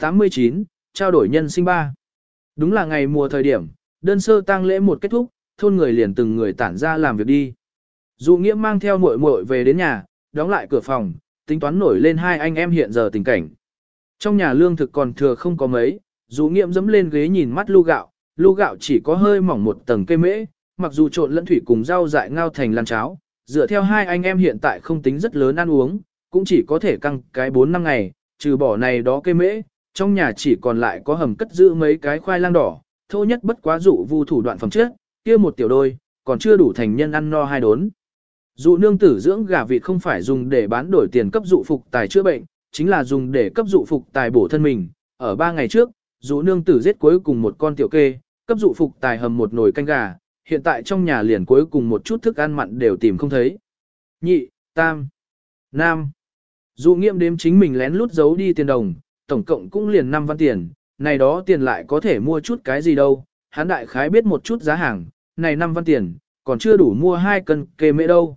89, trao đổi nhân sinh ba. Đúng là ngày mùa thời điểm, đơn sơ tang lễ một kết thúc, thôn người liền từng người tản ra làm việc đi. Dụ nghĩa mang theo muội muội về đến nhà, đóng lại cửa phòng, tính toán nổi lên hai anh em hiện giờ tình cảnh. Trong nhà lương thực còn thừa không có mấy, dụ nghiệm dẫm lên ghế nhìn mắt lu gạo, lu gạo chỉ có hơi mỏng một tầng cây mễ, mặc dù trộn lẫn thủy cùng rau dại ngao thành làn cháo, dựa theo hai anh em hiện tại không tính rất lớn ăn uống, cũng chỉ có thể căng cái 4 năm ngày, trừ bỏ này đó cây mễ, trong nhà chỉ còn lại có hầm cất giữ mấy cái khoai lang đỏ, thô nhất bất quá dụ vu thủ đoạn phẩm trước, kia một tiểu đôi, còn chưa đủ thành nhân ăn no hai đốn. Dụ nương tử dưỡng gà vịt không phải dùng để bán đổi tiền cấp dụ phục tài chữa bệnh, chính là dùng để cấp dụ phục tài bổ thân mình. Ở ba ngày trước, dụ nương tử giết cuối cùng một con tiểu kê, cấp dụ phục tài hầm một nồi canh gà, hiện tại trong nhà liền cuối cùng một chút thức ăn mặn đều tìm không thấy. Nhị, tam, nam. Dụ nghiệm đếm chính mình lén lút giấu đi tiền đồng, tổng cộng cũng liền 5 văn tiền, này đó tiền lại có thể mua chút cái gì đâu, hắn đại khái biết một chút giá hàng, này 5 văn tiền, còn chưa đủ mua hai cân kê mễ đâu.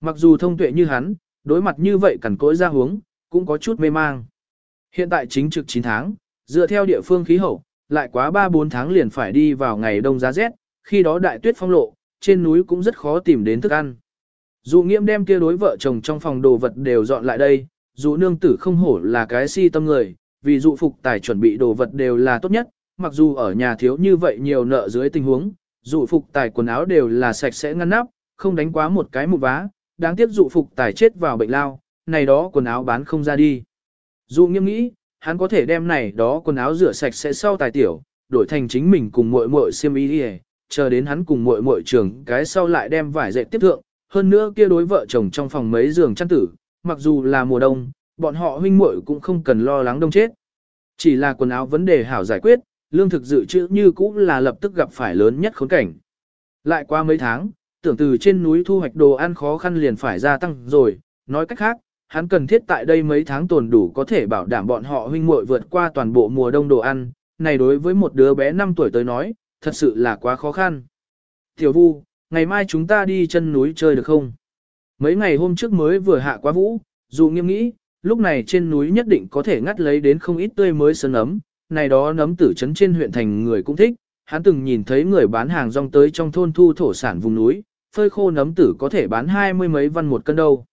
Mặc dù thông tuệ như hắn, đối mặt như vậy cẩn cỗi ra hướng, cũng có chút mê mang. Hiện tại chính trực 9 tháng, dựa theo địa phương khí hậu, lại quá 3-4 tháng liền phải đi vào ngày đông giá rét, khi đó đại tuyết phong lộ, trên núi cũng rất khó tìm đến thức ăn. Dù nghiễm đem kia đối vợ chồng trong phòng đồ vật đều dọn lại đây, dù nương tử không hổ là cái si tâm người, vì dụ phục tài chuẩn bị đồ vật đều là tốt nhất, mặc dù ở nhà thiếu như vậy nhiều nợ dưới tình huống, dụ phục tài quần áo đều là sạch sẽ ngăn nắp, không đánh quá một cái một vá, đáng tiếc dụ phục tài chết vào bệnh lao, này đó quần áo bán không ra đi. Dụ nghiêm nghĩ, hắn có thể đem này đó quần áo rửa sạch sẽ sau tài tiểu, đổi thành chính mình cùng muội muội xiêm y đi chờ đến hắn cùng muội muội trường cái sau lại đem vải dệt tiếp thượng, hơn nữa kia đối vợ chồng trong phòng mấy giường chăn tử, mặc dù là mùa đông, bọn họ huynh muội cũng không cần lo lắng đông chết. Chỉ là quần áo vấn đề hảo giải quyết, lương thực dự trữ như cũ là lập tức gặp phải lớn nhất khốn cảnh. Lại qua mấy tháng, tưởng từ trên núi thu hoạch đồ ăn khó khăn liền phải gia tăng rồi, nói cách khác, hắn cần thiết tại đây mấy tháng tồn đủ có thể bảo đảm bọn họ huynh muội vượt qua toàn bộ mùa đông đồ ăn, này đối với một đứa bé 5 tuổi tới nói, thật sự là quá khó khăn. Tiểu Vu, ngày mai chúng ta đi chân núi chơi được không? Mấy ngày hôm trước mới vừa hạ quá vũ, dù nghiêm nghĩ, lúc này trên núi nhất định có thể ngắt lấy đến không ít tươi mới sơn ấm, này đó nấm tử trấn trên huyện thành người cũng thích, hắn từng nhìn thấy người bán hàng rong tới trong thôn thu thổ sản vùng núi, phơi khô nấm tử có thể bán hai mươi mấy văn một cân đâu.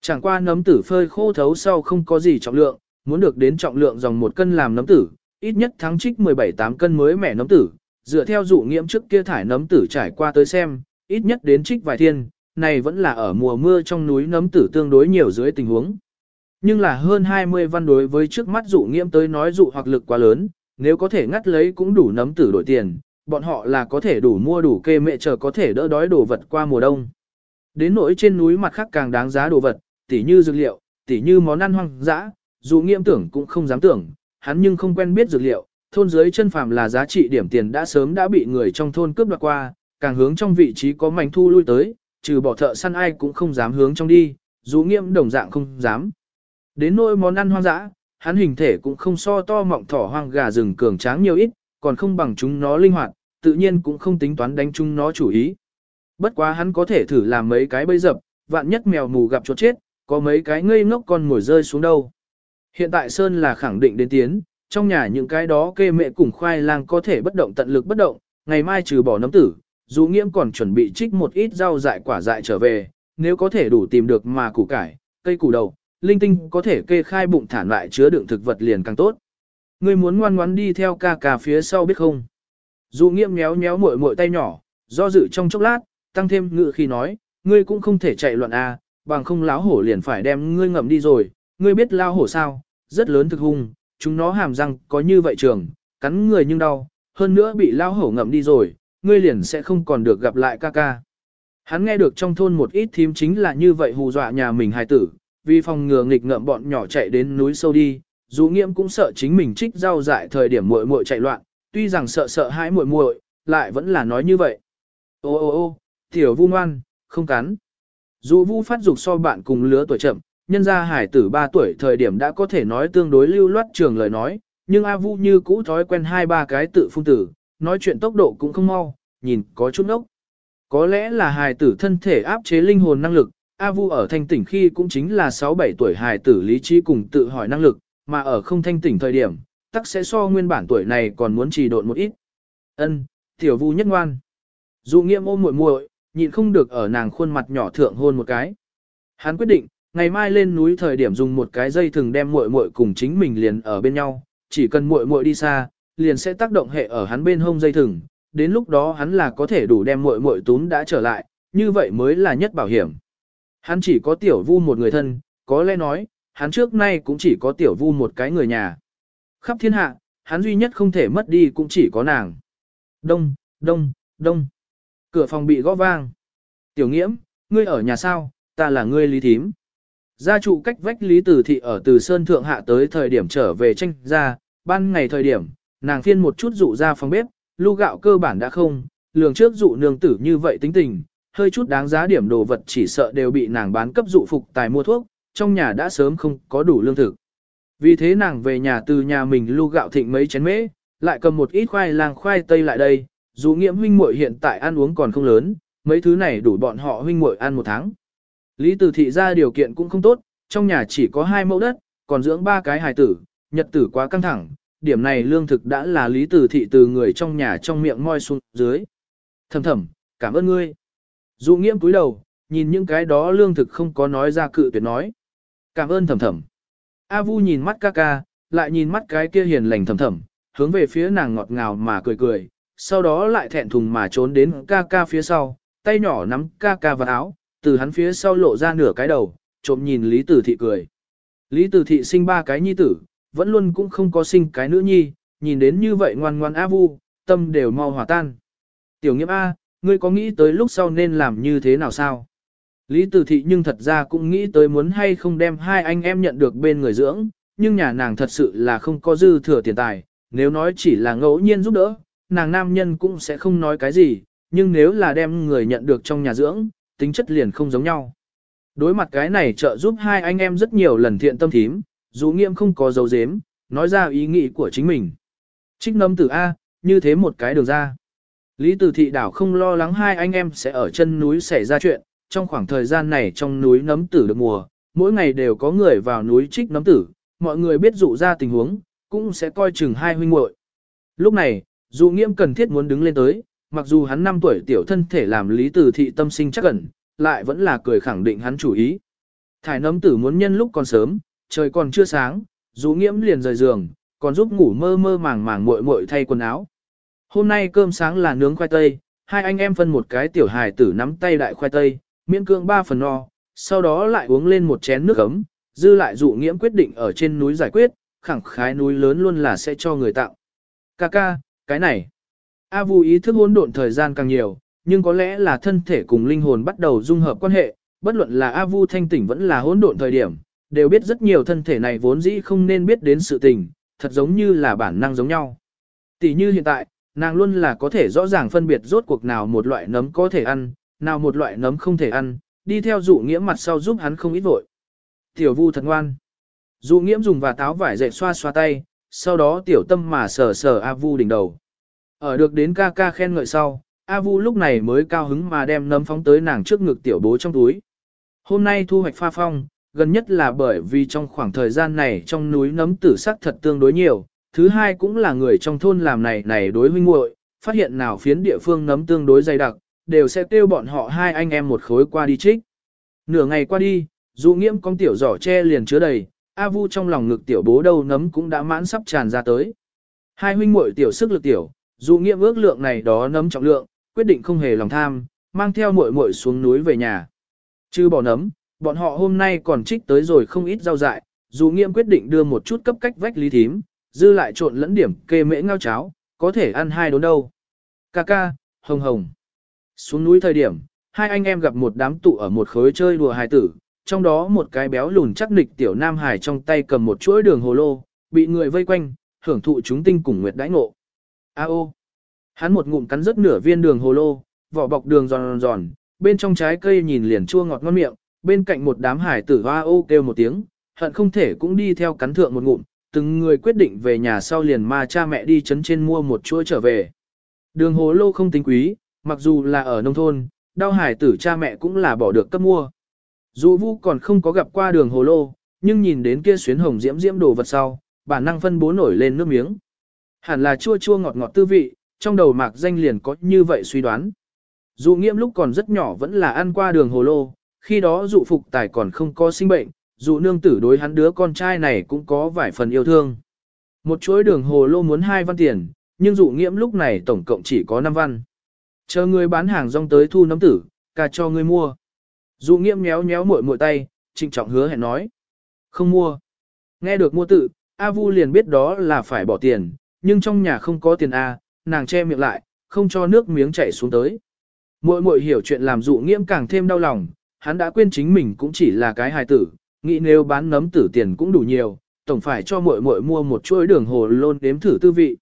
Chẳng qua nấm tử phơi khô thấu sau không có gì trọng lượng, muốn được đến trọng lượng dòng một cân làm nấm tử, ít nhất tháng trích 17-8 cân mới mẻ nấm tử, dựa theo dụ nghiệm trước kia thải nấm tử trải qua tới xem, ít nhất đến trích vài thiên, này vẫn là ở mùa mưa trong núi nấm tử tương đối nhiều dưới tình huống. Nhưng là hơn 20 văn đối với trước mắt dụ nghiệm tới nói dụ hoặc lực quá lớn, nếu có thể ngắt lấy cũng đủ nấm tử đổi tiền, bọn họ là có thể đủ mua đủ kê mẹ chờ có thể đỡ đói đồ vật qua mùa đông. Đến nỗi trên núi mặt khác càng đáng giá đồ vật, tỉ như dược liệu, tỉ như món ăn hoang dã, dù nghiệm tưởng cũng không dám tưởng, hắn nhưng không quen biết dược liệu, thôn dưới chân phàm là giá trị điểm tiền đã sớm đã bị người trong thôn cướp đoạt qua, càng hướng trong vị trí có mảnh thu lui tới, trừ bỏ thợ săn ai cũng không dám hướng trong đi, dù nghiệm đồng dạng không dám. Đến nỗi món ăn hoang dã, hắn hình thể cũng không so to mọng thỏ hoang gà rừng cường tráng nhiều ít, còn không bằng chúng nó linh hoạt, tự nhiên cũng không tính toán đánh chúng nó chủ ý. Bất quá hắn có thể thử làm mấy cái bẫy dập, vạn nhất mèo mù gặp chuột chết, có mấy cái ngây ngốc con ngồi rơi xuống đâu. Hiện tại Sơn là khẳng định đến tiến, trong nhà những cái đó kê mẹ cùng khoai lang có thể bất động tận lực bất động, ngày mai trừ bỏ nấm tử, dù nghiễm còn chuẩn bị trích một ít rau dại quả dại trở về, nếu có thể đủ tìm được mà củ cải, cây củ đầu, linh tinh có thể kê khai bụng thản lại chứa đựng thực vật liền càng tốt. Ngươi muốn ngoan ngoãn đi theo ca ca phía sau biết không? Dù nghiễm méo méo muội muội tay nhỏ, do dự trong chốc lát, tăng thêm ngự khi nói, ngươi cũng không thể chạy loạn a, bằng không láo hổ liền phải đem ngươi ngậm đi rồi, ngươi biết lao hổ sao, rất lớn thực hung, chúng nó hàm răng có như vậy trường, cắn người nhưng đau, hơn nữa bị lao hổ ngậm đi rồi, ngươi liền sẽ không còn được gặp lại ca ca. Hắn nghe được trong thôn một ít thím chính là như vậy hù dọa nhà mình hài tử, vì phòng ngừa nghịch ngợm bọn nhỏ chạy đến núi sâu đi, dù nghiễm cũng sợ chính mình trích rau dại thời điểm muội muội chạy loạn, tuy rằng sợ sợ hãi muội muội, lại vẫn là nói như vậy. Ô ô ô, tiểu vu ngoan, không cắn. Dù vu phát dục so bạn cùng lứa tuổi chậm, nhân ra hải tử 3 tuổi thời điểm đã có thể nói tương đối lưu loát trường lời nói, nhưng A Vu như cũ thói quen hai ba cái tự phun tử, nói chuyện tốc độ cũng không mau, nhìn có chút nốc. Có lẽ là hài tử thân thể áp chế linh hồn năng lực, A Vu ở thanh tỉnh khi cũng chính là 6-7 tuổi hài tử lý trí cùng tự hỏi năng lực, mà ở không thanh tỉnh thời điểm, tắc sẽ so nguyên bản tuổi này còn muốn trì độn một ít. Ân, tiểu vu nhất ngoan. Dụ nghiệm ôm muội muội, nhịn không được ở nàng khuôn mặt nhỏ thượng hôn một cái. Hắn quyết định, ngày mai lên núi thời điểm dùng một cái dây thừng đem muội muội cùng chính mình liền ở bên nhau, chỉ cần muội muội đi xa, liền sẽ tác động hệ ở hắn bên hông dây thừng, đến lúc đó hắn là có thể đủ đem muội muội túm đã trở lại, như vậy mới là nhất bảo hiểm. Hắn chỉ có tiểu vu một người thân, có lẽ nói, hắn trước nay cũng chỉ có tiểu vu một cái người nhà. Khắp thiên hạ, hắn duy nhất không thể mất đi cũng chỉ có nàng. Đông, đông, đông. Cửa phòng bị gõ vang. Tiểu nghiễm, ngươi ở nhà sao, ta là ngươi lý thím. Gia trụ cách vách lý tử thị ở từ Sơn Thượng Hạ tới thời điểm trở về tranh ra, ban ngày thời điểm, nàng phiên một chút dụ ra phòng bếp, lu gạo cơ bản đã không, lường trước dụ nương tử như vậy tính tình, hơi chút đáng giá điểm đồ vật chỉ sợ đều bị nàng bán cấp dụ phục tài mua thuốc, trong nhà đã sớm không có đủ lương thực. Vì thế nàng về nhà từ nhà mình lu gạo thịnh mấy chén mễ, lại cầm một ít khoai lang khoai tây lại đây, dù nghiễm huynh muội hiện tại ăn uống còn không lớn, mấy thứ này đủ bọn họ huynh muội ăn một tháng. Lý Tử Thị ra điều kiện cũng không tốt, trong nhà chỉ có hai mẫu đất, còn dưỡng ba cái hài tử, nhật tử quá căng thẳng, điểm này lương thực đã là Lý Tử Thị từ người trong nhà trong miệng moi xuống dưới. Thầm thầm, cảm ơn ngươi. Dụ nghiễm cúi đầu, nhìn những cái đó lương thực không có nói ra cự tuyệt nói. Cảm ơn thầm thầm. A Vu nhìn mắt ca ca, lại nhìn mắt cái kia hiền lành thầm thầm, hướng về phía nàng ngọt ngào mà cười cười, sau đó lại thẹn thùng mà trốn đến ca ca phía sau, tay nhỏ nắm ca ca vào áo, từ hắn phía sau lộ ra nửa cái đầu, trộm nhìn Lý Tử Thị cười. Lý Tử Thị sinh ba cái nhi tử, vẫn luôn cũng không có sinh cái nữ nhi, nhìn đến như vậy ngoan ngoan A Vu, tâm đều mau hòa tan. Tiểu nghiệp A, ngươi có nghĩ tới lúc sau nên làm như thế nào sao? Lý Tử Thị nhưng thật ra cũng nghĩ tới muốn hay không đem hai anh em nhận được bên người dưỡng, nhưng nhà nàng thật sự là không có dư thừa tiền tài, nếu nói chỉ là ngẫu nhiên giúp đỡ, nàng nam nhân cũng sẽ không nói cái gì, nhưng nếu là đem người nhận được trong nhà dưỡng, tính chất liền không giống nhau. Đối mặt cái này trợ giúp hai anh em rất nhiều lần thiện tâm thím, dù nghiêm không có dấu dếm, nói ra ý nghĩ của chính mình. Trích nấm tử A, như thế một cái đường ra. Lý Tử Thị đảo không lo lắng hai anh em sẽ ở chân núi xảy ra chuyện, trong khoảng thời gian này trong núi nấm tử được mùa, mỗi ngày đều có người vào núi trích nấm tử, mọi người biết dụ ra tình huống, cũng sẽ coi chừng hai huynh muội. Lúc này, dụ nghiêm cần thiết muốn đứng lên tới, mặc dù hắn 5 tuổi tiểu thân thể làm lý tử thị tâm sinh chắc ẩn, lại vẫn là cười khẳng định hắn chủ ý. Thải nấm tử muốn nhân lúc còn sớm, trời còn chưa sáng, dụ nghiễm liền rời giường, còn giúp ngủ mơ mơ màng màng muội muội thay quần áo. Hôm nay cơm sáng là nướng khoai tây, hai anh em phân một cái tiểu hài tử nắm tay đại khoai tây, miễn cương ba phần no, sau đó lại uống lên một chén nước ấm, dư lại dụ nghiễm quyết định ở trên núi giải quyết, khẳng khái núi lớn luôn là sẽ cho người tạo. Kaka, cái này. A Vu ý thức hỗn độn thời gian càng nhiều, nhưng có lẽ là thân thể cùng linh hồn bắt đầu dung hợp quan hệ, bất luận là A Vu thanh tỉnh vẫn là hỗn độn thời điểm, đều biết rất nhiều thân thể này vốn dĩ không nên biết đến sự tình, thật giống như là bản năng giống nhau. Tỷ như hiện tại, nàng luôn là có thể rõ ràng phân biệt rốt cuộc nào một loại nấm có thể ăn, nào một loại nấm không thể ăn, đi theo dụ nghĩa mặt sau giúp hắn không ít vội. Tiểu Vu thật ngoan. Dụ nghiễm dùng và táo vải dậy xoa xoa tay, sau đó tiểu tâm mà sờ sờ A Vu đỉnh đầu. Ở được đến ca ca khen ngợi sau, A Vu lúc này mới cao hứng mà đem nấm phóng tới nàng trước ngực tiểu bố trong túi. Hôm nay thu hoạch pha phong, gần nhất là bởi vì trong khoảng thời gian này trong núi nấm tử sắc thật tương đối nhiều, thứ hai cũng là người trong thôn làm này này đối huynh muội, phát hiện nào phiến địa phương nấm tương đối dày đặc, đều sẽ kêu bọn họ hai anh em một khối qua đi trích. Nửa ngày qua đi, dù nghiễm con tiểu giỏ tre liền chứa đầy, A Vu trong lòng ngực tiểu bố đâu nấm cũng đã mãn sắp tràn ra tới. Hai huynh muội tiểu sức lực tiểu, dù nghiệm ước lượng này đó nấm trọng lượng, quyết định không hề lòng tham, mang theo muội muội xuống núi về nhà. Chứ bỏ nấm, bọn họ hôm nay còn trích tới rồi không ít rau dại, dù nghiệm quyết định đưa một chút cấp cách vách lý thím, dư lại trộn lẫn điểm kê mễ ngao cháo, có thể ăn hai đốn đâu. Ca ca, hồng hồng. Xuống núi thời điểm, hai anh em gặp một đám tụ ở một khối chơi đùa hài tử, trong đó một cái béo lùn chắc nịch tiểu nam hải trong tay cầm một chuỗi đường hồ lô, bị người vây quanh, hưởng thụ chúng tinh cùng nguyệt đãi ngộ. A ô! Hắn một ngụm cắn rất nửa viên đường hồ lô, vỏ bọc đường giòn giòn, bên trong trái cây nhìn liền chua ngọt ngon miệng, bên cạnh một đám hải tử hoa ô kêu một tiếng, hận không thể cũng đi theo cắn thượng một ngụm, từng người quyết định về nhà sau liền ma cha mẹ đi chấn trên mua một chuỗi trở về. Đường hồ lô không tính quý, mặc dù là ở nông thôn, đau hải tử cha mẹ cũng là bỏ được cấp mua. Dù vu còn không có gặp qua đường hồ lô, nhưng nhìn đến kia xuyến hồng diễm diễm đồ vật sau, bản năng phân bố nổi lên nước miếng. Hẳn là chua chua ngọt ngọt tư vị, trong đầu mạc danh liền có như vậy suy đoán. Dụ nghiễm lúc còn rất nhỏ vẫn là ăn qua đường hồ lô, khi đó dụ phục tài còn không có sinh bệnh, dụ nương tử đối hắn đứa con trai này cũng có vài phần yêu thương. Một chuỗi đường hồ lô muốn hai văn tiền, nhưng dụ nghiễm lúc này tổng cộng chỉ có 5 văn. Chờ người bán hàng rong tới thu nấm tử, cả cho người mua. Dụ nghiễm nhéo nhéo muội muội tay, trịnh trọng hứa hẹn nói. Không mua. Nghe được mua tự, A Vu liền biết đó là phải bỏ tiền, nhưng trong nhà không có tiền A, nàng che miệng lại, không cho nước miếng chảy xuống tới. Muội muội hiểu chuyện làm dụ nghiễm càng thêm đau lòng, hắn đã quên chính mình cũng chỉ là cái hài tử, nghĩ nếu bán nấm tử tiền cũng đủ nhiều, tổng phải cho muội muội mua một chuỗi đường hồ lôn đếm thử tư vị.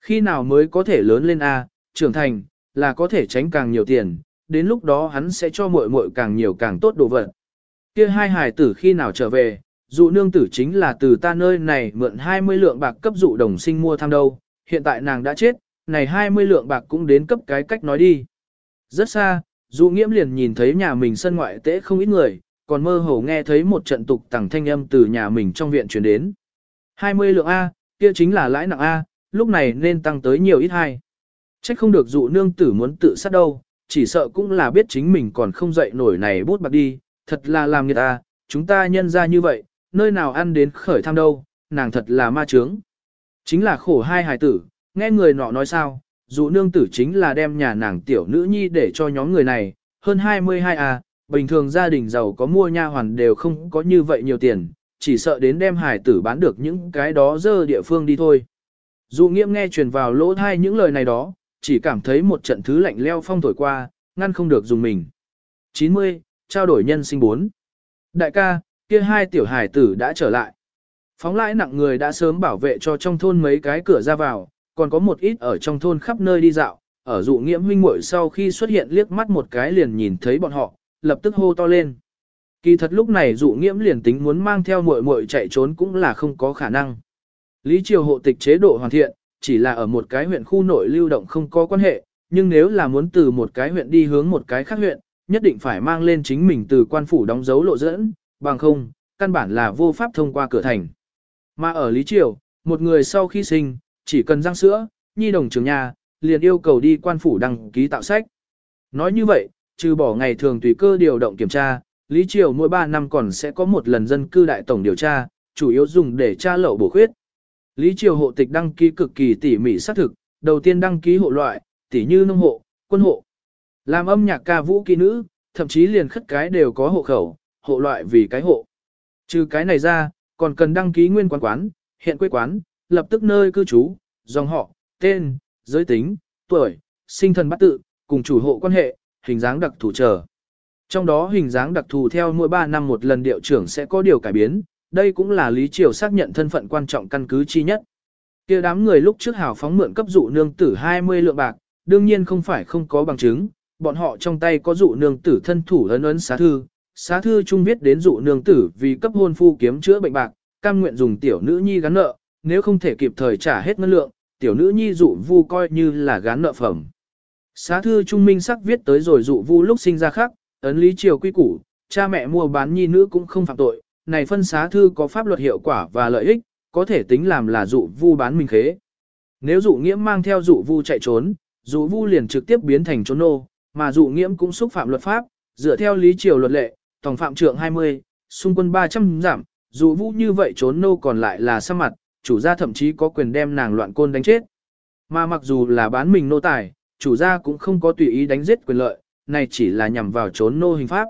Khi nào mới có thể lớn lên A, trưởng thành, là có thể tránh càng nhiều tiền, đến lúc đó hắn sẽ cho muội muội càng nhiều càng tốt đồ vật. Kia hai hài tử khi nào trở về, dụ nương tử chính là từ ta nơi này mượn 20 lượng bạc cấp dụ đồng sinh mua tham đâu, hiện tại nàng đã chết, này 20 lượng bạc cũng đến cấp cái cách nói đi. Rất xa, dụ nghiễm liền nhìn thấy nhà mình sân ngoại tễ không ít người, còn mơ hồ nghe thấy một trận tục tẳng thanh âm từ nhà mình trong viện truyền đến. 20 lượng A, kia chính là lãi nặng A, lúc này nên tăng tới nhiều ít hai. Trách không được dụ nương tử muốn tự sát đâu, chỉ sợ cũng là biết chính mình còn không dậy nổi này bút bạc đi, thật là làm người ta, chúng ta nhân ra như vậy, nơi nào ăn đến khởi tham đâu, nàng thật là ma trướng. Chính là khổ hai hài tử, nghe người nọ nói sao, dụ nương tử chính là đem nhà nàng tiểu nữ nhi để cho nhóm người này, hơn 22 à, bình thường gia đình giàu có mua nha hoàn đều không có như vậy nhiều tiền, chỉ sợ đến đem hải tử bán được những cái đó dơ địa phương đi thôi. Dụ nghiễm nghe truyền vào lỗ thai những lời này đó, chỉ cảm thấy một trận thứ lạnh leo phong thổi qua, ngăn không được dùng mình. 90. Trao đổi nhân sinh 4. Đại ca, kia hai tiểu hải tử đã trở lại. Phóng lãi nặng người đã sớm bảo vệ cho trong thôn mấy cái cửa ra vào, còn có một ít ở trong thôn khắp nơi đi dạo, ở dụ nghiễm huynh muội sau khi xuất hiện liếc mắt một cái liền nhìn thấy bọn họ, lập tức hô to lên. Kỳ thật lúc này dụ nghiễm liền tính muốn mang theo muội muội chạy trốn cũng là không có khả năng. Lý triều hộ tịch chế độ hoàn thiện, chỉ là ở một cái huyện khu nội lưu động không có quan hệ, nhưng nếu là muốn từ một cái huyện đi hướng một cái khác huyện, nhất định phải mang lên chính mình từ quan phủ đóng dấu lộ dẫn, bằng không, căn bản là vô pháp thông qua cửa thành. Mà ở Lý Triều, một người sau khi sinh, chỉ cần răng sữa, nhi đồng trường nhà, liền yêu cầu đi quan phủ đăng ký tạo sách. Nói như vậy, trừ bỏ ngày thường tùy cơ điều động kiểm tra, Lý Triều mỗi 3 năm còn sẽ có một lần dân cư đại tổng điều tra, chủ yếu dùng để tra lậu bổ khuyết. Lý Triều hộ tịch đăng ký cực kỳ tỉ mỉ xác thực, đầu tiên đăng ký hộ loại, tỉ như nông hộ, quân hộ. Làm âm nhạc ca vũ kỹ nữ, thậm chí liền khất cái đều có hộ khẩu, hộ loại vì cái hộ. Trừ cái này ra, còn cần đăng ký nguyên quán quán, hiện quê quán, lập tức nơi cư trú, dòng họ, tên, giới tính, tuổi, sinh thần bắt tự, cùng chủ hộ quan hệ, hình dáng đặc thù chờ Trong đó hình dáng đặc thù theo mỗi 3 năm một lần điệu trưởng sẽ có điều cải biến, đây cũng là lý triều xác nhận thân phận quan trọng căn cứ chi nhất. kia đám người lúc trước hào phóng mượn cấp dụ nương tử 20 lượng bạc, đương nhiên không phải không có bằng chứng, bọn họ trong tay có dụ nương tử thân thủ ấn ấn xá thư, xá thư trung viết đến dụ nương tử vì cấp hôn phu kiếm chữa bệnh bạc, cam nguyện dùng tiểu nữ nhi gắn nợ, nếu không thể kịp thời trả hết ngân lượng, tiểu nữ nhi dụ vu coi như là gán nợ phẩm. Xá thư trung minh sắc viết tới rồi dụ vu lúc sinh ra khác, ấn lý triều quy củ, cha mẹ mua bán nhi nữ cũng không phạm tội, này phân xá thư có pháp luật hiệu quả và lợi ích, có thể tính làm là dụ vu bán mình khế. Nếu dụ nghiễm mang theo dụ vu chạy trốn, dụ vu liền trực tiếp biến thành trốn nô, mà dụ nghiễm cũng xúc phạm luật pháp, dựa theo lý triều luật lệ, tổng phạm trượng 20, xung quân 300 giảm, dụ vu như vậy trốn nô còn lại là sa mặt, chủ gia thậm chí có quyền đem nàng loạn côn đánh chết. Mà mặc dù là bán mình nô tài, chủ gia cũng không có tùy ý đánh giết quyền lợi, này chỉ là nhằm vào trốn nô hình pháp.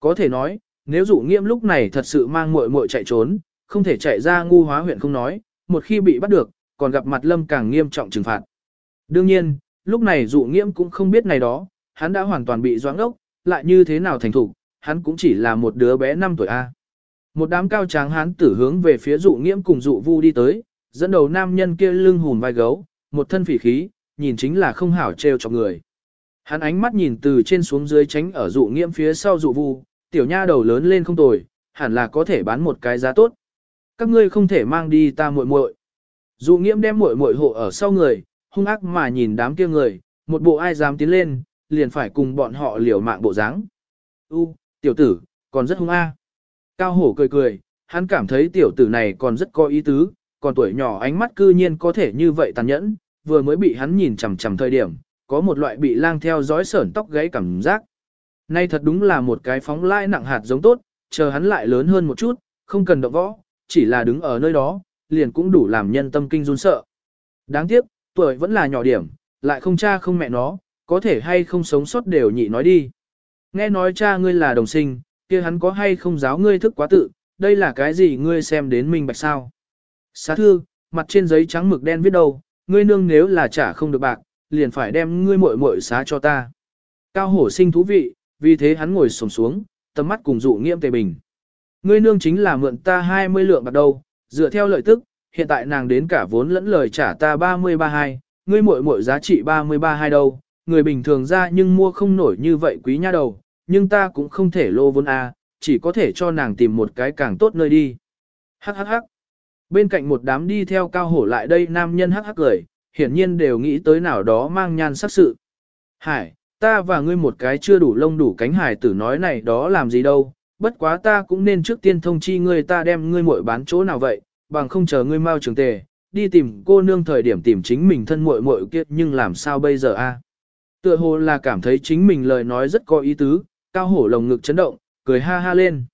Có thể nói, nếu dụ nghiêm lúc này thật sự mang muội muội chạy trốn, không thể chạy ra ngu hóa huyện không nói, một khi bị bắt được, còn gặp mặt lâm càng nghiêm trọng trừng phạt. Đương nhiên, lúc này dụ nghiêm cũng không biết này đó, hắn đã hoàn toàn bị doãn ốc, lại như thế nào thành thủ, hắn cũng chỉ là một đứa bé 5 tuổi A. Một đám cao tráng hán tử hướng về phía dụ nghiêm cùng dụ vu đi tới, dẫn đầu nam nhân kia lưng hùn vai gấu, một thân phỉ khí, nhìn chính là không hảo trêu cho người. Hắn ánh mắt nhìn từ trên xuống dưới tránh ở dụ nghiễm phía sau dụ vu, tiểu nha đầu lớn lên không tồi, hẳn là có thể bán một cái giá tốt. Các ngươi không thể mang đi ta muội muội. Dụ nghiễm đem muội muội hộ ở sau người, hung ác mà nhìn đám kia người, một bộ ai dám tiến lên, liền phải cùng bọn họ liều mạng bộ dáng. U, tiểu tử, còn rất hung a. Cao hổ cười cười, hắn cảm thấy tiểu tử này còn rất có ý tứ, còn tuổi nhỏ ánh mắt cư nhiên có thể như vậy tàn nhẫn, vừa mới bị hắn nhìn chằm chằm thời điểm, có một loại bị lang theo dõi sởn tóc gáy cảm giác. Nay thật đúng là một cái phóng lai nặng hạt giống tốt, chờ hắn lại lớn hơn một chút, không cần động võ, chỉ là đứng ở nơi đó, liền cũng đủ làm nhân tâm kinh run sợ. Đáng tiếc, tuổi vẫn là nhỏ điểm, lại không cha không mẹ nó, có thể hay không sống sót đều nhị nói đi. Nghe nói cha ngươi là đồng sinh, kia hắn có hay không giáo ngươi thức quá tự, đây là cái gì ngươi xem đến mình bạch sao. Xá thư, mặt trên giấy trắng mực đen viết đâu, ngươi nương nếu là trả không được bạc, liền phải đem ngươi muội muội xá cho ta. Cao hổ sinh thú vị, vì thế hắn ngồi sổng xuống, tầm mắt cùng dụ nghiêm tề bình. Ngươi nương chính là mượn ta 20 lượng bạc đâu, dựa theo lợi tức, hiện tại nàng đến cả vốn lẫn lời trả ta 30-32, ngươi muội muội giá trị 30-32 đâu, người bình thường ra nhưng mua không nổi như vậy quý nha đầu, nhưng ta cũng không thể lô vốn A, chỉ có thể cho nàng tìm một cái càng tốt nơi đi. Hắc hắc hắc. Bên cạnh một đám đi theo cao hổ lại đây nam nhân hắc hắc cười, hiển nhiên đều nghĩ tới nào đó mang nhan sắc sự. Hải, ta và ngươi một cái chưa đủ lông đủ cánh hải tử nói này đó làm gì đâu, bất quá ta cũng nên trước tiên thông chi ngươi ta đem ngươi muội bán chỗ nào vậy, bằng không chờ ngươi mau trường tề, đi tìm cô nương thời điểm tìm chính mình thân muội muội kia nhưng làm sao bây giờ a? Tựa hồ là cảm thấy chính mình lời nói rất có ý tứ, cao hổ lồng ngực chấn động, cười ha ha lên.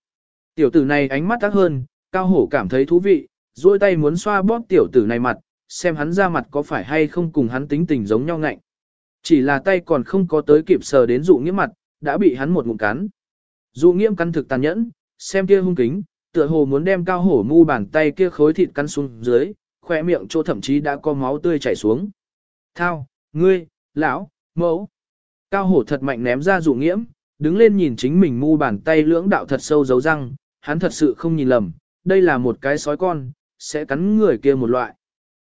Tiểu tử này ánh mắt tác hơn, cao hổ cảm thấy thú vị, duỗi tay muốn xoa bóp tiểu tử này mặt, xem hắn ra mặt có phải hay không cùng hắn tính tình giống nhau ngạnh. Chỉ là tay còn không có tới kịp sờ đến dụ nghiễm mặt, đã bị hắn một ngụm cắn. Dụ nghiễm cắn thực tàn nhẫn, xem kia hung kính, tựa hồ muốn đem cao hổ mu bàn tay kia khối thịt cắn xuống dưới, khoe miệng chỗ thậm chí đã có máu tươi chảy xuống. Thao, ngươi, lão, mẫu. Cao hổ thật mạnh ném ra dụ nghiễm, đứng lên nhìn chính mình mu bàn tay lưỡng đạo thật sâu dấu răng, hắn thật sự không nhìn lầm, đây là một cái sói con, sẽ cắn người kia một loại.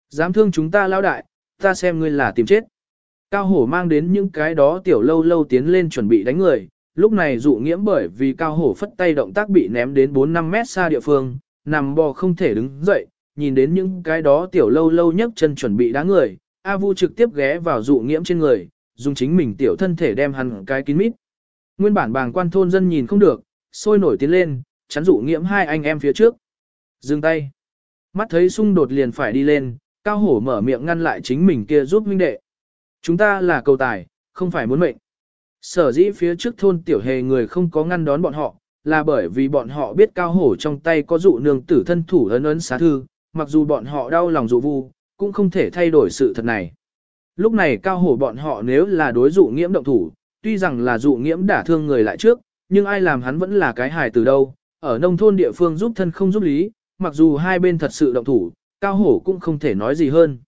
Dám thương chúng ta lao đại, ta xem ngươi là tìm chết. Cao hổ mang đến những cái đó tiểu lâu lâu tiến lên chuẩn bị đánh người, lúc này dụ nghiễm bởi vì cao hổ phất tay động tác bị ném đến 4-5 mét xa địa phương, nằm bò không thể đứng dậy, nhìn đến những cái đó tiểu lâu lâu nhấc chân chuẩn bị đá người, A Vu trực tiếp ghé vào dụ nghiễm trên người, dùng chính mình tiểu thân thể đem hắn cái kín mít. Nguyên bản bàng quan thôn dân nhìn không được, sôi nổi tiến lên, chắn dụ nghiễm hai anh em phía trước. Dừng tay. Mắt thấy xung đột liền phải đi lên, cao hổ mở miệng ngăn lại chính mình kia giúp huynh đệ. Chúng ta là cầu tài, không phải muốn mệnh. Sở dĩ phía trước thôn tiểu hề người không có ngăn đón bọn họ, là bởi vì bọn họ biết cao hổ trong tay có dụ nương tử thân thủ ấn ấn xá thư, mặc dù bọn họ đau lòng dụ vu, cũng không thể thay đổi sự thật này. Lúc này cao hổ bọn họ nếu là đối dụ nghiễm động thủ, tuy rằng là dụ nghiễm đả thương người lại trước, nhưng ai làm hắn vẫn là cái hài từ đâu, ở nông thôn địa phương giúp thân không giúp lý, mặc dù hai bên thật sự động thủ, cao hổ cũng không thể nói gì hơn.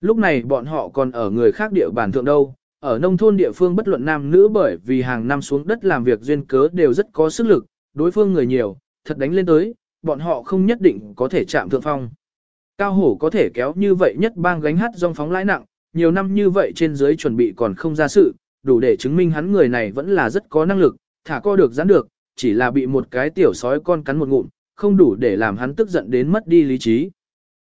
Lúc này bọn họ còn ở người khác địa bàn thượng đâu, ở nông thôn địa phương bất luận nam nữ bởi vì hàng năm xuống đất làm việc duyên cớ đều rất có sức lực, đối phương người nhiều, thật đánh lên tới, bọn họ không nhất định có thể chạm thượng phong. Cao hổ có thể kéo như vậy nhất bang gánh hát dòng phóng lãi nặng, nhiều năm như vậy trên dưới chuẩn bị còn không ra sự, đủ để chứng minh hắn người này vẫn là rất có năng lực, thả co được giãn được, chỉ là bị một cái tiểu sói con cắn một ngụm, không đủ để làm hắn tức giận đến mất đi lý trí.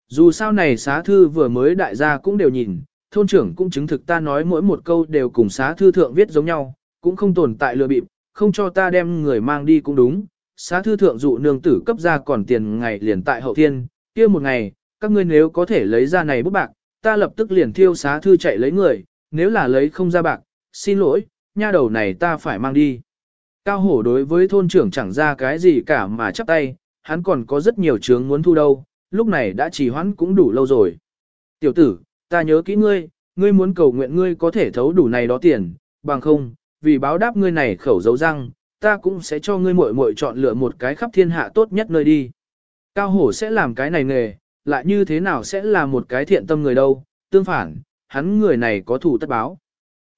Dù sao này xá thư vừa mới đại gia cũng đều nhìn, thôn trưởng cũng chứng thực ta nói mỗi một câu đều cùng xá thư thượng viết giống nhau, cũng không tồn tại lừa bịp, không cho ta đem người mang đi cũng đúng. Xá thư thượng dụ nương tử cấp ra còn tiền ngày liền tại hậu thiên, kia một ngày, các ngươi nếu có thể lấy ra này bút bạc, ta lập tức liền thiêu xá thư chạy lấy người, nếu là lấy không ra bạc, xin lỗi, nha đầu này ta phải mang đi. Cao hổ đối với thôn trưởng chẳng ra cái gì cả mà chắp tay, hắn còn có rất nhiều chướng muốn thu đâu, lúc này đã trì hoãn cũng đủ lâu rồi. Tiểu tử, ta nhớ kỹ ngươi, ngươi muốn cầu nguyện ngươi có thể thấu đủ này đó tiền, bằng không, vì báo đáp ngươi này khẩu dấu răng, ta cũng sẽ cho ngươi muội muội chọn lựa một cái khắp thiên hạ tốt nhất nơi đi. Cao hổ sẽ làm cái này nghề, lại như thế nào sẽ là một cái thiện tâm người đâu, tương phản, hắn người này có thủ tất báo.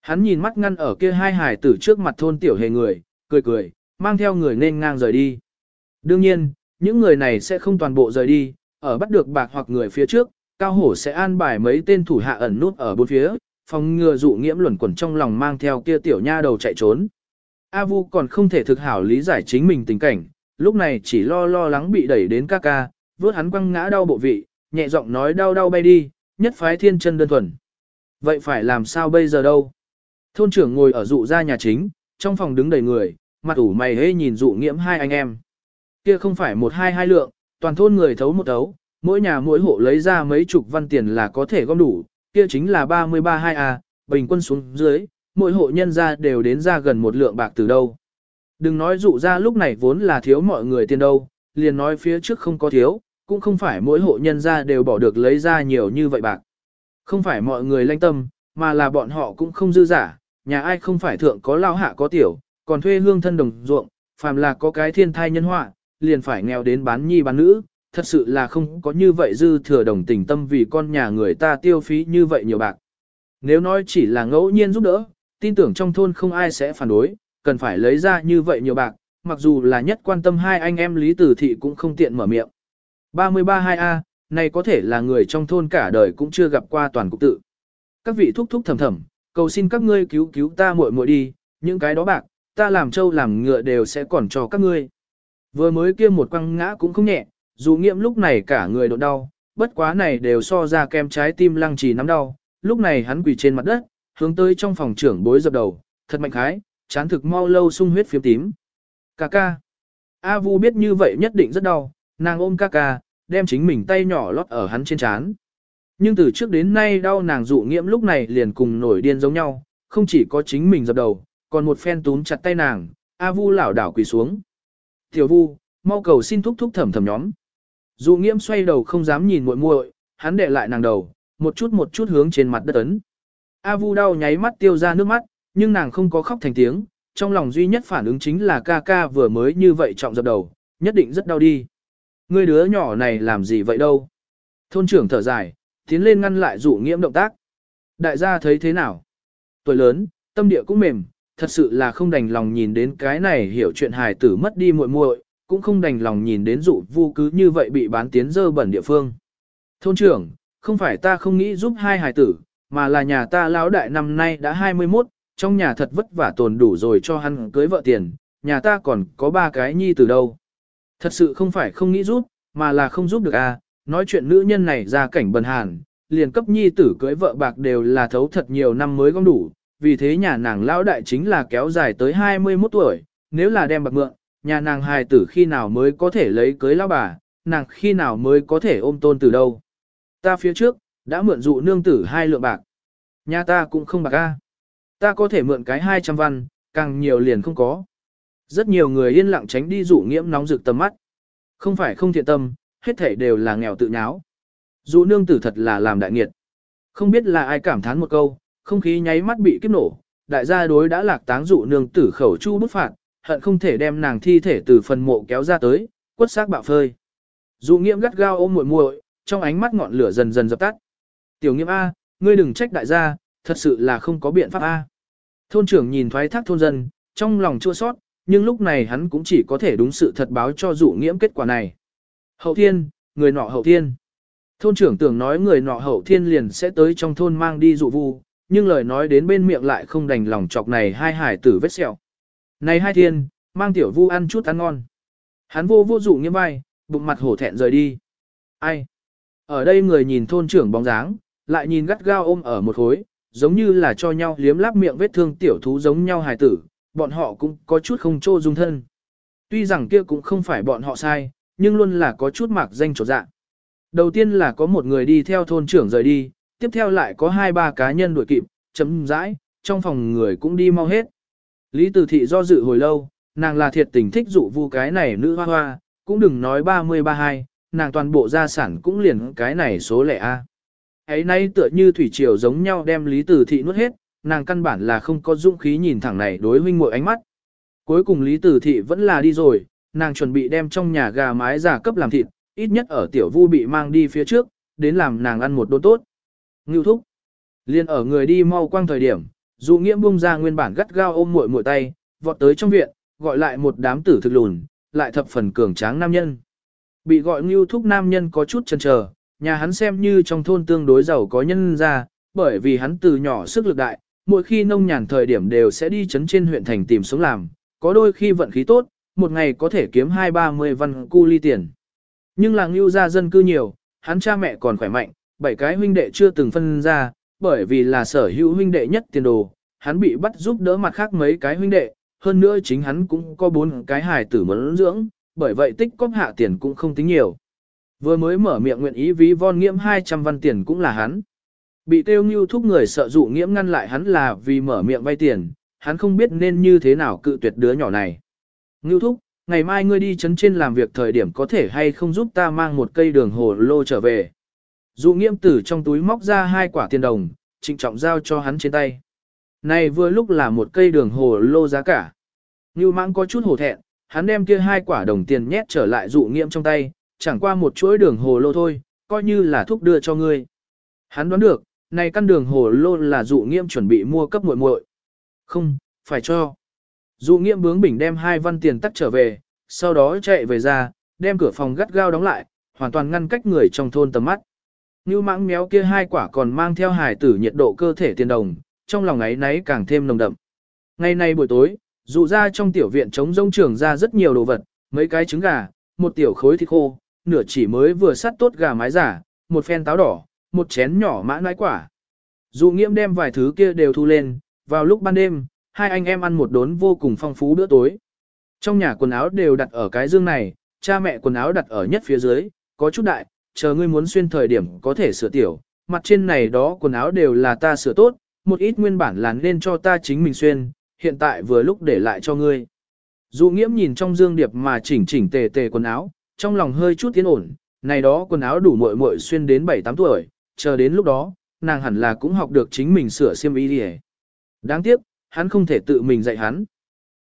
Hắn nhìn mắt ngăn ở kia hai hải tử trước mặt thôn tiểu hề người, cười cười, mang theo người nên ngang rời đi. Đương nhiên, những người này sẽ không toàn bộ rời đi, ở bắt được bạc hoặc người phía trước, cao hổ sẽ an bài mấy tên thủ hạ ẩn nút ở bốn phía, phòng ngừa dụ nghiễm luẩn quẩn trong lòng mang theo kia tiểu nha đầu chạy trốn. A Vu còn không thể thực hảo lý giải chính mình tình cảnh, lúc này chỉ lo lo lắng bị đẩy đến ca ca, vớt hắn quăng ngã đau bộ vị, nhẹ giọng nói đau đau bay đi, nhất phái thiên chân đơn thuần. Vậy phải làm sao bây giờ đâu? Thôn trưởng ngồi ở dụ ra nhà chính, trong phòng đứng đầy người, mặt ủ mày hê nhìn dụ nghiễm hai anh em. Kia không phải một hai hai lượng, toàn thôn người thấu một thấu, mỗi nhà mỗi hộ lấy ra mấy chục văn tiền là có thể gom đủ, kia chính là 33-2A, bình quân xuống dưới, mỗi hộ nhân ra đều đến ra gần một lượng bạc từ đâu. Đừng nói dụ ra lúc này vốn là thiếu mọi người tiền đâu, liền nói phía trước không có thiếu, cũng không phải mỗi hộ nhân ra đều bỏ được lấy ra nhiều như vậy bạc. Không phải mọi người lanh tâm, mà là bọn họ cũng không dư giả, nhà ai không phải thượng có lao hạ có tiểu, còn thuê hương thân đồng ruộng, phàm là có cái thiên thai nhân họa, liền phải nghèo đến bán nhi bán nữ, thật sự là không có như vậy dư thừa đồng tình tâm vì con nhà người ta tiêu phí như vậy nhiều bạc. Nếu nói chỉ là ngẫu nhiên giúp đỡ, tin tưởng trong thôn không ai sẽ phản đối, cần phải lấy ra như vậy nhiều bạc, mặc dù là nhất quan tâm hai anh em Lý Tử Thị cũng không tiện mở miệng. 33-2A, này có thể là người trong thôn cả đời cũng chưa gặp qua toàn cục tự. Các vị thúc thúc thầm thầm, cầu xin các ngươi cứu cứu ta muội muội đi, những cái đó bạc, ta làm trâu làm ngựa đều sẽ còn cho các ngươi. Vừa mới kia một quăng ngã cũng không nhẹ, dù nghiệm lúc này cả người độ đau, bất quá này đều so ra kem trái tim lăng trì nắm đau, lúc này hắn quỳ trên mặt đất, hướng tới trong phòng trưởng bối dập đầu, thật mạnh khái, chán thực mau lâu sung huyết phiếm tím. Cà ca. A Vu biết như vậy nhất định rất đau, nàng ôm ca ca, đem chính mình tay nhỏ lót ở hắn trên chán. Nhưng từ trước đến nay đau nàng dụ nghiệm lúc này liền cùng nổi điên giống nhau, không chỉ có chính mình dập đầu, còn một phen túm chặt tay nàng, A Vu lảo đảo quỳ xuống. Tiểu Vu, mau cầu xin thúc thúc thầm thầm nhóm. Dụ nghiễm xoay đầu không dám nhìn muội muội, hắn để lại nàng đầu, một chút một chút hướng trên mặt đất ấn. A Vu đau nháy mắt tiêu ra nước mắt, nhưng nàng không có khóc thành tiếng, trong lòng duy nhất phản ứng chính là ca ca vừa mới như vậy trọng dập đầu, nhất định rất đau đi. Người đứa nhỏ này làm gì vậy đâu? Thôn trưởng thở dài, tiến lên ngăn lại dụ nghiễm động tác. Đại gia thấy thế nào? Tuổi lớn, tâm địa cũng mềm, thật sự là không đành lòng nhìn đến cái này hiểu chuyện hài tử mất đi muội muội, cũng không đành lòng nhìn đến dụ vu cứ như vậy bị bán tiến dơ bẩn địa phương. Thôn trưởng, không phải ta không nghĩ giúp hai hài tử, mà là nhà ta lão đại năm nay đã 21, trong nhà thật vất vả tồn đủ rồi cho hắn cưới vợ tiền, nhà ta còn có ba cái nhi từ đâu. Thật sự không phải không nghĩ giúp, mà là không giúp được a. À. nói chuyện nữ nhân này ra cảnh bần hàn, liền cấp nhi tử cưới vợ bạc đều là thấu thật nhiều năm mới gom đủ, vì thế nhà nàng lão đại chính là kéo dài tới 21 tuổi, nếu là đem bạc mượn, nhà nàng hài tử khi nào mới có thể lấy cưới lão bà, nàng khi nào mới có thể ôm tôn từ đâu. Ta phía trước, đã mượn dụ nương tử hai lượng bạc. Nhà ta cũng không bạc a. Ta có thể mượn cái 200 văn, càng nhiều liền không có. Rất nhiều người yên lặng tránh đi dụ nghiễm nóng rực tầm mắt. Không phải không thiện tâm, hết thể đều là nghèo tự nháo. Dụ nương tử thật là làm đại nghiệt. Không biết là ai cảm thán một câu, không khí nháy mắt bị kiếp nổ, đại gia đối đã lạc táng dụ nương tử khẩu chu bút phạt, hận không thể đem nàng thi thể từ phần mộ kéo ra tới, quất xác bạo phơi. Dụ nghiễm gắt gao ôm muội muội, trong ánh mắt ngọn lửa dần dần dập tắt. Tiểu nghiễm A, ngươi đừng trách đại gia, thật sự là không có biện pháp A. Thôn trưởng nhìn thoái thác thôn dân, trong lòng chua sót, nhưng lúc này hắn cũng chỉ có thể đúng sự thật báo cho dụ nghiễm kết quả này. Hậu thiên, người nọ hậu thiên. Thôn trưởng tưởng nói người nọ hậu thiên liền sẽ tới trong thôn mang đi dụ vu, nhưng lời nói đến bên miệng lại không đành lòng chọc này hai hải tử vết sẹo. Này hai thiên, mang tiểu vu ăn chút ăn ngon. Hắn vô vô dụ nghiêm vai, bụng mặt hổ thẹn rời đi. Ai? Ở đây người nhìn thôn trưởng bóng dáng, lại nhìn gắt gao ôm ở một khối, giống như là cho nhau liếm láp miệng vết thương tiểu thú giống nhau hài tử, bọn họ cũng có chút không trô dung thân. Tuy rằng kia cũng không phải bọn họ sai, nhưng luôn là có chút mạc danh trột dạ. Đầu tiên là có một người đi theo thôn trưởng rời đi, tiếp theo lại có hai ba cá nhân đuổi kịp, chấm dãi, trong phòng người cũng đi mau hết. Lý Tử Thị do dự hồi lâu, nàng là thiệt tình thích dụ vu cái này nữ hoa hoa, cũng đừng nói 30-32, nàng toàn bộ gia sản cũng liền cái này số lẻ A. Ấy nay tựa như thủy triều giống nhau đem Lý Tử Thị nuốt hết, nàng căn bản là không có dũng khí nhìn thẳng này đối huynh muội ánh mắt. Cuối cùng Lý Tử Thị vẫn là đi rồi, nàng chuẩn bị đem trong nhà gà mái giả cấp làm thịt, ít nhất ở tiểu vu bị mang đi phía trước, đến làm nàng ăn một đốn tốt. Ngưu thúc. Liên ở người đi mau quang thời điểm, dụ nghiễm bung ra nguyên bản gắt gao ôm muội muội tay, vọt tới trong viện, gọi lại một đám tử thực lùn, lại thập phần cường tráng nam nhân. Bị gọi ngưu thúc nam nhân có chút chần chờ, nhà hắn xem như trong thôn tương đối giàu có nhân ra, bởi vì hắn từ nhỏ sức lực đại, mỗi khi nông nhàn thời điểm đều sẽ đi chấn trên huyện thành tìm sống làm, có đôi khi vận khí tốt, một ngày có thể kiếm hai ba mươi văn cu ly tiền. Nhưng là lưu gia dân cư nhiều, hắn cha mẹ còn khỏe mạnh, bảy cái huynh đệ chưa từng phân ra, bởi vì là sở hữu huynh đệ nhất tiền đồ, hắn bị bắt giúp đỡ mặt khác mấy cái huynh đệ, hơn nữa chính hắn cũng có bốn cái hài tử muốn dưỡng, bởi vậy tích cóp hạ tiền cũng không tính nhiều. Vừa mới mở miệng nguyện ý ví von nghiễm 200 văn tiền cũng là hắn. Bị tiêu ngưu thúc người sợ dụ nghiễm ngăn lại hắn là vì mở miệng vay tiền, hắn không biết nên như thế nào cự tuyệt đứa nhỏ này. Ngưu thúc, ngày mai ngươi đi chấn trên làm việc thời điểm có thể hay không giúp ta mang một cây đường hồ lô trở về. Dụ nghiễm tử trong túi móc ra hai quả tiền đồng, trịnh trọng giao cho hắn trên tay. Này vừa lúc là một cây đường hồ lô giá cả. Như mãng có chút hổ thẹn, hắn đem kia hai quả đồng tiền nhét trở lại dụ nghiêm trong tay, chẳng qua một chuỗi đường hồ lô thôi, coi như là thuốc đưa cho ngươi. Hắn đoán được, này căn đường hồ lô là dụ nghiêm chuẩn bị mua cấp muội muội. Không, phải cho. Dụ nghiêm bướng bỉnh đem hai văn tiền tắt trở về, sau đó chạy về ra, đem cửa phòng gắt gao đóng lại, hoàn toàn ngăn cách người trong thôn tầm mắt. Như mãng méo kia hai quả còn mang theo hài tử nhiệt độ cơ thể tiền đồng, trong lòng ấy nấy càng thêm nồng đậm. Ngày nay buổi tối, dụ ra trong tiểu viện trống rông trường ra rất nhiều đồ vật, mấy cái trứng gà, một tiểu khối thịt khô, nửa chỉ mới vừa sắt tốt gà mái giả, một phen táo đỏ, một chén nhỏ mã nãi quả. Dụ nghiễm đem vài thứ kia đều thu lên, vào lúc ban đêm, hai anh em ăn một đốn vô cùng phong phú bữa tối. Trong nhà quần áo đều đặt ở cái dương này, cha mẹ quần áo đặt ở nhất phía dưới, có chút đại, chờ ngươi muốn xuyên thời điểm có thể sửa tiểu, mặt trên này đó quần áo đều là ta sửa tốt, một ít nguyên bản là nên cho ta chính mình xuyên, hiện tại vừa lúc để lại cho ngươi. Dụ nghiễm nhìn trong dương điệp mà chỉnh chỉnh tề tề quần áo, trong lòng hơi chút tiến ổn, này đó quần áo đủ muội muội xuyên đến 7-8 tuổi, chờ đến lúc đó, nàng hẳn là cũng học được chính mình sửa xiêm y đi Đáng tiếc, hắn không thể tự mình dạy hắn.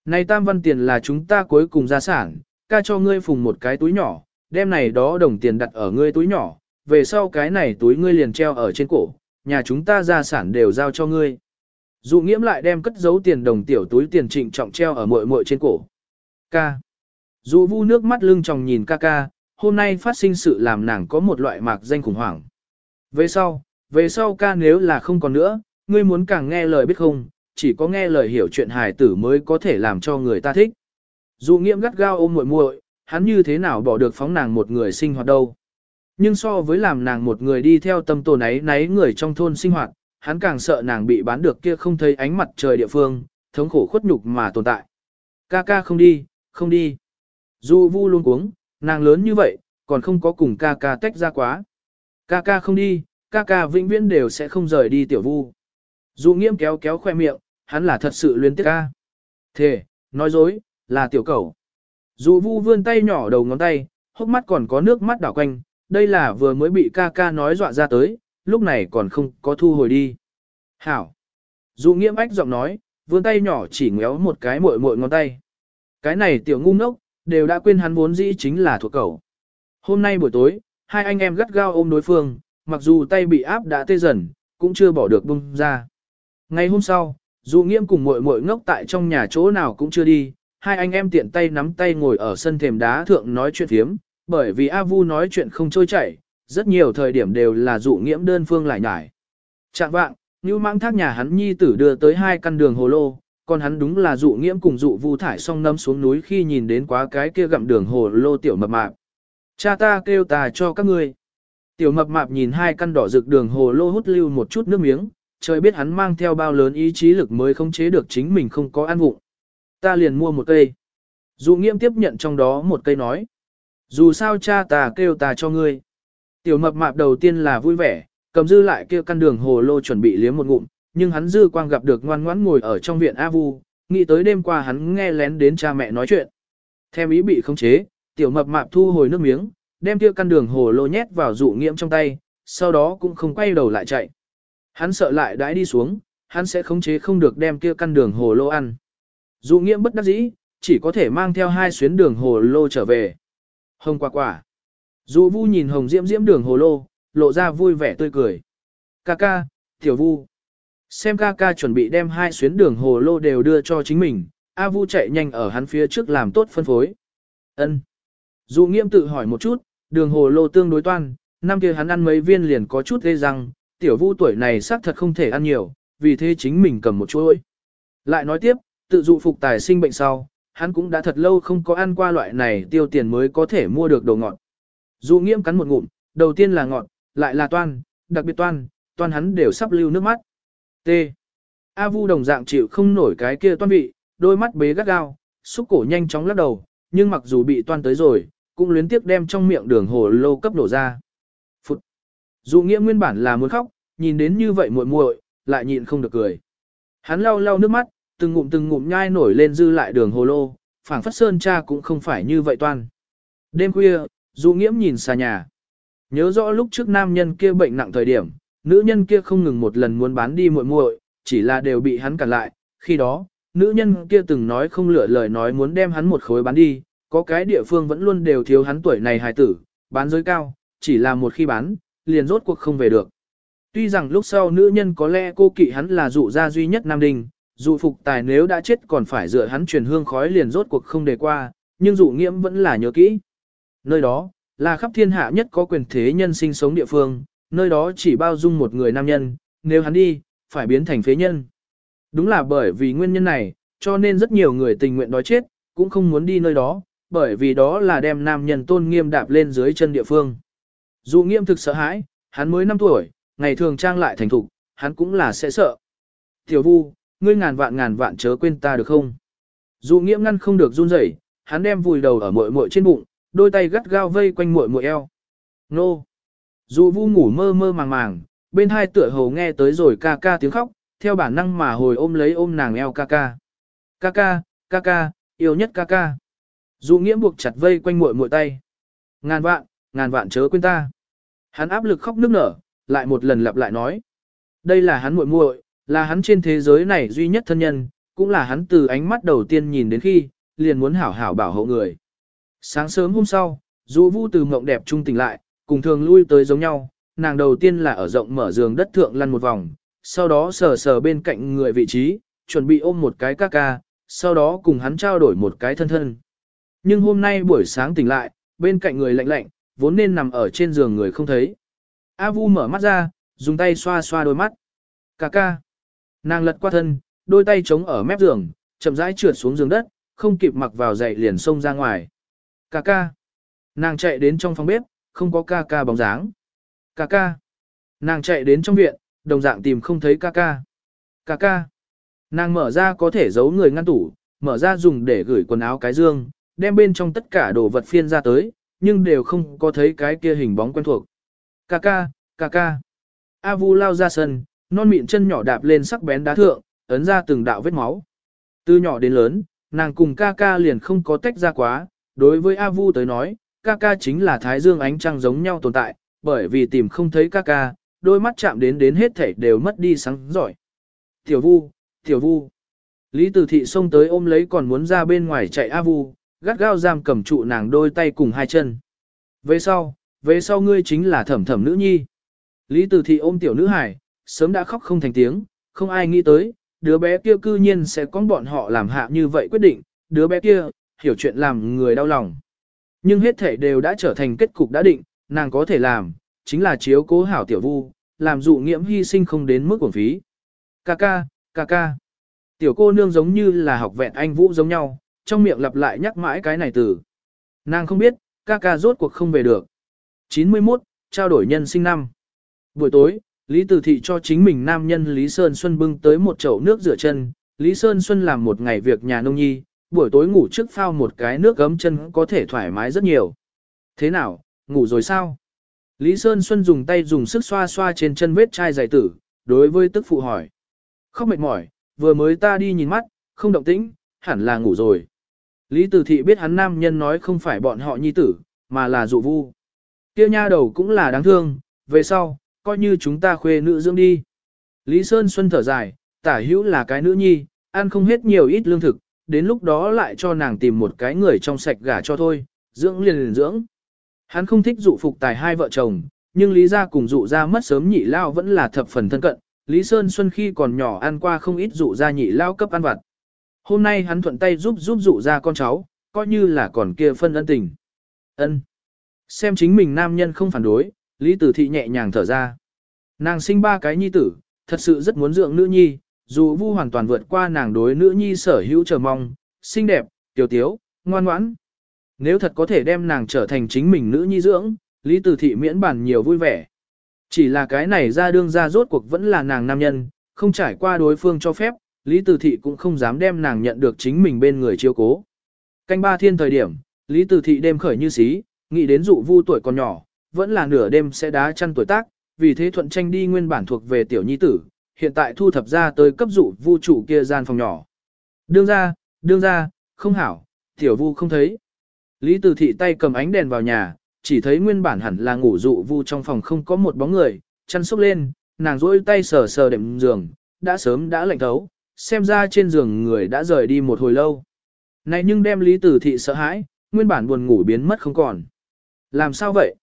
Này tam văn tiền là chúng ta cuối cùng gia sản, ca cho ngươi phùng một cái túi nhỏ, đem này đó đồng tiền đặt ở ngươi túi nhỏ, về sau cái này túi ngươi liền treo ở trên cổ, nhà chúng ta gia sản đều giao cho ngươi. Dụ nghiễm lại đem cất giấu tiền đồng tiểu túi tiền trịnh trọng treo ở muội muội trên cổ. Ca. Dụ vu nước mắt lưng tròng nhìn ca ca, hôm nay phát sinh sự làm nàng có một loại mạc danh khủng hoảng. Về sau, về sau ca nếu là không còn nữa, ngươi muốn càng nghe lời biết không, chỉ có nghe lời hiểu chuyện hài tử mới có thể làm cho người ta thích. Dụ nghiễm gắt gao ôm muội muội, hắn như thế nào bỏ được phóng nàng một người sinh hoạt đâu. Nhưng so với làm nàng một người đi theo tâm tồn ấy nấy người trong thôn sinh hoạt, hắn càng sợ nàng bị bán được kia không thấy ánh mặt trời địa phương, thống khổ khuất nhục mà tồn tại. Ca ca không đi, không đi. Du vu luôn cuống, nàng lớn như vậy, còn không có cùng ca ca tách ra quá. Ca ca không đi, ca ca vĩnh viễn đều sẽ không rời đi tiểu vu. Du nghiễm kéo kéo khoe miệng, hắn là thật sự luyến tiếc ca. Thề, nói dối, là tiểu cầu. Dù vu vươn tay nhỏ đầu ngón tay, hốc mắt còn có nước mắt đảo quanh, đây là vừa mới bị ca ca nói dọa ra tới, lúc này còn không có thu hồi đi. Hảo. Dụ nghiễm ách giọng nói, vươn tay nhỏ chỉ ngéo một cái muội muội ngón tay. Cái này tiểu ngu ngốc, đều đã quên hắn vốn dĩ chính là thuộc cậu. Hôm nay buổi tối, hai anh em gắt gao ôm đối phương, mặc dù tay bị áp đã tê dần, cũng chưa bỏ được bung ra. Ngày hôm sau, dù nghiễm cùng muội muội ngốc tại trong nhà chỗ nào cũng chưa đi, hai anh em tiện tay nắm tay ngồi ở sân thềm đá thượng nói chuyện thiếm, bởi vì A Vu nói chuyện không trôi chảy, rất nhiều thời điểm đều là dụ nghiễm đơn phương lại nhải. Trạng vạng, như mang thác nhà hắn nhi tử đưa tới hai căn đường hồ lô, còn hắn đúng là dụ nghiễm cùng dụ vu thải xong nâm xuống núi khi nhìn đến quá cái kia gặm đường hồ lô tiểu mập mạp. Cha ta kêu ta cho các ngươi. Tiểu mập mạp nhìn hai căn đỏ rực đường hồ lô hút lưu một chút nước miếng, trời biết hắn mang theo bao lớn ý chí lực mới không chế được chính mình không có ăn vụng. Ta liền mua một cây. Dụ nghiêm tiếp nhận trong đó một cây nói. Dù sao cha ta kêu ta cho ngươi. Tiểu mập mạp đầu tiên là vui vẻ, cầm dư lại kia căn đường hồ lô chuẩn bị liếm một ngụm, nhưng hắn dư quang gặp được ngoan ngoãn ngồi ở trong viện A Vu, nghĩ tới đêm qua hắn nghe lén đến cha mẹ nói chuyện. Theo ý bị khống chế, tiểu mập mạp thu hồi nước miếng, đem kia căn đường hồ lô nhét vào dụ nghiễm trong tay, sau đó cũng không quay đầu lại chạy. Hắn sợ lại đãi đi xuống, hắn sẽ khống chế không được đem kia căn đường hồ lô ăn. Dụ nghiễm bất đắc dĩ, chỉ có thể mang theo hai xuyến đường hồ lô trở về. Hồng quả quả. Dụ vu nhìn hồng diễm diễm đường hồ lô, lộ ra vui vẻ tươi cười. Ca ca, tiểu vu. Xem ca ca chuẩn bị đem hai xuyến đường hồ lô đều đưa cho chính mình, A Vu chạy nhanh ở hắn phía trước làm tốt phân phối. Ân. Dụ nghiêm tự hỏi một chút, đường hồ lô tương đối toan, năm kia hắn ăn mấy viên liền có chút ghê răng, tiểu Vu tuổi này xác thật không thể ăn nhiều, vì thế chính mình cầm một chuỗi. Lại nói tiếp, tự dụ phục tài sinh bệnh sau, hắn cũng đã thật lâu không có ăn qua loại này tiêu tiền mới có thể mua được đồ ngọt. Dụ nghiêm cắn một ngụm, đầu tiên là ngọt, lại là toan, đặc biệt toan, toan hắn đều sắp lưu nước mắt. T. A Vu đồng dạng chịu không nổi cái kia toan vị, đôi mắt bế gắt gao, xúc cổ nhanh chóng lắc đầu, nhưng mặc dù bị toan tới rồi, cũng luyến tiếc đem trong miệng đường hồ lô cấp đổ ra. Phụt. Dụ nghĩa nguyên bản là muốn khóc, nhìn đến như vậy muội muội, lại nhịn không được cười. Hắn lau lau nước mắt, từng ngụm từng ngụm nhai nổi lên dư lại đường hồ lô, phảng phất sơn cha cũng không phải như vậy toan. Đêm khuya, dụ nghiễm nhìn xa nhà. Nhớ rõ lúc trước nam nhân kia bệnh nặng thời điểm, nữ nhân kia không ngừng một lần muốn bán đi muội muội, chỉ là đều bị hắn cản lại. Khi đó, nữ nhân kia từng nói không lựa lời nói muốn đem hắn một khối bán đi, có cái địa phương vẫn luôn đều thiếu hắn tuổi này hài tử, bán giới cao, chỉ là một khi bán, liền rốt cuộc không về được. Tuy rằng lúc sau nữ nhân có lẽ cô kỵ hắn là dụ ra duy nhất nam đình, dụ phục tài nếu đã chết còn phải dựa hắn truyền hương khói liền rốt cuộc không đề qua, nhưng dụ nghiễm vẫn là nhớ kỹ. Nơi đó, là khắp thiên hạ nhất có quyền thế nhân sinh sống địa phương, nơi đó chỉ bao dung một người nam nhân, nếu hắn đi, phải biến thành phế nhân. Đúng là bởi vì nguyên nhân này, cho nên rất nhiều người tình nguyện đói chết, cũng không muốn đi nơi đó, bởi vì đó là đem nam nhân tôn nghiêm đạp lên dưới chân địa phương. Dụ nghiêm thực sợ hãi, hắn mới 5 tuổi, ngày thường trang lại thành thục, hắn cũng là sẽ sợ. Tiểu vu, ngươi ngàn vạn ngàn vạn chớ quên ta được không? Dụ nghiễm ngăn không được run rẩy, hắn đem vùi đầu ở muội muội trên bụng, đôi tay gắt gao vây quanh muội muội eo. Nô! Dụ vu ngủ mơ mơ màng màng, bên hai tựa hồ nghe tới rồi ca ca tiếng khóc, theo bản năng mà hồi ôm lấy ôm nàng eo ca ca. Ca ca, ca ca, yêu nhất ca ca. Dụ nghiễm buộc chặt vây quanh muội muội tay. Ngàn vạn, ngàn vạn chớ quên ta. Hắn áp lực khóc nức nở, lại một lần lặp lại nói. Đây là hắn muội muội, là hắn trên thế giới này duy nhất thân nhân, cũng là hắn từ ánh mắt đầu tiên nhìn đến khi, liền muốn hảo hảo bảo hộ người. Sáng sớm hôm sau, Dụ Vũ từ mộng đẹp trung tỉnh lại, cùng thường lui tới giống nhau, nàng đầu tiên là ở rộng mở giường đất thượng lăn một vòng, sau đó sờ sờ bên cạnh người vị trí, chuẩn bị ôm một cái ca ca, sau đó cùng hắn trao đổi một cái thân thân. Nhưng hôm nay buổi sáng tỉnh lại, bên cạnh người lạnh lạnh, vốn nên nằm ở trên giường người không thấy. A Vu mở mắt ra, dùng tay xoa xoa đôi mắt. Ca ca. Nàng lật qua thân, đôi tay chống ở mép giường, chậm rãi trượt xuống giường đất, không kịp mặc vào dậy liền xông ra ngoài. Cà ca. Nàng chạy đến trong phòng bếp, không có ca ca bóng dáng. Cà ca. Nàng chạy đến trong viện, đồng dạng tìm không thấy ca ca. Cà ca. Nàng mở ra có thể giấu người ngăn tủ, mở ra dùng để gửi quần áo cái dương, đem bên trong tất cả đồ vật phiên ra tới, nhưng đều không có thấy cái kia hình bóng quen thuộc. Cà ca, cà ca. A Vu lao ra sân, non mịn chân nhỏ đạp lên sắc bén đá thượng, ấn ra từng đạo vết máu. Từ nhỏ đến lớn, nàng cùng ca ca liền không có tách ra quá, đối với A Vu tới nói, ca ca chính là thái dương ánh trăng giống nhau tồn tại, bởi vì tìm không thấy ca ca, đôi mắt chạm đến đến hết thảy đều mất đi sáng giỏi. Tiểu Vu, Tiểu Vu. Lý Tử Thị xông tới ôm lấy còn muốn ra bên ngoài chạy A Vu, gắt gao giam cầm trụ nàng đôi tay cùng hai chân. Về sau, về sau ngươi chính là thẩm thẩm nữ nhi. Lý Tử Thị ôm tiểu nữ hải, sớm đã khóc không thành tiếng, không ai nghĩ tới, đứa bé kia cư nhiên sẽ con bọn họ làm hạ như vậy quyết định, đứa bé kia, hiểu chuyện làm người đau lòng. Nhưng hết thể đều đã trở thành kết cục đã định, nàng có thể làm, chính là chiếu cố hảo tiểu vu, làm dụ nghiễm hy sinh không đến mức quổng phí. Ca ca, ca ca. Tiểu cô nương giống như là học vẹn anh vũ giống nhau, trong miệng lặp lại nhắc mãi cái này từ. Nàng không biết, ca ca rốt cuộc không về được. 91, trao đổi nhân sinh năm. Buổi tối, Lý Tử Thị cho chính mình nam nhân Lý Sơn Xuân bưng tới một chậu nước rửa chân. Lý Sơn Xuân làm một ngày việc nhà nông nhi, buổi tối ngủ trước phao một cái nước gấm chân có thể thoải mái rất nhiều. Thế nào, ngủ rồi sao? Lý Sơn Xuân dùng tay dùng sức xoa xoa trên chân vết chai giải tử, đối với tức phụ hỏi. Không mệt mỏi, vừa mới ta đi nhìn mắt, không động tĩnh, hẳn là ngủ rồi. Lý Tử Thị biết hắn nam nhân nói không phải bọn họ nhi tử, mà là dụ vu. Kia nha đầu cũng là đáng thương, về sau, coi như chúng ta khuê nữ dưỡng đi. Lý Sơn Xuân thở dài, tả hữu là cái nữ nhi, ăn không hết nhiều ít lương thực, đến lúc đó lại cho nàng tìm một cái người trong sạch gả cho thôi, dưỡng liền liền dưỡng. Hắn không thích dụ phục tài hai vợ chồng, nhưng Lý gia cùng dụ gia mất sớm nhị lao vẫn là thập phần thân cận, Lý Sơn Xuân khi còn nhỏ ăn qua không ít dụ gia nhị lao cấp ăn vặt. Hôm nay hắn thuận tay giúp giúp dụ gia con cháu, coi như là còn kia phân ân tình. Ân. Xem chính mình nam nhân không phản đối, Lý Tử Thị nhẹ nhàng thở ra. Nàng sinh ba cái nhi tử, thật sự rất muốn dưỡng nữ nhi, dù vu hoàn toàn vượt qua nàng đối nữ nhi sở hữu chờ mong, xinh đẹp, tiểu tiếu, ngoan ngoãn. Nếu thật có thể đem nàng trở thành chính mình nữ nhi dưỡng, Lý Tử Thị miễn bản nhiều vui vẻ. Chỉ là cái này ra đương ra rốt cuộc vẫn là nàng nam nhân, không trải qua đối phương cho phép, Lý Tử Thị cũng không dám đem nàng nhận được chính mình bên người chiêu cố. Canh ba thiên thời điểm, Lý Tử Thị đêm khởi như xí, nghĩ đến dụ vu tuổi còn nhỏ, vẫn là nửa đêm sẽ đá chăn tuổi tác, vì thế thuận tranh đi nguyên bản thuộc về tiểu nhi tử, hiện tại thu thập ra tới cấp dụ vu chủ kia gian phòng nhỏ. Đương ra, đương ra, không hảo, tiểu vu không thấy. Lý Tử Thị tay cầm ánh đèn vào nhà, chỉ thấy nguyên bản hẳn là ngủ dụ vu trong phòng không có một bóng người, chăn xốc lên, nàng rỗi tay sờ sờ đệm giường, đã sớm đã lạnh thấu, xem ra trên giường người đã rời đi một hồi lâu. Này nhưng đem Lý Tử Thị sợ hãi, nguyên bản buồn ngủ biến mất không còn. Làm sao vậy?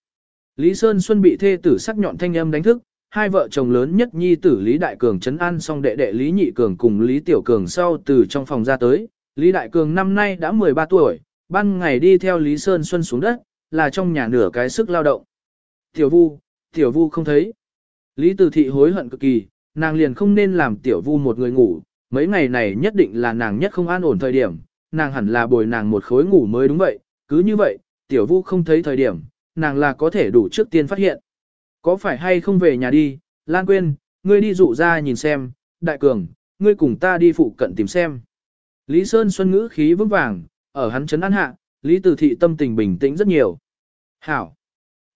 Lý Sơn Xuân bị thê tử sắc nhọn thanh âm đánh thức, hai vợ chồng lớn nhất nhi tử Lý Đại Cường chấn an xong đệ đệ Lý Nhị Cường cùng Lý Tiểu Cường sau từ trong phòng ra tới. Lý Đại Cường năm nay đã 13 tuổi, ban ngày đi theo Lý Sơn Xuân xuống đất, là trong nhà nửa cái sức lao động. Tiểu Vu, Tiểu Vu không thấy. Lý Từ Thị hối hận cực kỳ, nàng liền không nên làm Tiểu Vu một người ngủ, mấy ngày này nhất định là nàng nhất không an ổn thời điểm, nàng hẳn là bồi nàng một khối ngủ mới đúng vậy, cứ như vậy, Tiểu Vu không thấy thời điểm, nàng là có thể đủ trước tiên phát hiện. Có phải hay không về nhà đi, Lan Quyên, ngươi đi dụ ra nhìn xem, Đại Cường, ngươi cùng ta đi phụ cận tìm xem. Lý Sơn Xuân ngữ khí vững vàng, ở hắn chấn an hạ, Lý Tử Thị tâm tình bình tĩnh rất nhiều. Hảo!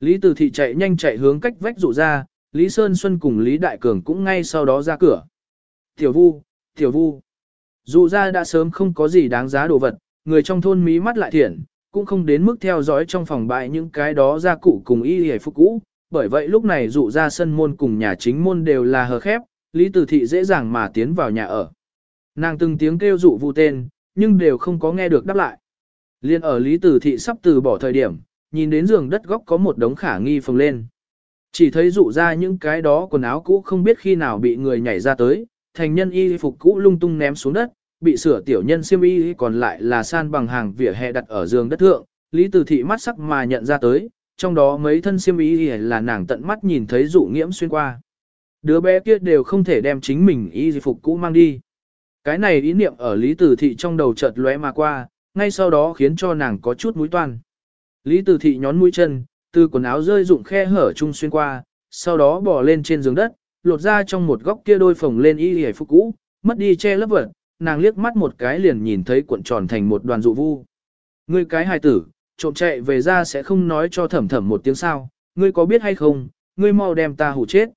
Lý Tử Thị chạy nhanh chạy hướng cách vách dụ ra, Lý Sơn Xuân cùng Lý Đại Cường cũng ngay sau đó ra cửa. Tiểu Vu, Tiểu Vu. Dụ ra đã sớm không có gì đáng giá đồ vật, người trong thôn mí mắt lại thiện, cũng không đến mức theo dõi trong phòng bại những cái đó gia cụ cùng y hề phục cũ, bởi vậy lúc này dụ ra sân môn cùng nhà chính môn đều là hờ khép, Lý Tử Thị dễ dàng mà tiến vào nhà ở. Nàng từng tiếng kêu dụ vu tên, nhưng đều không có nghe được đáp lại. Liên ở Lý Tử Thị sắp từ bỏ thời điểm, nhìn đến giường đất góc có một đống khả nghi phồng lên. Chỉ thấy dụ ra những cái đó quần áo cũ không biết khi nào bị người nhảy ra tới, thành nhân y phục cũ lung tung ném xuống đất, bị sửa tiểu nhân xiêm y còn lại là san bằng hàng vỉa hè đặt ở giường đất thượng, Lý Từ Thị mắt sắc mà nhận ra tới, trong đó mấy thân xiêm y là nàng tận mắt nhìn thấy dụ nghiễm xuyên qua. Đứa bé kia đều không thể đem chính mình y phục cũ mang đi. Cái này ý niệm ở Lý Từ Thị trong đầu chợt lóe mà qua, ngay sau đó khiến cho nàng có chút mũi toan. Lý Từ Thị nhón mũi chân, từ quần áo rơi rụng khe hở chung xuyên qua, sau đó bỏ lên trên giường đất, lột ra trong một góc kia đôi phồng lên y hề phục cũ, mất đi che lớp vật, nàng liếc mắt một cái liền nhìn thấy cuộn tròn thành một đoàn dụ vu. Ngươi cái hài tử, trộm chạy về ra sẽ không nói cho thẩm thẩm một tiếng sao, ngươi có biết hay không, ngươi mau đem ta hủ chết.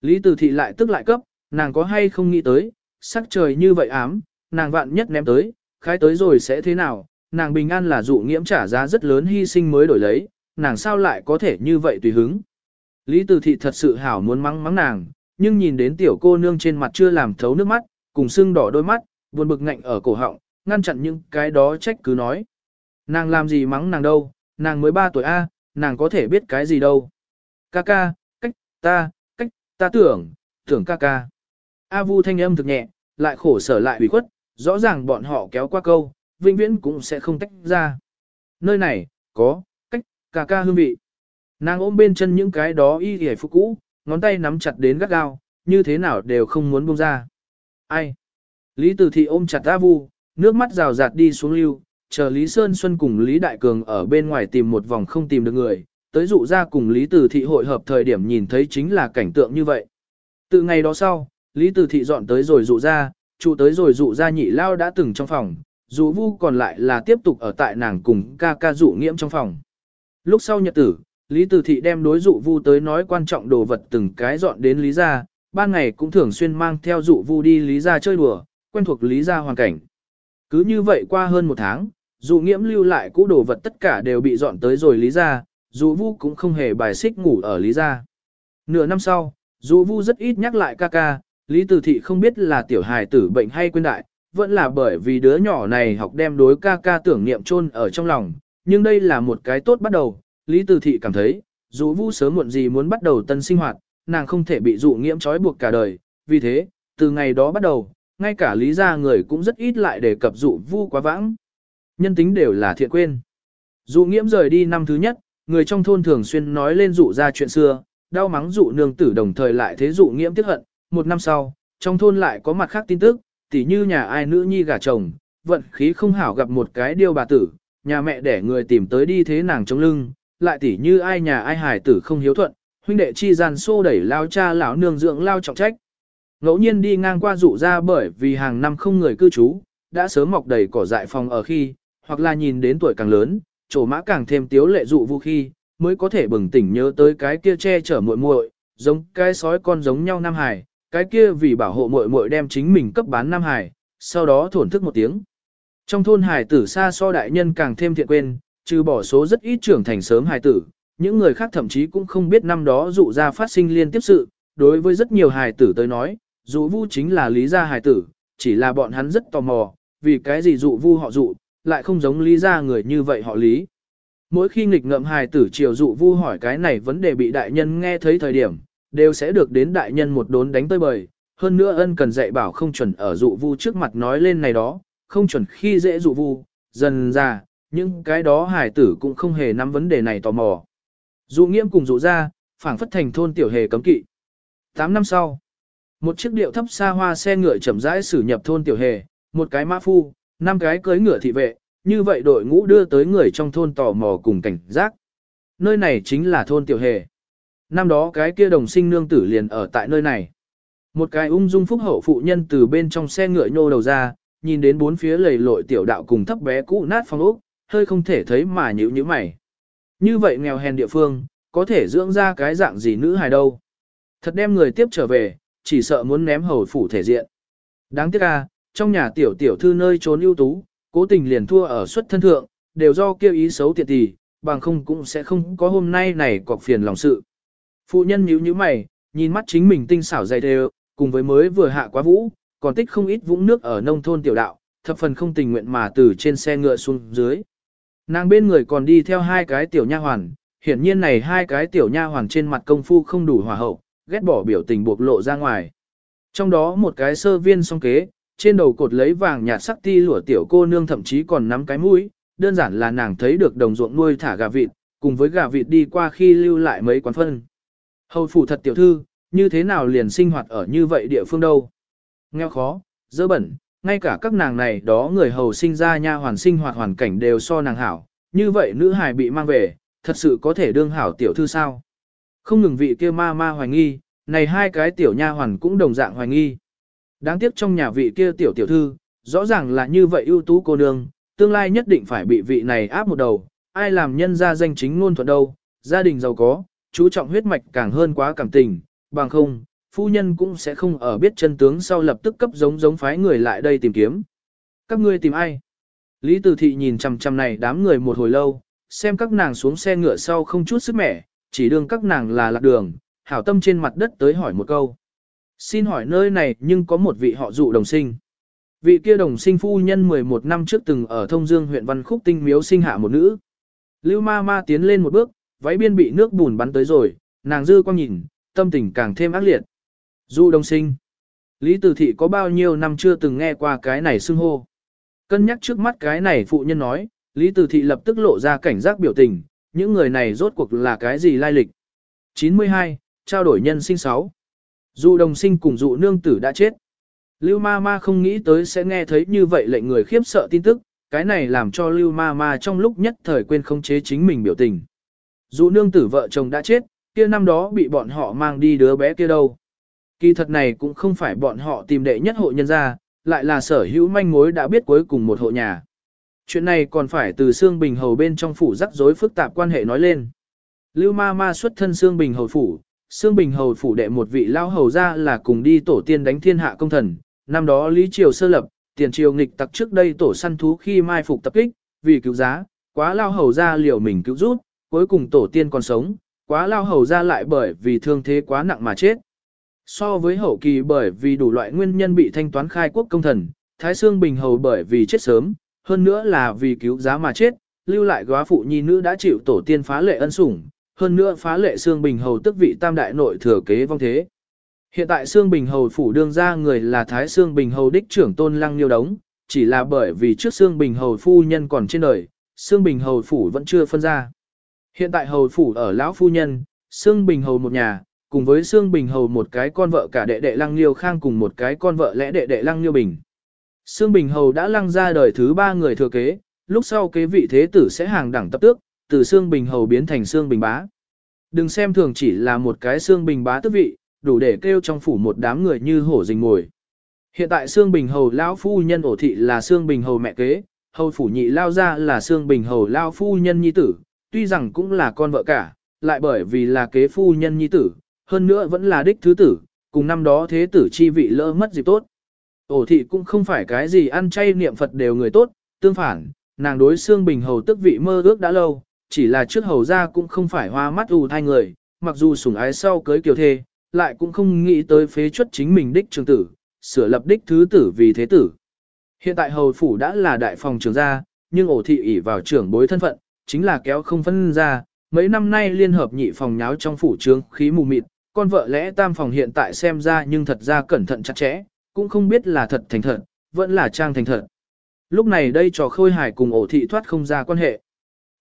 Lý Tử Thị lại tức lại cấp, nàng có hay không nghĩ tới, sắc trời như vậy ám, nàng vạn nhất ném tới, khai tới rồi sẽ thế nào, nàng bình an là dụ nghiễm trả giá rất lớn hy sinh mới đổi lấy, nàng sao lại có thể như vậy tùy hứng. Lý Tử Thị thật sự hảo muốn mắng mắng nàng, nhưng nhìn đến tiểu cô nương trên mặt chưa làm thấu nước mắt, cùng sưng đỏ đôi mắt, buồn bực ngạnh ở cổ họng, ngăn chặn những cái đó trách cứ nói. Nàng làm gì mắng nàng đâu, nàng mới 3 tuổi A, nàng có thể biết cái gì đâu. Ca ca, cách, ta, cách, ta tưởng, tưởng ca ca. A vu thanh âm thực nhẹ, lại khổ sở lại ủy khuất, rõ ràng bọn họ kéo qua câu, vĩnh viễn cũng sẽ không tách ra. Nơi này, có, cách, ca ca hương vị. Nàng ôm bên chân những cái đó y hề phục cũ, ngón tay nắm chặt đến gắt gao, như thế nào đều không muốn buông ra. Ai? Lý Tử Thị ôm chặt A Vu, nước mắt rào rạt đi xuống lưu, chờ Lý Sơn Xuân cùng Lý Đại Cường ở bên ngoài tìm một vòng không tìm được người, tới dụ ra cùng Lý Tử Thị hội hợp thời điểm nhìn thấy chính là cảnh tượng như vậy. Từ ngày đó sau, Lý Tử Thị dọn tới rồi dụ ra, trụ tới rồi dụ ra nhị lao đã từng trong phòng, dụ vu còn lại là tiếp tục ở tại nàng cùng ca ca dụ nghiễm trong phòng. Lúc sau nhật tử, Lý Tử Thị đem đối dụ vu tới nói quan trọng đồ vật từng cái dọn đến Lý gia, ban ngày cũng thường xuyên mang theo dụ vu đi Lý gia chơi đùa, quen thuộc Lý gia hoàn cảnh. Cứ như vậy qua hơn một tháng, dụ nghiễm lưu lại cũ đồ vật tất cả đều bị dọn tới rồi Lý gia, dụ vu cũng không hề bài xích ngủ ở Lý gia. Nửa năm sau, dụ vu rất ít nhắc lại ca ca, Lý Tử Thị không biết là tiểu hài tử bệnh hay quên đại, vẫn là bởi vì đứa nhỏ này học đem đối ca ca tưởng niệm chôn ở trong lòng, nhưng đây là một cái tốt bắt đầu, Lý Từ Thị cảm thấy, dù Vu sớm muộn gì muốn bắt đầu tân sinh hoạt, nàng không thể bị dụ nghiễm trói buộc cả đời, vì thế, từ ngày đó bắt đầu, ngay cả lý gia người cũng rất ít lại đề cập dụ Vu quá vãng. Nhân tính đều là thiện quên. Dụ nghiễm rời đi năm thứ nhất, người trong thôn thường xuyên nói lên dụ ra chuyện xưa, đau mắng dụ nương tử đồng thời lại thế dụ nghiễm tiếc hận. Một năm sau, trong thôn lại có mặt khác tin tức, tỉ như nhà ai nữ nhi gả chồng, vận khí không hảo gặp một cái điêu bà tử, nhà mẹ để người tìm tới đi thế nàng chống lưng, lại tỉ như ai nhà ai hài tử không hiếu thuận, huynh đệ chi gian xô đẩy lao cha lão nương dưỡng lao trọng trách. Ngẫu nhiên đi ngang qua dụ ra bởi vì hàng năm không người cư trú, đã sớm mọc đầy cỏ dại phòng ở khi, hoặc là nhìn đến tuổi càng lớn, trổ mã càng thêm tiếu lệ dụ vu khi, mới có thể bừng tỉnh nhớ tới cái kia che chở muội muội, giống cái sói con giống nhau Nam Hải, cái kia vì bảo hộ muội muội đem chính mình cấp bán Nam Hải, sau đó thổn thức một tiếng. Trong thôn hải tử xa so đại nhân càng thêm thiện quên, trừ bỏ số rất ít trưởng thành sớm hải tử, những người khác thậm chí cũng không biết năm đó dụ ra phát sinh liên tiếp sự, đối với rất nhiều hải tử tới nói, dụ vu chính là lý gia hải tử, chỉ là bọn hắn rất tò mò, vì cái gì dụ vu họ dụ, lại không giống lý gia người như vậy họ lý. Mỗi khi nghịch ngợm hài tử triều dụ vu hỏi cái này vấn đề bị đại nhân nghe thấy thời điểm, đều sẽ được đến đại nhân một đốn đánh tơi bời. Hơn nữa ân cần dạy bảo không chuẩn ở dụ vu trước mặt nói lên này đó, không chuẩn khi dễ dụ vu, dần ra, những cái đó hài tử cũng không hề nắm vấn đề này tò mò. Dụ nghiêm cùng dụ ra, phảng phất thành thôn tiểu hề cấm kỵ. 8 năm sau, một chiếc điệu thấp xa hoa xe ngựa chậm rãi xử nhập thôn tiểu hề, một cái mã phu, năm cái cưới ngựa thị vệ, như vậy đội ngũ đưa tới người trong thôn tò mò cùng cảnh giác. Nơi này chính là thôn tiểu hề. Năm đó cái kia đồng sinh nương tử liền ở tại nơi này. Một cái ung dung phúc hậu phụ nhân từ bên trong xe ngựa nhô đầu ra, nhìn đến bốn phía lầy lội tiểu đạo cùng thấp bé cũ nát phong ốc, hơi không thể thấy mà nhíu nhíu mày. Như vậy nghèo hèn địa phương, có thể dưỡng ra cái dạng gì nữ hài đâu. Thật đem người tiếp trở về, chỉ sợ muốn ném hầu phủ thể diện. Đáng tiếc à, trong nhà tiểu tiểu thư nơi trốn ưu tú, cố tình liền thua ở xuất thân thượng, đều do kêu ý xấu tiện tỷ, bằng không cũng sẽ không có hôm nay này cọc phiền lòng sự. Phụ nhân nhíu nhíu mày, nhìn mắt chính mình tinh xảo dày đều, cùng với mới vừa hạ quá vũ, còn tích không ít vũng nước ở nông thôn tiểu đạo, thập phần không tình nguyện mà từ trên xe ngựa xuống dưới. Nàng bên người còn đi theo hai cái tiểu nha hoàn, hiển nhiên này hai cái tiểu nha hoàn trên mặt công phu không đủ hòa hậu, ghét bỏ biểu tình buộc lộ ra ngoài. Trong đó một cái sơ viên song kế, trên đầu cột lấy vàng nhạt sắc ti lụa tiểu cô nương thậm chí còn nắm cái mũi, đơn giản là nàng thấy được đồng ruộng nuôi thả gà vịt, cùng với gà vịt đi qua khi lưu lại mấy quán phân. Hầu phủ thật tiểu thư, như thế nào liền sinh hoạt ở như vậy địa phương đâu? Nghèo khó, dơ bẩn, ngay cả các nàng này đó người hầu sinh ra nha hoàn sinh hoạt hoàn cảnh đều so nàng hảo, như vậy nữ hài bị mang về, thật sự có thể đương hảo tiểu thư sao? Không ngừng vị kia ma ma hoài nghi, này hai cái tiểu nha hoàn cũng đồng dạng hoài nghi. Đáng tiếc trong nhà vị kia tiểu tiểu thư, rõ ràng là như vậy ưu tú cô nương, tương lai nhất định phải bị vị này áp một đầu, ai làm nhân ra danh chính ngôn thuận đâu, gia đình giàu có, chú trọng huyết mạch càng hơn quá cảm tình, bằng không, phu nhân cũng sẽ không ở biết chân tướng sau lập tức cấp giống giống phái người lại đây tìm kiếm. Các ngươi tìm ai? Lý Tử Thị nhìn chằm chằm này đám người một hồi lâu, xem các nàng xuống xe ngựa sau không chút sức mẻ, chỉ đương các nàng là lạc đường, hảo tâm trên mặt đất tới hỏi một câu. Xin hỏi nơi này nhưng có một vị họ dụ đồng sinh. Vị kia đồng sinh phu nhân 11 năm trước từng ở thông dương huyện Văn Khúc Tinh Miếu sinh hạ một nữ. Lưu ma ma tiến lên một bước, váy biên bị nước bùn bắn tới rồi, nàng dư quang nhìn, tâm tình càng thêm ác liệt. Dụ đồng sinh. Lý Tử Thị có bao nhiêu năm chưa từng nghe qua cái này xưng hô. Cân nhắc trước mắt cái này phụ nhân nói, Lý Tử Thị lập tức lộ ra cảnh giác biểu tình, những người này rốt cuộc là cái gì lai lịch. 92. Trao đổi nhân sinh 6. Dụ đồng sinh cùng dụ nương tử đã chết. Lưu ma ma không nghĩ tới sẽ nghe thấy như vậy lệnh người khiếp sợ tin tức, cái này làm cho Lưu ma ma trong lúc nhất thời quên không chế chính mình biểu tình. Dụ nương tử vợ chồng đã chết, kia năm đó bị bọn họ mang đi đứa bé kia đâu. Kỳ thật này cũng không phải bọn họ tìm đệ nhất hộ nhân ra, lại là sở hữu manh mối đã biết cuối cùng một hộ nhà. Chuyện này còn phải từ xương Bình Hầu bên trong phủ rắc rối phức tạp quan hệ nói lên. Lưu ma ma xuất thân xương Bình Hầu phủ, xương Bình Hầu phủ đệ một vị lao hầu ra là cùng đi tổ tiên đánh thiên hạ công thần, năm đó Lý Triều sơ lập, tiền triều nghịch tặc trước đây tổ săn thú khi mai phục tập kích, vì cứu giá, quá lao hầu ra liều mình cứu rút, cuối cùng tổ tiên còn sống, quá lao hầu ra lại bởi vì thương thế quá nặng mà chết. So với hậu kỳ bởi vì đủ loại nguyên nhân bị thanh toán khai quốc công thần, Thái Sương Bình Hầu bởi vì chết sớm, hơn nữa là vì cứu giá mà chết, lưu lại góa phụ nhi nữ đã chịu tổ tiên phá lệ ân sủng, hơn nữa phá lệ xương Bình Hầu tức vị tam đại nội thừa kế vong thế. Hiện tại xương Bình Hầu phủ đương ra người là Thái xương Bình Hầu đích trưởng tôn lăng liêu đống, chỉ là bởi vì trước xương Bình Hầu phu nhân còn trên đời, xương Bình Hầu phủ vẫn chưa phân ra. Hiện tại Hầu phủ ở lão phu nhân, xương Bình Hầu một nhà, cùng với Sương Bình Hầu một cái con vợ cả đệ đệ lăng liêu khang cùng một cái con vợ lẽ đệ đệ lăng liêu bình. Sương Bình Hầu đã lăng ra đời thứ ba người thừa kế, lúc sau kế vị thế tử sẽ hàng đẳng tập tước, từ Sương bình hầu biến thành Sương bình bá. Đừng xem thường chỉ là một cái Sương bình bá tước vị, đủ để kêu trong phủ một đám người như hổ rình ngồi. Hiện tại Sương bình hầu lão phu nhân ổ thị là Sương bình hầu mẹ kế, hầu phủ nhị lao ra là Sương bình hầu lao phu nhân nhi tử, tuy rằng cũng là con vợ cả, lại bởi vì là kế phu nhân nhi tử, hơn nữa vẫn là đích thứ tử, cùng năm đó thế tử chi vị lỡ mất dịp tốt. Ổ thị cũng không phải cái gì ăn chay niệm Phật đều người tốt, tương phản, nàng đối xương bình hầu tức vị mơ ước đã lâu, chỉ là trước hầu ra cũng không phải hoa mắt ù thai người, mặc dù sủng ái sau cưới kiều thê, lại cũng không nghĩ tới phế chuất chính mình đích trường tử, sửa lập đích thứ tử vì thế tử. Hiện tại hầu phủ đã là đại phòng trường gia, nhưng ổ thị ỷ vào trưởng bối thân phận, chính là kéo không phân ra, mấy năm nay liên hợp nhị phòng nháo trong phủ trướng khí mù mịt, con vợ lẽ tam phòng hiện tại xem ra nhưng thật ra cẩn thận chặt chẽ, cũng không biết là thật thành thật, vẫn là trang thành thật. Lúc này đây trò khôi hài cùng ổ thị thoát không ra quan hệ.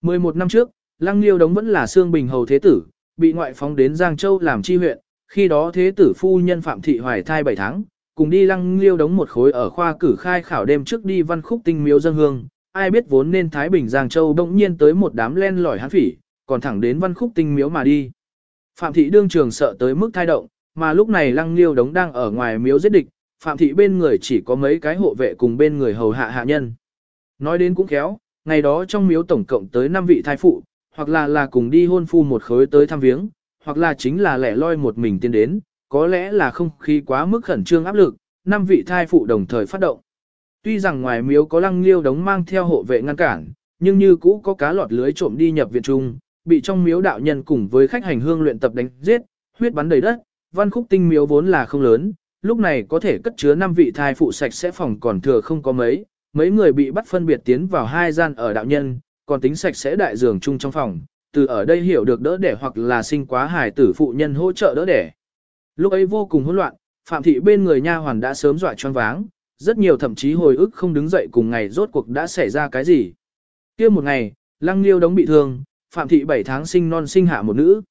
11 năm trước, Lăng Liêu Đống vẫn là xương bình hầu thế tử, bị ngoại phóng đến Giang Châu làm chi huyện, khi đó thế tử phu nhân Phạm Thị hoài thai 7 tháng, cùng đi Lăng Liêu Đống một khối ở khoa cử khai khảo đêm trước đi văn khúc tinh miếu dân hương, ai biết vốn nên Thái Bình Giang Châu bỗng nhiên tới một đám len lỏi hán phỉ, còn thẳng đến văn khúc tinh miếu mà đi. Phạm Thị đương trường sợ tới mức thai động, mà lúc này Lăng Liêu Đống đang ở ngoài miếu giết địch, Phạm Thị bên người chỉ có mấy cái hộ vệ cùng bên người hầu hạ hạ nhân. Nói đến cũng khéo, ngày đó trong miếu tổng cộng tới 5 vị thai phụ, hoặc là là cùng đi hôn phu một khối tới thăm viếng, hoặc là chính là lẻ loi một mình tiến đến, có lẽ là không khí quá mức khẩn trương áp lực, 5 vị thai phụ đồng thời phát động. Tuy rằng ngoài miếu có lăng liêu đống mang theo hộ vệ ngăn cản, nhưng như cũ có cá lọt lưới trộm đi nhập viện trung, bị trong miếu đạo nhân cùng với khách hành hương luyện tập đánh giết, huyết bắn đầy đất, văn khúc tinh miếu vốn là không lớn, lúc này có thể cất chứa 5 vị thai phụ sạch sẽ phòng còn thừa không có mấy, mấy người bị bắt phân biệt tiến vào hai gian ở đạo nhân, còn tính sạch sẽ đại giường chung trong phòng, từ ở đây hiểu được đỡ đẻ hoặc là sinh quá hài tử phụ nhân hỗ trợ đỡ đẻ. Lúc ấy vô cùng hỗn loạn, Phạm thị bên người nha hoàn đã sớm dọa choáng váng, rất nhiều thậm chí hồi ức không đứng dậy cùng ngày rốt cuộc đã xảy ra cái gì. kia một ngày, Lăng Liêu đống bị thương, Phạm thị 7 tháng sinh non sinh hạ một nữ.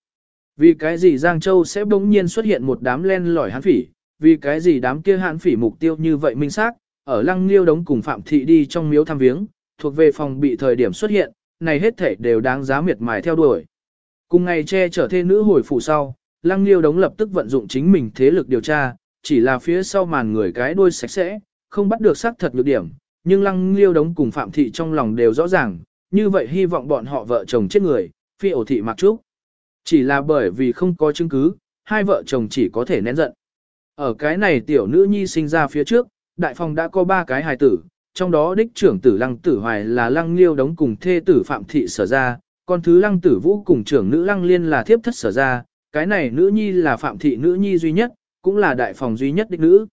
Vì cái gì Giang Châu sẽ bỗng nhiên xuất hiện một đám len lỏi hán phỉ, vì cái gì đám kia hãn phỉ mục tiêu như vậy minh xác, ở Lăng Liêu đống cùng Phạm thị đi trong miếu thăm viếng, thuộc về phòng bị thời điểm xuất hiện, này hết thể đều đáng giá miệt mài theo đuổi. Cùng ngày che chở thê nữ hồi phủ sau, Lăng Liêu đống lập tức vận dụng chính mình thế lực điều tra, chỉ là phía sau màn người cái đuôi sạch sẽ, không bắt được xác thật nhược điểm, nhưng Lăng Liêu đống cùng Phạm Thị trong lòng đều rõ ràng, như vậy hy vọng bọn họ vợ chồng chết người, phi ổ thị mặc trúc. Chỉ là bởi vì không có chứng cứ, hai vợ chồng chỉ có thể nén giận. Ở cái này tiểu nữ nhi sinh ra phía trước, đại phòng đã có ba cái hài tử, trong đó đích trưởng tử Lăng Tử Hoài là Lăng Liêu đống cùng thê tử Phạm Thị sở ra, con thứ Lăng Tử Vũ cùng trưởng nữ Lăng Liên là thiếp thất sở ra, cái này nữ nhi là Phạm Thị nữ nhi duy nhất, cũng là đại phòng duy nhất đích nữ.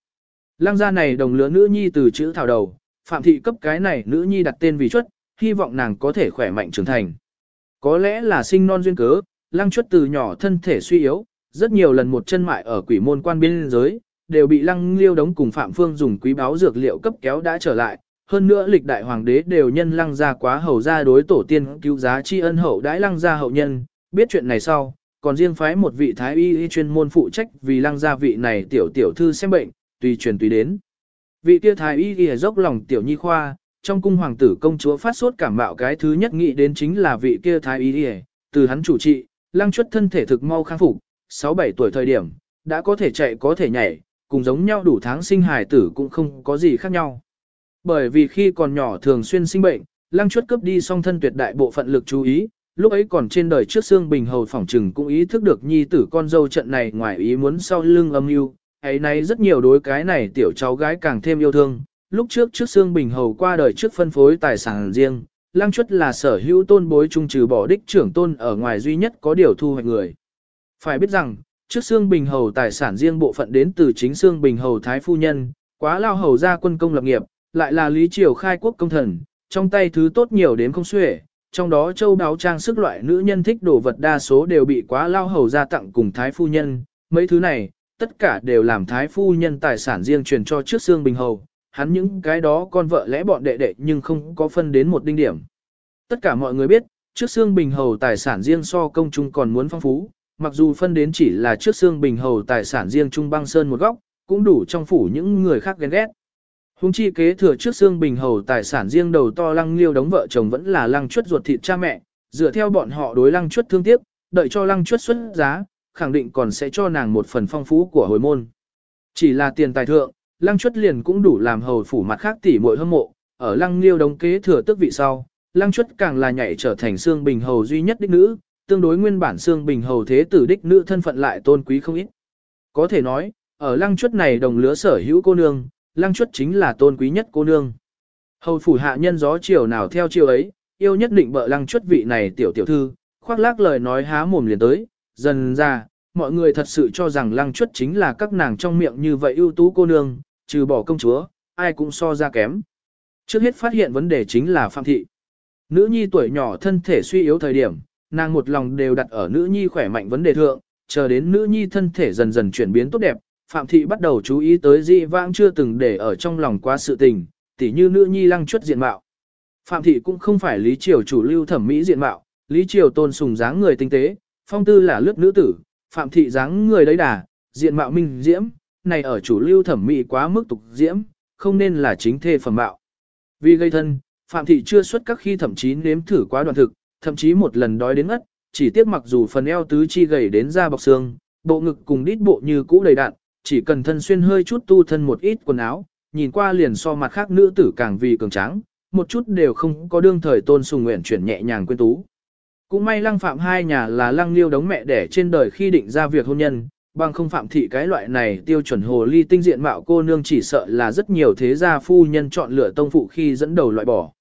Lăng gia này đồng lứa nữ nhi từ chữ thảo đầu, Phạm Thị cấp cái này nữ nhi đặt tên vì chuất, hy vọng nàng có thể khỏe mạnh trưởng thành. Có lẽ là sinh non duyên cớ, Lăng chuất từ nhỏ thân thể suy yếu, rất nhiều lần một chân mại ở quỷ môn quan biên giới, đều bị Lăng Liêu đống cùng Phạm Phương dùng quý báo dược liệu cấp kéo đã trở lại. Hơn nữa lịch đại hoàng đế đều nhân lăng gia quá hầu gia đối tổ tiên cứu giá tri ân hậu đãi lăng gia hậu nhân, biết chuyện này sau, còn riêng phái một vị thái y chuyên môn phụ trách vì lăng gia vị này tiểu tiểu thư xem bệnh, tùy truyền tùy đến. Vị kia thái y ghi dốc lòng tiểu nhi khoa, trong cung hoàng tử công chúa phát sốt cảm mạo cái thứ nhất nghĩ đến chính là vị kia thái y ghi, từ hắn chủ trị, lăng chuất thân thể thực mau khang phục, 6-7 tuổi thời điểm, đã có thể chạy có thể nhảy, cùng giống nhau đủ tháng sinh hài tử cũng không có gì khác nhau. Bởi vì khi còn nhỏ thường xuyên sinh bệnh, lăng chuất cấp đi song thân tuyệt đại bộ phận lực chú ý, lúc ấy còn trên đời trước xương bình hầu phỏng trừng cũng ý thức được nhi tử con dâu trận này ngoài ý muốn sau lưng âm mưu ấy nay rất nhiều đối cái này tiểu cháu gái càng thêm yêu thương lúc trước trước xương bình hầu qua đời trước phân phối tài sản riêng lăng chuất là sở hữu tôn bối trung trừ bỏ đích trưởng tôn ở ngoài duy nhất có điều thu hoạch người phải biết rằng trước xương bình hầu tài sản riêng bộ phận đến từ chính xương bình hầu thái phu nhân quá lao hầu ra quân công lập nghiệp lại là lý triều khai quốc công thần trong tay thứ tốt nhiều đến không xuể trong đó châu đáo trang sức loại nữ nhân thích đồ vật đa số đều bị quá lao hầu ra tặng cùng thái phu nhân, mấy thứ này, tất cả đều làm thái phu nhân tài sản riêng truyền cho trước xương bình hầu, hắn những cái đó con vợ lẽ bọn đệ đệ nhưng không có phân đến một đinh điểm. Tất cả mọi người biết, trước xương bình hầu tài sản riêng so công chúng còn muốn phong phú, mặc dù phân đến chỉ là trước xương bình hầu tài sản riêng trung băng sơn một góc, cũng đủ trong phủ những người khác ghen ghét. Hùng chi kế thừa trước xương bình hầu tài sản riêng đầu to lăng liêu đống vợ chồng vẫn là lăng chuất ruột thịt cha mẹ, dựa theo bọn họ đối lăng chuất thương tiếc, đợi cho lăng chuất xuất giá, khẳng định còn sẽ cho nàng một phần phong phú của hồi môn. Chỉ là tiền tài thượng, lăng chuất liền cũng đủ làm hầu phủ mặt khác tỷ muội hâm mộ, ở lăng liêu đống kế thừa tước vị sau, lăng chuất càng là nhảy trở thành xương bình hầu duy nhất đích nữ, tương đối nguyên bản xương bình hầu thế tử đích nữ thân phận lại tôn quý không ít. Có thể nói, ở lăng chuất này đồng lứa sở hữu cô nương, lăng chuất chính là tôn quý nhất cô nương. Hầu phủ hạ nhân gió chiều nào theo chiều ấy, yêu nhất định bợ lăng chuất vị này tiểu tiểu thư, khoác lác lời nói há mồm liền tới, dần ra, mọi người thật sự cho rằng lăng chuất chính là các nàng trong miệng như vậy ưu tú cô nương, trừ bỏ công chúa, ai cũng so ra kém. Trước hết phát hiện vấn đề chính là Phạm Thị. Nữ nhi tuổi nhỏ thân thể suy yếu thời điểm, nàng một lòng đều đặt ở nữ nhi khỏe mạnh vấn đề thượng, chờ đến nữ nhi thân thể dần dần chuyển biến tốt đẹp, Phạm Thị bắt đầu chú ý tới dị vãng chưa từng để ở trong lòng quá sự tình, tỉ như nữ nhi lăng chuất diện mạo. Phạm Thị cũng không phải lý triều chủ lưu thẩm mỹ diện mạo, lý triều tôn sùng dáng người tinh tế, phong tư là lướt nữ tử, Phạm Thị dáng người đấy đà, diện mạo minh diễm, này ở chủ lưu thẩm mỹ quá mức tục diễm, không nên là chính thê phẩm mạo. Vì gây thân, Phạm Thị chưa xuất các khi thậm chí nếm thử quá đoạn thực, thậm chí một lần đói đến ngất, chỉ tiếc mặc dù phần eo tứ chi gầy đến da bọc xương, bộ ngực cùng đít bộ như cũ đầy đạn, chỉ cần thân xuyên hơi chút tu thân một ít quần áo, nhìn qua liền so mặt khác nữ tử càng vì cường tráng, một chút đều không có đương thời tôn sùng nguyện chuyển nhẹ nhàng quên tú. Cũng may lăng phạm hai nhà là lăng liêu đống mẹ đẻ trên đời khi định ra việc hôn nhân, bằng không phạm thị cái loại này tiêu chuẩn hồ ly tinh diện mạo cô nương chỉ sợ là rất nhiều thế gia phu nhân chọn lựa tông phụ khi dẫn đầu loại bỏ.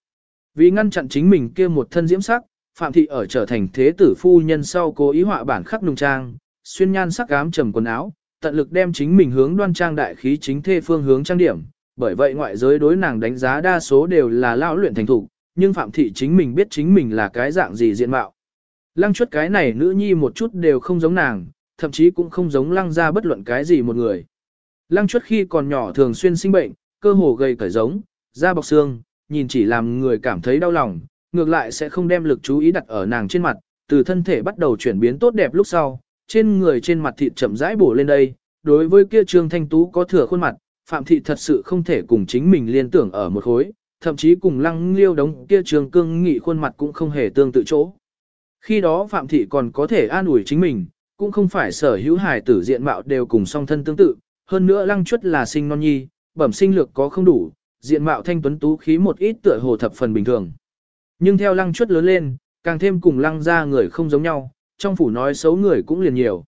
Vì ngăn chặn chính mình kia một thân diễm sắc, phạm thị ở trở thành thế tử phu nhân sau cố ý họa bản khắc nung trang, xuyên nhan sắc ám trầm quần áo, tận lực đem chính mình hướng đoan trang đại khí chính thê phương hướng trang điểm, bởi vậy ngoại giới đối nàng đánh giá đa số đều là lao luyện thành thủ, nhưng Phạm Thị chính mình biết chính mình là cái dạng gì diện mạo. Lăng chuất cái này nữ nhi một chút đều không giống nàng, thậm chí cũng không giống lăng ra bất luận cái gì một người. Lăng chuất khi còn nhỏ thường xuyên sinh bệnh, cơ hồ gầy cởi giống, da bọc xương, nhìn chỉ làm người cảm thấy đau lòng, ngược lại sẽ không đem lực chú ý đặt ở nàng trên mặt, từ thân thể bắt đầu chuyển biến tốt đẹp lúc sau, trên người trên mặt thịt chậm rãi bổ lên đây, đối với kia trương thanh tú có thừa khuôn mặt, Phạm Thị thật sự không thể cùng chính mình liên tưởng ở một khối, thậm chí cùng lăng liêu đống kia trường cương nghị khuôn mặt cũng không hề tương tự chỗ. Khi đó Phạm Thị còn có thể an ủi chính mình, cũng không phải sở hữu hài tử diện mạo đều cùng song thân tương tự, hơn nữa lăng chuất là sinh non nhi, bẩm sinh lược có không đủ, diện mạo thanh tuấn tú khí một ít tựa hồ thập phần bình thường. Nhưng theo lăng chuất lớn lên, càng thêm cùng lăng ra người không giống nhau, trong phủ nói xấu người cũng liền nhiều.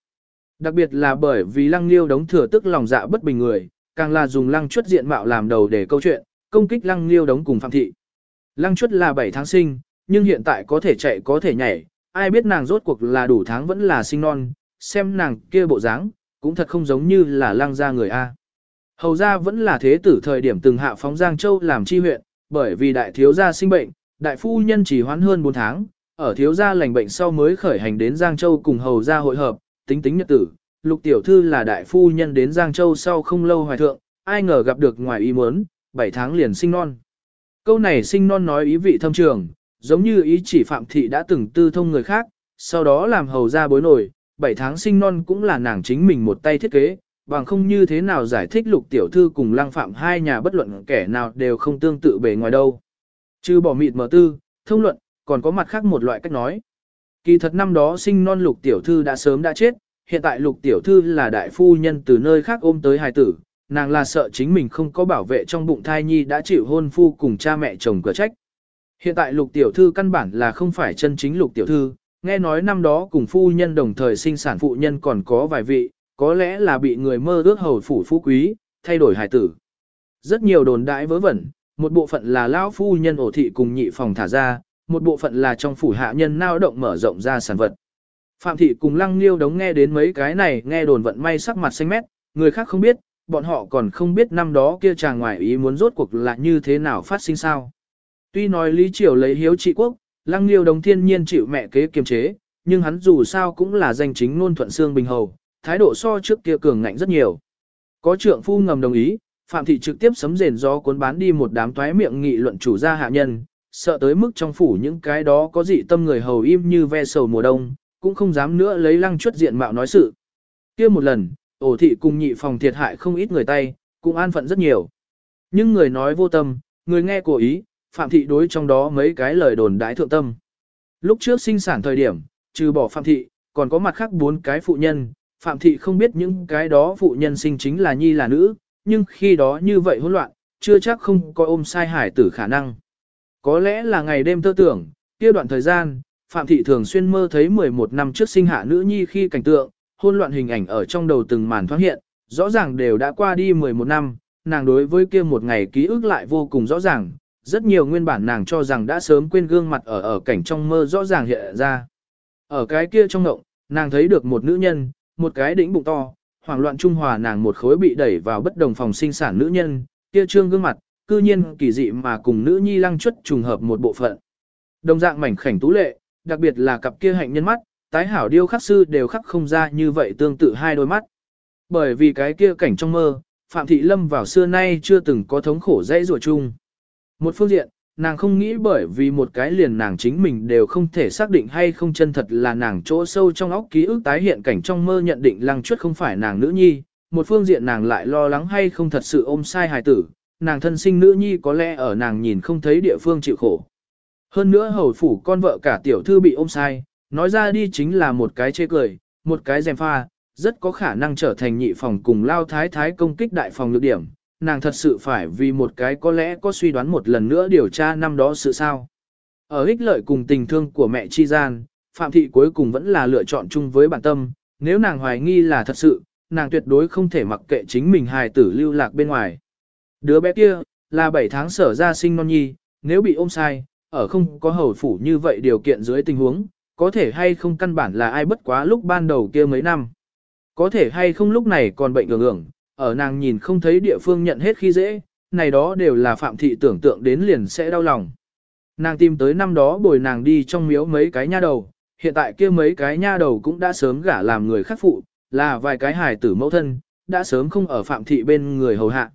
Đặc biệt là bởi vì lăng liêu đống thừa tức lòng dạ bất bình người, càng là dùng lăng chuất diện mạo làm đầu để câu chuyện, công kích lăng liêu đống cùng phạm thị. Lăng chuất là 7 tháng sinh, nhưng hiện tại có thể chạy có thể nhảy, ai biết nàng rốt cuộc là đủ tháng vẫn là sinh non, xem nàng kia bộ dáng, cũng thật không giống như là lăng gia người A. Hầu ra vẫn là thế tử thời điểm từng hạ phóng Giang Châu làm chi huyện, bởi vì đại thiếu gia sinh bệnh, đại phu nhân chỉ hoãn hơn 4 tháng, ở thiếu gia lành bệnh sau mới khởi hành đến Giang Châu cùng hầu gia hội hợp, tính tính nhật tử, lục tiểu thư là đại phu nhân đến Giang Châu sau không lâu hoài thượng, ai ngờ gặp được ngoài ý muốn, 7 tháng liền sinh non. Câu này sinh non nói ý vị thâm trường, giống như ý chỉ phạm thị đã từng tư thông người khác, sau đó làm hầu gia bối nổi, 7 tháng sinh non cũng là nàng chính mình một tay thiết kế, bằng không như thế nào giải thích lục tiểu thư cùng lăng phạm hai nhà bất luận kẻ nào đều không tương tự bề ngoài đâu. Trừ bỏ mịt mở tư, thông luận, còn có mặt khác một loại cách nói. Kỳ thật năm đó sinh non lục tiểu thư đã sớm đã chết, hiện tại lục tiểu thư là đại phu nhân từ nơi khác ôm tới hài tử, nàng là sợ chính mình không có bảo vệ trong bụng thai nhi đã chịu hôn phu cùng cha mẹ chồng cửa trách. Hiện tại lục tiểu thư căn bản là không phải chân chính lục tiểu thư, nghe nói năm đó cùng phu nhân đồng thời sinh sản phụ nhân còn có vài vị, có lẽ là bị người mơ ước hầu phủ phú quý, thay đổi hài tử. Rất nhiều đồn đại vớ vẩn, một bộ phận là lão phu nhân ổ thị cùng nhị phòng thả ra, một bộ phận là trong phủ hạ nhân nao động mở rộng ra sản vật. Phạm thị cùng lăng liêu đống nghe đến mấy cái này nghe đồn vận may sắc mặt xanh mét, người khác không biết, bọn họ còn không biết năm đó kia chàng ngoài ý muốn rốt cuộc là như thế nào phát sinh sao. Tuy nói Lý Triều lấy hiếu trị quốc, lăng liêu đống thiên nhiên chịu mẹ kế kiềm chế, nhưng hắn dù sao cũng là danh chính ngôn thuận xương bình hầu, thái độ so trước kia cường ngạnh rất nhiều. Có trượng phu ngầm đồng ý, Phạm thị trực tiếp sấm rền gió cuốn bán đi một đám toái miệng nghị luận chủ gia hạ nhân, sợ tới mức trong phủ những cái đó có dị tâm người hầu im như ve sầu mùa đông, cũng không dám nữa lấy lăng chuất diện mạo nói sự. kia một lần, ổ thị cùng nhị phòng thiệt hại không ít người tay, cũng an phận rất nhiều. Nhưng người nói vô tâm, người nghe cố ý, phạm thị đối trong đó mấy cái lời đồn đái thượng tâm. Lúc trước sinh sản thời điểm, trừ bỏ phạm thị, còn có mặt khác bốn cái phụ nhân, phạm thị không biết những cái đó phụ nhân sinh chính là nhi là nữ, nhưng khi đó như vậy hỗn loạn, chưa chắc không có ôm sai hải tử khả năng. Có lẽ là ngày đêm tơ tưởng, kia đoạn thời gian, Phạm Thị thường xuyên mơ thấy 11 năm trước sinh hạ nữ nhi khi cảnh tượng, hôn loạn hình ảnh ở trong đầu từng màn thoáng hiện, rõ ràng đều đã qua đi 11 năm, nàng đối với kia một ngày ký ức lại vô cùng rõ ràng, rất nhiều nguyên bản nàng cho rằng đã sớm quên gương mặt ở ở cảnh trong mơ rõ ràng hiện ra. Ở cái kia trong ngộng, nàng thấy được một nữ nhân, một cái đỉnh bụng to, hoảng loạn trung hòa nàng một khối bị đẩy vào bất đồng phòng sinh sản nữ nhân, kia trương gương mặt, cư nhiên kỳ dị mà cùng nữ nhi lăng chuất trùng hợp một bộ phận. Đồng dạng mảnh khảnh tú lệ, đặc biệt là cặp kia hạnh nhân mắt, tái hảo điêu khắc sư đều khắc không ra như vậy tương tự hai đôi mắt. Bởi vì cái kia cảnh trong mơ, Phạm Thị Lâm vào xưa nay chưa từng có thống khổ dãy rùa chung. Một phương diện, nàng không nghĩ bởi vì một cái liền nàng chính mình đều không thể xác định hay không chân thật là nàng chỗ sâu trong óc ký ức tái hiện cảnh trong mơ nhận định lăng chuất không phải nàng nữ nhi. Một phương diện nàng lại lo lắng hay không thật sự ôm sai hài tử, nàng thân sinh nữ nhi có lẽ ở nàng nhìn không thấy địa phương chịu khổ. Hơn nữa hầu phủ con vợ cả tiểu thư bị ôm sai, nói ra đi chính là một cái chê cười, một cái dèm pha, rất có khả năng trở thành nhị phòng cùng lao thái thái công kích đại phòng lược điểm. Nàng thật sự phải vì một cái có lẽ có suy đoán một lần nữa điều tra năm đó sự sao. Ở ích lợi cùng tình thương của mẹ chi gian, Phạm Thị cuối cùng vẫn là lựa chọn chung với bản tâm, nếu nàng hoài nghi là thật sự, nàng tuyệt đối không thể mặc kệ chính mình hài tử lưu lạc bên ngoài. Đứa bé kia, là 7 tháng sở ra sinh non nhi, nếu bị ôm sai, ở không có hầu phủ như vậy điều kiện dưới tình huống, có thể hay không căn bản là ai bất quá lúc ban đầu kia mấy năm. Có thể hay không lúc này còn bệnh ngưỡng ngưỡng, ở nàng nhìn không thấy địa phương nhận hết khi dễ, này đó đều là phạm thị tưởng tượng đến liền sẽ đau lòng. Nàng tìm tới năm đó bồi nàng đi trong miếu mấy cái nha đầu, hiện tại kia mấy cái nha đầu cũng đã sớm gả làm người khắc phụ, là vài cái hài tử mẫu thân, đã sớm không ở phạm thị bên người hầu hạ.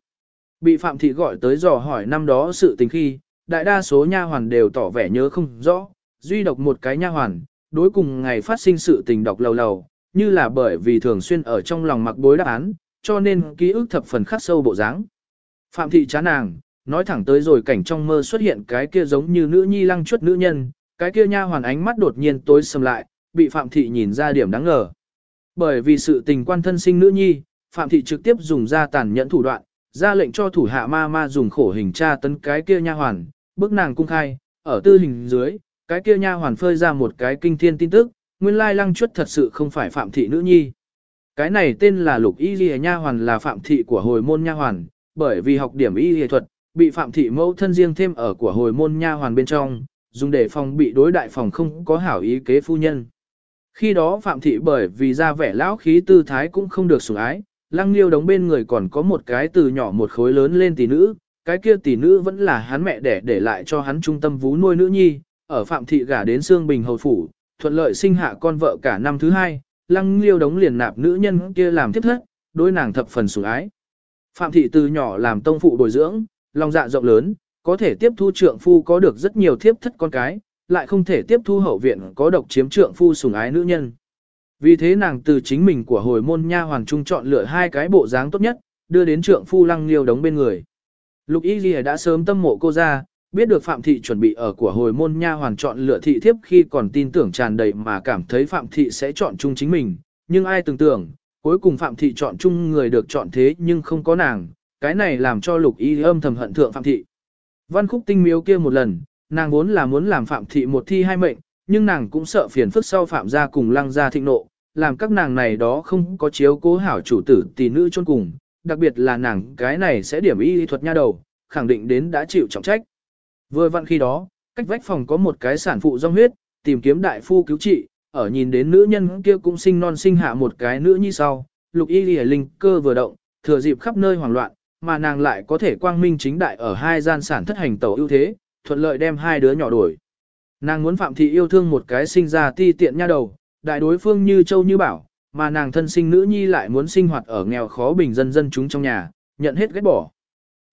Bị phạm thị gọi tới dò hỏi năm đó sự tình khi, đại đa số nha hoàn đều tỏ vẻ nhớ không rõ, duy độc một cái nha hoàn, đối cùng ngày phát sinh sự tình đọc lầu lầu, như là bởi vì thường xuyên ở trong lòng mặc bối đáp án, cho nên ký ức thập phần khắc sâu bộ dáng. Phạm thị chán nàng, nói thẳng tới rồi cảnh trong mơ xuất hiện cái kia giống như nữ nhi lăng chuất nữ nhân, cái kia nha hoàn ánh mắt đột nhiên tối sầm lại, bị Phạm thị nhìn ra điểm đáng ngờ. Bởi vì sự tình quan thân sinh nữ nhi, Phạm thị trực tiếp dùng ra tàn nhẫn thủ đoạn, ra lệnh cho thủ hạ ma ma dùng khổ hình tra tấn cái kia nha hoàn, bức nàng cung khai, ở tư hình dưới, cái kia nha hoàn phơi ra một cái kinh thiên tin tức, nguyên lai lăng chuất thật sự không phải phạm thị nữ nhi. Cái này tên là lục y lìa nha hoàn là phạm thị của hồi môn nha hoàn, bởi vì học điểm y lìa thuật, bị phạm thị mẫu thân riêng thêm ở của hồi môn nha hoàn bên trong, dùng để phòng bị đối đại phòng không có hảo ý kế phu nhân. Khi đó phạm thị bởi vì ra vẻ lão khí tư thái cũng không được sủng ái, lăng liêu đóng bên người còn có một cái từ nhỏ một khối lớn lên tỷ nữ, cái kia tỷ nữ vẫn là hắn mẹ đẻ để lại cho hắn trung tâm vú nuôi nữ nhi, ở phạm thị gả đến xương bình hầu phủ, thuận lợi sinh hạ con vợ cả năm thứ hai, lăng liêu đống liền nạp nữ nhân kia làm tiếp thất, đối nàng thập phần sủng ái. Phạm thị từ nhỏ làm tông phụ bồi dưỡng, lòng dạ rộng lớn, có thể tiếp thu trượng phu có được rất nhiều thiếp thất con cái, lại không thể tiếp thu hậu viện có độc chiếm trượng phu sủng ái nữ nhân. Vì thế nàng từ chính mình của hồi môn nha hoàng trung chọn lựa hai cái bộ dáng tốt nhất, đưa đến trượng phu lăng liêu đống bên người. Lục Y Ghi đã sớm tâm mộ cô ra, biết được Phạm Thị chuẩn bị ở của hồi môn nha hoàn chọn lựa thị thiếp khi còn tin tưởng tràn đầy mà cảm thấy Phạm Thị sẽ chọn chung chính mình, nhưng ai tưởng tưởng, cuối cùng Phạm Thị chọn chung người được chọn thế nhưng không có nàng, cái này làm cho Lục Y âm thầm hận thượng Phạm Thị. Văn khúc tinh miếu kia một lần, nàng vốn là muốn làm Phạm Thị một thi hai mệnh, nhưng nàng cũng sợ phiền phức sau Phạm gia cùng lăng gia thịnh nộ, làm các nàng này đó không có chiếu cố hảo chủ tử tỷ nữ chôn cùng, đặc biệt là nàng cái này sẽ điểm y thuật nha đầu, khẳng định đến đã chịu trọng trách. Vừa vặn khi đó, cách vách phòng có một cái sản phụ rong huyết, tìm kiếm đại phu cứu trị, ở nhìn đến nữ nhân kia cũng sinh non sinh hạ một cái nữ như sau, lục y lìa linh cơ vừa động, thừa dịp khắp nơi hoảng loạn, mà nàng lại có thể quang minh chính đại ở hai gian sản thất hành tẩu ưu thế, thuận lợi đem hai đứa nhỏ đuổi. Nàng muốn phạm thị yêu thương một cái sinh ra ti tiện nha đầu, đại đối phương như châu như bảo, mà nàng thân sinh nữ nhi lại muốn sinh hoạt ở nghèo khó bình dân dân chúng trong nhà, nhận hết ghét bỏ.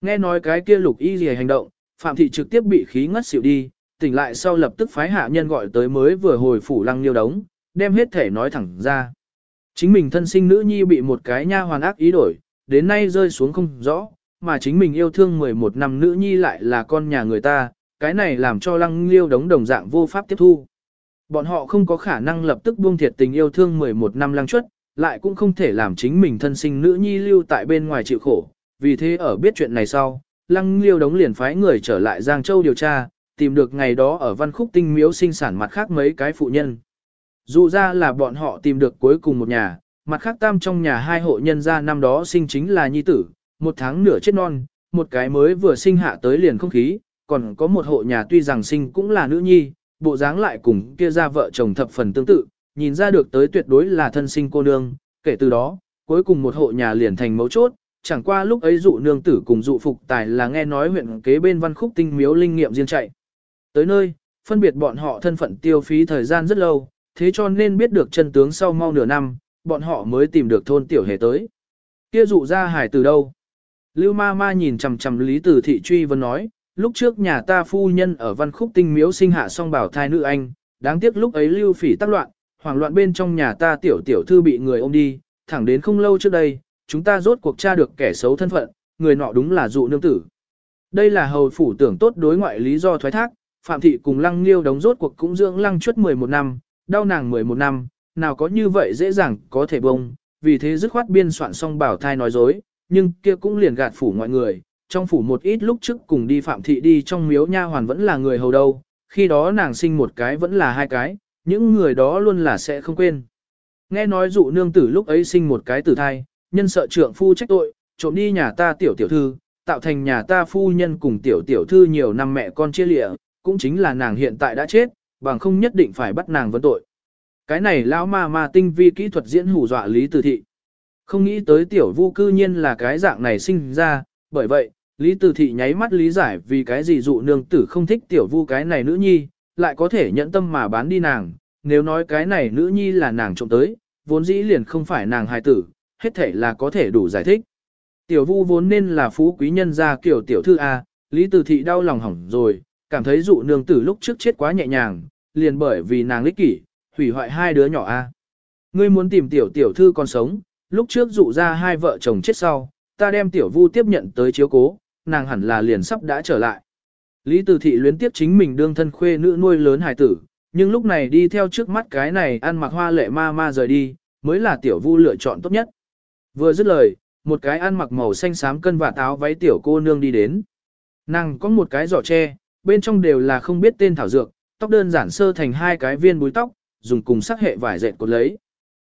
Nghe nói cái kia lục y gì hành động, Phạm Thị trực tiếp bị khí ngất xỉu đi, tỉnh lại sau lập tức phái hạ nhân gọi tới mới vừa hồi phủ lăng liêu đống, đem hết thể nói thẳng ra. Chính mình thân sinh nữ nhi bị một cái nha hoàn ác ý đổi, đến nay rơi xuống không rõ, mà chính mình yêu thương 11 năm nữ nhi lại là con nhà người ta, cái này làm cho lăng liêu đống đồng dạng vô pháp tiếp thu. Bọn họ không có khả năng lập tức buông thiệt tình yêu thương 11 năm lăng chuất, lại cũng không thể làm chính mình thân sinh nữ nhi lưu tại bên ngoài chịu khổ, vì thế ở biết chuyện này sau, Lăng Liêu đống liền phái người trở lại Giang Châu điều tra, tìm được ngày đó ở văn khúc tinh miếu sinh sản mặt khác mấy cái phụ nhân. Dù ra là bọn họ tìm được cuối cùng một nhà, mặt khác tam trong nhà hai hộ nhân gia năm đó sinh chính là nhi tử, một tháng nửa chết non, một cái mới vừa sinh hạ tới liền không khí, còn có một hộ nhà tuy rằng sinh cũng là nữ nhi, bộ dáng lại cùng kia ra vợ chồng thập phần tương tự, nhìn ra được tới tuyệt đối là thân sinh cô nương, kể từ đó, cuối cùng một hộ nhà liền thành mấu chốt, chẳng qua lúc ấy dụ nương tử cùng dụ phục tài là nghe nói huyện kế bên văn khúc tinh miếu linh nghiệm riêng chạy. Tới nơi, phân biệt bọn họ thân phận tiêu phí thời gian rất lâu, thế cho nên biết được chân tướng sau mau nửa năm, bọn họ mới tìm được thôn tiểu hề tới. Kia dụ ra hải từ đâu? Lưu ma ma nhìn chằm chằm Lý Tử Thị truy vấn nói, lúc trước nhà ta phu nhân ở văn khúc tinh miếu sinh hạ song bảo thai nữ anh, đáng tiếc lúc ấy lưu phỉ tác loạn, hoảng loạn bên trong nhà ta tiểu tiểu thư bị người ôm đi, thẳng đến không lâu trước đây, chúng ta rốt cuộc tra được kẻ xấu thân phận, người nọ đúng là dụ nương tử. Đây là hầu phủ tưởng tốt đối ngoại lý do thoái thác, Phạm Thị cùng Lăng Liêu đóng rốt cuộc cũng dưỡng Lăng chuất 11 năm, đau nàng 11 năm, nào có như vậy dễ dàng có thể bông, vì thế dứt khoát biên soạn xong bảo thai nói dối, nhưng kia cũng liền gạt phủ mọi người, trong phủ một ít lúc trước cùng đi Phạm Thị đi trong miếu nha hoàn vẫn là người hầu đâu, khi đó nàng sinh một cái vẫn là hai cái, những người đó luôn là sẽ không quên. Nghe nói dụ nương tử lúc ấy sinh một cái tử thai, nhân sợ trượng phu trách tội, trộm đi nhà ta tiểu tiểu thư, tạo thành nhà ta phu nhân cùng tiểu tiểu thư nhiều năm mẹ con chia lịa, cũng chính là nàng hiện tại đã chết, bằng không nhất định phải bắt nàng vấn tội. Cái này lão ma ma tinh vi kỹ thuật diễn hù dọa Lý Từ Thị. Không nghĩ tới tiểu vu cư nhiên là cái dạng này sinh ra, bởi vậy, Lý Từ Thị nháy mắt lý giải vì cái gì dụ nương tử không thích tiểu vu cái này nữ nhi, lại có thể nhẫn tâm mà bán đi nàng, nếu nói cái này nữ nhi là nàng trộm tới, vốn dĩ liền không phải nàng hài tử, hết thể là có thể đủ giải thích. Tiểu vu vốn nên là phú quý nhân gia kiểu tiểu thư A, Lý Từ Thị đau lòng hỏng rồi, cảm thấy dụ nương tử lúc trước chết quá nhẹ nhàng, liền bởi vì nàng lích kỷ, hủy hoại hai đứa nhỏ A. Ngươi muốn tìm tiểu tiểu thư còn sống, lúc trước dụ ra hai vợ chồng chết sau, ta đem tiểu vu tiếp nhận tới chiếu cố, nàng hẳn là liền sắp đã trở lại. Lý Từ Thị luyến tiếp chính mình đương thân khuê nữ nuôi lớn hài tử, nhưng lúc này đi theo trước mắt cái này ăn mặc hoa lệ ma ma rời đi, mới là tiểu vu lựa chọn tốt nhất. Vừa dứt lời, một cái ăn mặc màu xanh xám cân và táo váy tiểu cô nương đi đến. Nàng có một cái giỏ tre, bên trong đều là không biết tên thảo dược, tóc đơn giản sơ thành hai cái viên búi tóc, dùng cùng sắc hệ vải dệt cột lấy.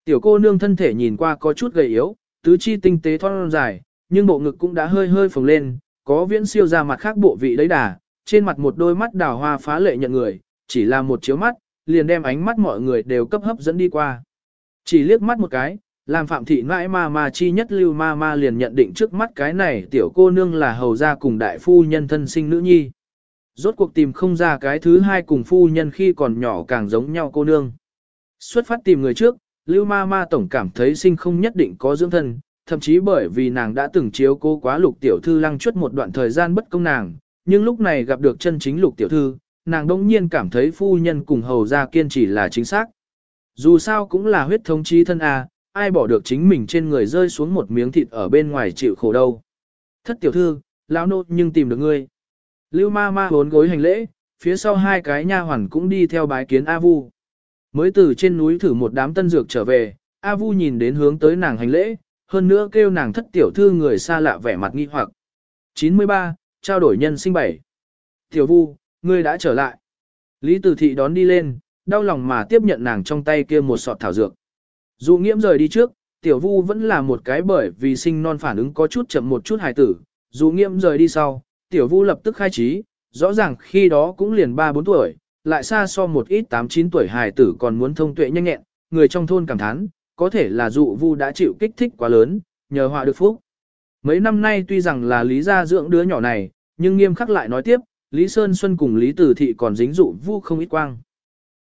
Tiểu cô nương thân thể nhìn qua có chút gầy yếu, tứ chi tinh tế thon dài, nhưng bộ ngực cũng đã hơi hơi phồng lên, có viễn siêu ra mặt khác bộ vị đấy đà, trên mặt một đôi mắt đào hoa phá lệ nhận người, chỉ là một chiếu mắt, liền đem ánh mắt mọi người đều cấp hấp dẫn đi qua. Chỉ liếc mắt một cái, làm phạm thị mãi ma ma chi nhất lưu ma ma liền nhận định trước mắt cái này tiểu cô nương là hầu gia cùng đại phu nhân thân sinh nữ nhi. Rốt cuộc tìm không ra cái thứ hai cùng phu nhân khi còn nhỏ càng giống nhau cô nương. Xuất phát tìm người trước, lưu ma ma tổng cảm thấy sinh không nhất định có dưỡng thân, thậm chí bởi vì nàng đã từng chiếu cố quá lục tiểu thư lăng chuất một đoạn thời gian bất công nàng, nhưng lúc này gặp được chân chính lục tiểu thư, nàng đông nhiên cảm thấy phu nhân cùng hầu gia kiên trì là chính xác. Dù sao cũng là huyết thống chi thân A, ai bỏ được chính mình trên người rơi xuống một miếng thịt ở bên ngoài chịu khổ đâu. Thất tiểu thư, lão nô nhưng tìm được ngươi. Lưu ma ma bốn gối hành lễ, phía sau hai cái nha hoàn cũng đi theo bái kiến A Vu. Mới từ trên núi thử một đám tân dược trở về, A Vu nhìn đến hướng tới nàng hành lễ, hơn nữa kêu nàng thất tiểu thư người xa lạ vẻ mặt nghi hoặc. 93, trao đổi nhân sinh bảy. Tiểu Vu, ngươi đã trở lại. Lý Tử Thị đón đi lên, đau lòng mà tiếp nhận nàng trong tay kia một sọt thảo dược. Dù nghiễm rời đi trước, tiểu vu vẫn là một cái bởi vì sinh non phản ứng có chút chậm một chút hài tử. Dù nghiễm rời đi sau, tiểu vu lập tức khai trí, rõ ràng khi đó cũng liền 3-4 tuổi, lại xa so một ít 8-9 tuổi hài tử còn muốn thông tuệ nhanh nhẹn, người trong thôn cảm thán, có thể là dụ vu đã chịu kích thích quá lớn, nhờ họa được phúc. Mấy năm nay tuy rằng là lý gia dưỡng đứa nhỏ này, nhưng nghiêm khắc lại nói tiếp, Lý Sơn Xuân cùng Lý Tử Thị còn dính dụ vu không ít quang.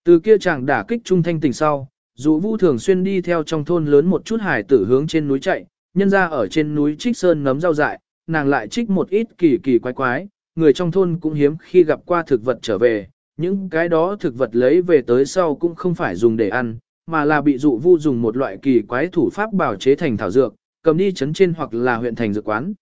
Từ kia chàng đả kích trung thanh tình sau, dụ vu thường xuyên đi theo trong thôn lớn một chút hải tử hướng trên núi chạy, nhân ra ở trên núi trích sơn nấm rau dại, nàng lại trích một ít kỳ kỳ quái quái, người trong thôn cũng hiếm khi gặp qua thực vật trở về, những cái đó thực vật lấy về tới sau cũng không phải dùng để ăn, mà là bị dụ vu dùng một loại kỳ quái thủ pháp bảo chế thành thảo dược, cầm đi chấn trên hoặc là huyện thành dược quán.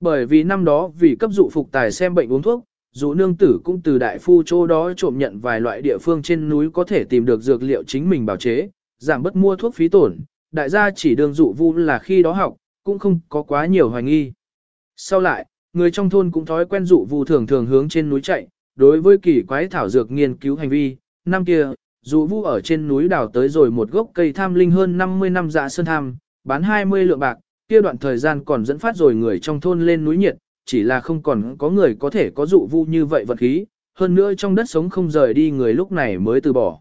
Bởi vì năm đó vì cấp dụ phục tài xem bệnh uống thuốc, dụ nương tử cũng từ đại phu chỗ đó trộm nhận vài loại địa phương trên núi có thể tìm được dược liệu chính mình bảo chế, giảm bất mua thuốc phí tổn, đại gia chỉ đường dụ vu là khi đó học, cũng không có quá nhiều hoài nghi. Sau lại, người trong thôn cũng thói quen dụ vu thường thường hướng trên núi chạy, đối với kỳ quái thảo dược nghiên cứu hành vi, năm kia, dụ vu ở trên núi đào tới rồi một gốc cây tham linh hơn 50 năm dạ sơn tham, bán 20 lượng bạc, kia đoạn thời gian còn dẫn phát rồi người trong thôn lên núi nhiệt, chỉ là không còn có người có thể có dụ vu như vậy vật khí, hơn nữa trong đất sống không rời đi người lúc này mới từ bỏ.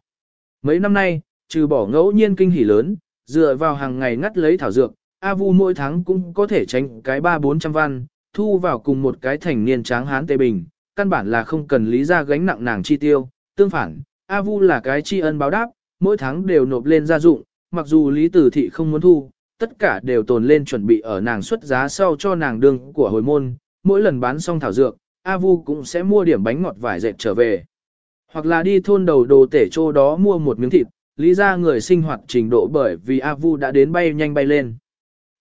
Mấy năm nay, trừ bỏ ngẫu nhiên kinh hỉ lớn, dựa vào hàng ngày ngắt lấy thảo dược, A Vu mỗi tháng cũng có thể tránh cái ba bốn trăm văn, thu vào cùng một cái thành niên tráng hán tê bình, căn bản là không cần lý ra gánh nặng nàng chi tiêu, tương phản, A Vu là cái tri ân báo đáp, mỗi tháng đều nộp lên gia dụng, mặc dù lý tử thị không muốn thu, tất cả đều tồn lên chuẩn bị ở nàng xuất giá sau cho nàng đương của hồi môn, mỗi lần bán xong thảo dược, A Vu cũng sẽ mua điểm bánh ngọt vải dệt trở về. Hoặc là đi thôn đầu đồ tể chỗ đó mua một miếng thịt, lý ra người sinh hoạt trình độ bởi vì A Vu đã đến bay nhanh bay lên.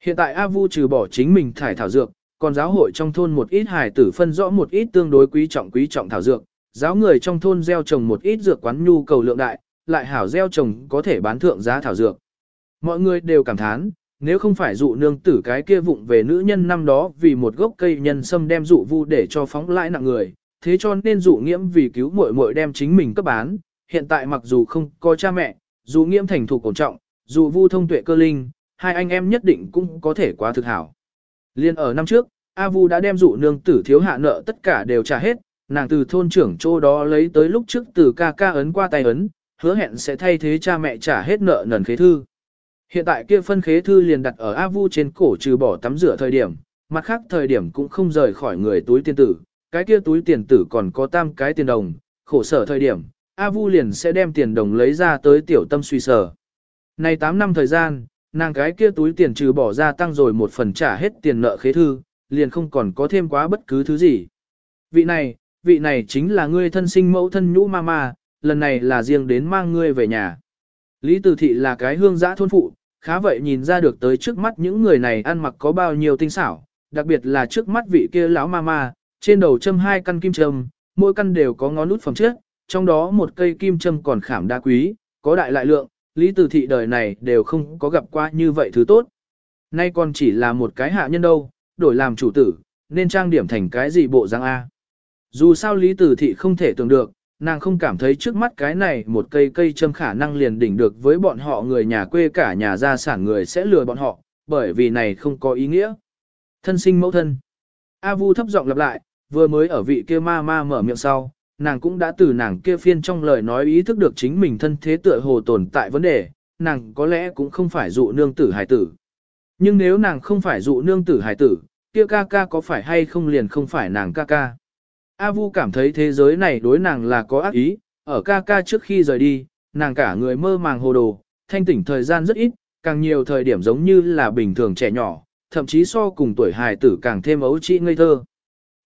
Hiện tại A Vu trừ bỏ chính mình thải thảo dược, còn giáo hội trong thôn một ít hài tử phân rõ một ít tương đối quý trọng quý trọng thảo dược, giáo người trong thôn gieo trồng một ít dược quán nhu cầu lượng đại, lại hảo gieo trồng có thể bán thượng giá thảo dược. Mọi người đều cảm thán, nếu không phải dụ nương tử cái kia vụng về nữ nhân năm đó vì một gốc cây nhân sâm đem dụ vu để cho phóng lãi nặng người, thế cho nên dụ nghiễm vì cứu muội muội đem chính mình cấp bán, hiện tại mặc dù không có cha mẹ, dụ nghiễm thành thủ cổ trọng, dụ vu thông tuệ cơ linh, hai anh em nhất định cũng có thể quá thực hảo. Liên ở năm trước, A Vu đã đem dụ nương tử thiếu hạ nợ tất cả đều trả hết, nàng từ thôn trưởng chỗ đó lấy tới lúc trước từ ca ca ấn qua tay ấn, hứa hẹn sẽ thay thế cha mẹ trả hết nợ nần khế thư. Hiện tại kia phân khế thư liền đặt ở A Vu trên cổ trừ bỏ tắm rửa thời điểm, mặt khác thời điểm cũng không rời khỏi người túi tiền tử, cái kia túi tiền tử còn có tam cái tiền đồng, khổ sở thời điểm, A Vu liền sẽ đem tiền đồng lấy ra tới tiểu tâm suy sở. Này 8 năm thời gian, nàng cái kia túi tiền trừ bỏ ra tăng rồi một phần trả hết tiền nợ khế thư, liền không còn có thêm quá bất cứ thứ gì. Vị này, vị này chính là ngươi thân sinh mẫu thân nhũ ma ma lần này là riêng đến mang ngươi về nhà. Lý Từ Thị là cái hương giã thôn phụ, khá vậy nhìn ra được tới trước mắt những người này ăn mặc có bao nhiêu tinh xảo, đặc biệt là trước mắt vị kia lão mama, trên đầu châm hai căn kim châm, mỗi căn đều có ngón nút phẩm chất, trong đó một cây kim châm còn khảm đa quý, có đại lại lượng, Lý Từ Thị đời này đều không có gặp qua như vậy thứ tốt. Nay còn chỉ là một cái hạ nhân đâu, đổi làm chủ tử, nên trang điểm thành cái gì bộ răng A. Dù sao Lý Tử Thị không thể tưởng được, nàng không cảm thấy trước mắt cái này một cây cây châm khả năng liền đỉnh được với bọn họ người nhà quê cả nhà gia sản người sẽ lừa bọn họ, bởi vì này không có ý nghĩa. Thân sinh mẫu thân. A Vu thấp giọng lặp lại, vừa mới ở vị kia ma ma mở miệng sau, nàng cũng đã từ nàng kia phiên trong lời nói ý thức được chính mình thân thế tựa hồ tồn tại vấn đề, nàng có lẽ cũng không phải dụ nương tử hài tử. Nhưng nếu nàng không phải dụ nương tử hài tử, kia ca ca có phải hay không liền không phải nàng ca ca. A Vu cảm thấy thế giới này đối nàng là có ác ý, ở ca ca trước khi rời đi, nàng cả người mơ màng hồ đồ, thanh tỉnh thời gian rất ít, càng nhiều thời điểm giống như là bình thường trẻ nhỏ, thậm chí so cùng tuổi hài tử càng thêm ấu trĩ ngây thơ.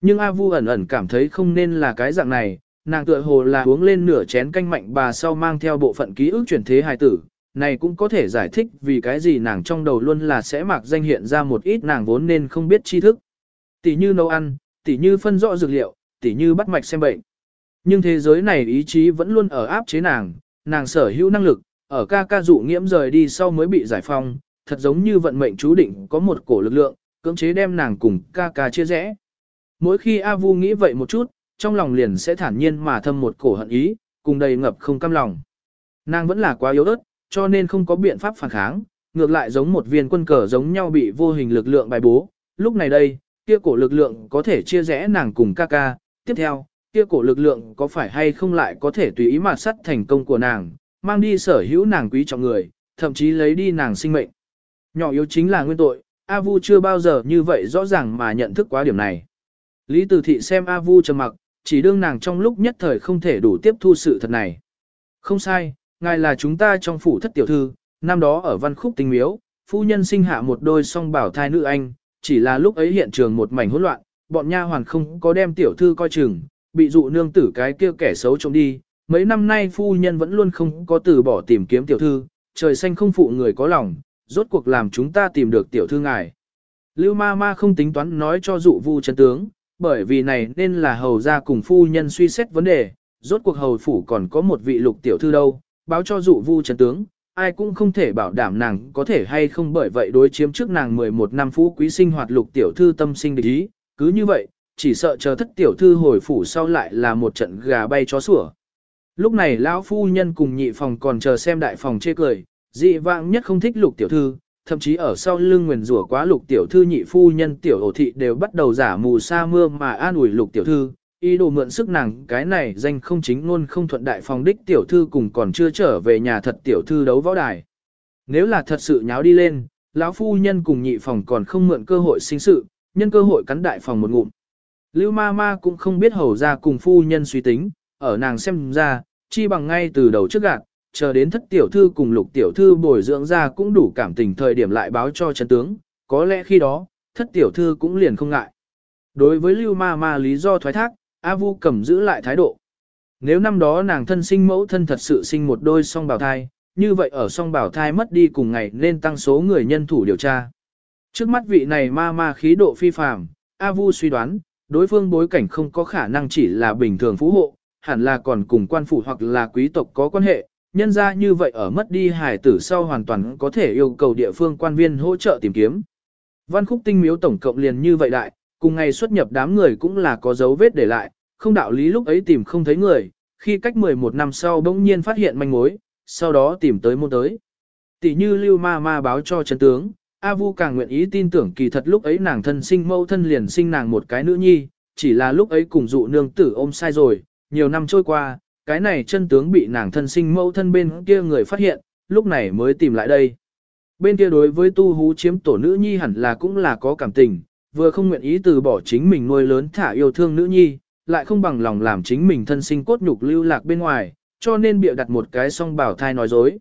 Nhưng A Vu ẩn ẩn cảm thấy không nên là cái dạng này, nàng tựa hồ là uống lên nửa chén canh mạnh bà sau mang theo bộ phận ký ức chuyển thế hài tử, này cũng có thể giải thích vì cái gì nàng trong đầu luôn là sẽ mặc danh hiện ra một ít nàng vốn nên không biết tri thức. Tỷ như nấu ăn, tỷ như phân rõ dược liệu, tỉ như bắt mạch xem bệnh. Nhưng thế giới này ý chí vẫn luôn ở áp chế nàng, nàng sở hữu năng lực, ở ca ca dụ nghiễm rời đi sau mới bị giải phong, thật giống như vận mệnh chú định có một cổ lực lượng, cưỡng chế đem nàng cùng ca ca chia rẽ. Mỗi khi A Vu nghĩ vậy một chút, trong lòng liền sẽ thản nhiên mà thâm một cổ hận ý, cùng đầy ngập không cam lòng. Nàng vẫn là quá yếu ớt, cho nên không có biện pháp phản kháng, ngược lại giống một viên quân cờ giống nhau bị vô hình lực lượng bài bố. Lúc này đây, kia cổ lực lượng có thể chia rẽ nàng cùng ca ca, tiếp theo, kia cổ lực lượng có phải hay không lại có thể tùy ý mà sắt thành công của nàng, mang đi sở hữu nàng quý trọng người, thậm chí lấy đi nàng sinh mệnh. Nhỏ yếu chính là nguyên tội, A Vu chưa bao giờ như vậy rõ ràng mà nhận thức quá điểm này. Lý Tử Thị xem A Vu trầm mặc, chỉ đương nàng trong lúc nhất thời không thể đủ tiếp thu sự thật này. Không sai, ngài là chúng ta trong phủ thất tiểu thư, năm đó ở văn khúc tinh miếu, phu nhân sinh hạ một đôi song bảo thai nữ anh, chỉ là lúc ấy hiện trường một mảnh hỗn loạn, bọn nha hoàn không có đem tiểu thư coi chừng, bị dụ nương tử cái kia kẻ xấu trộm đi. Mấy năm nay phu nhân vẫn luôn không có từ bỏ tìm kiếm tiểu thư, trời xanh không phụ người có lòng, rốt cuộc làm chúng ta tìm được tiểu thư ngài. Lưu ma ma không tính toán nói cho dụ vu chân tướng, bởi vì này nên là hầu ra cùng phu nhân suy xét vấn đề, rốt cuộc hầu phủ còn có một vị lục tiểu thư đâu, báo cho dụ vu chân tướng, ai cũng không thể bảo đảm nàng có thể hay không bởi vậy đối chiếm trước nàng 11 năm phú quý sinh hoạt lục tiểu thư tâm sinh địch ý, cứ như vậy, chỉ sợ chờ thất tiểu thư hồi phủ sau lại là một trận gà bay chó sủa. Lúc này lão phu nhân cùng nhị phòng còn chờ xem đại phòng chê cười, dị vãng nhất không thích lục tiểu thư, thậm chí ở sau lưng nguyền rủa quá lục tiểu thư nhị phu nhân tiểu ổ thị đều bắt đầu giả mù sa mưa mà an ủi lục tiểu thư, ý đồ mượn sức nàng cái này danh không chính luôn không thuận đại phòng đích tiểu thư cùng còn chưa trở về nhà thật tiểu thư đấu võ đài. Nếu là thật sự nháo đi lên, lão phu nhân cùng nhị phòng còn không mượn cơ hội sinh sự, nhân cơ hội cắn đại phòng một ngụm. Lưu ma ma cũng không biết hầu ra cùng phu nhân suy tính, ở nàng xem ra, chi bằng ngay từ đầu trước gạt, chờ đến thất tiểu thư cùng lục tiểu thư bồi dưỡng ra cũng đủ cảm tình thời điểm lại báo cho chân tướng, có lẽ khi đó, thất tiểu thư cũng liền không ngại. Đối với lưu ma ma lý do thoái thác, A Vu cầm giữ lại thái độ. Nếu năm đó nàng thân sinh mẫu thân thật sự sinh một đôi song bào thai, như vậy ở song bào thai mất đi cùng ngày nên tăng số người nhân thủ điều tra. Trước mắt vị này ma ma khí độ phi phàm, A Vu suy đoán, đối phương bối cảnh không có khả năng chỉ là bình thường phú hộ, hẳn là còn cùng quan phủ hoặc là quý tộc có quan hệ, nhân ra như vậy ở mất đi hài tử sau hoàn toàn có thể yêu cầu địa phương quan viên hỗ trợ tìm kiếm. Văn khúc tinh miếu tổng cộng liền như vậy đại, cùng ngày xuất nhập đám người cũng là có dấu vết để lại, không đạo lý lúc ấy tìm không thấy người, khi cách 11 năm sau bỗng nhiên phát hiện manh mối, sau đó tìm tới môn tới. Tỷ như lưu ma ma báo cho chấn tướng, A Vu càng nguyện ý tin tưởng kỳ thật lúc ấy nàng thân sinh mẫu thân liền sinh nàng một cái nữ nhi, chỉ là lúc ấy cùng dụ nương tử ôm sai rồi, nhiều năm trôi qua, cái này chân tướng bị nàng thân sinh mẫu thân bên kia người phát hiện, lúc này mới tìm lại đây. Bên kia đối với tu hú chiếm tổ nữ nhi hẳn là cũng là có cảm tình, vừa không nguyện ý từ bỏ chính mình nuôi lớn thả yêu thương nữ nhi, lại không bằng lòng làm chính mình thân sinh cốt nhục lưu lạc bên ngoài, cho nên bịa đặt một cái song bảo thai nói dối.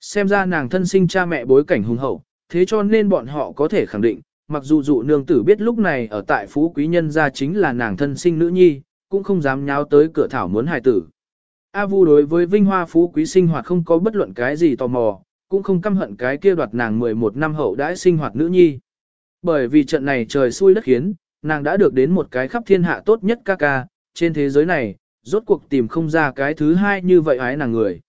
Xem ra nàng thân sinh cha mẹ bối cảnh hùng hậu, thế cho nên bọn họ có thể khẳng định, mặc dù dụ nương tử biết lúc này ở tại phú quý nhân gia chính là nàng thân sinh nữ nhi, cũng không dám nháo tới cửa thảo muốn hài tử. A Vu đối với vinh hoa phú quý sinh hoạt không có bất luận cái gì tò mò, cũng không căm hận cái kia đoạt nàng 11 năm hậu đãi sinh hoạt nữ nhi. Bởi vì trận này trời xui đất khiến, nàng đã được đến một cái khắp thiên hạ tốt nhất ca ca, trên thế giới này, rốt cuộc tìm không ra cái thứ hai như vậy ái nàng người.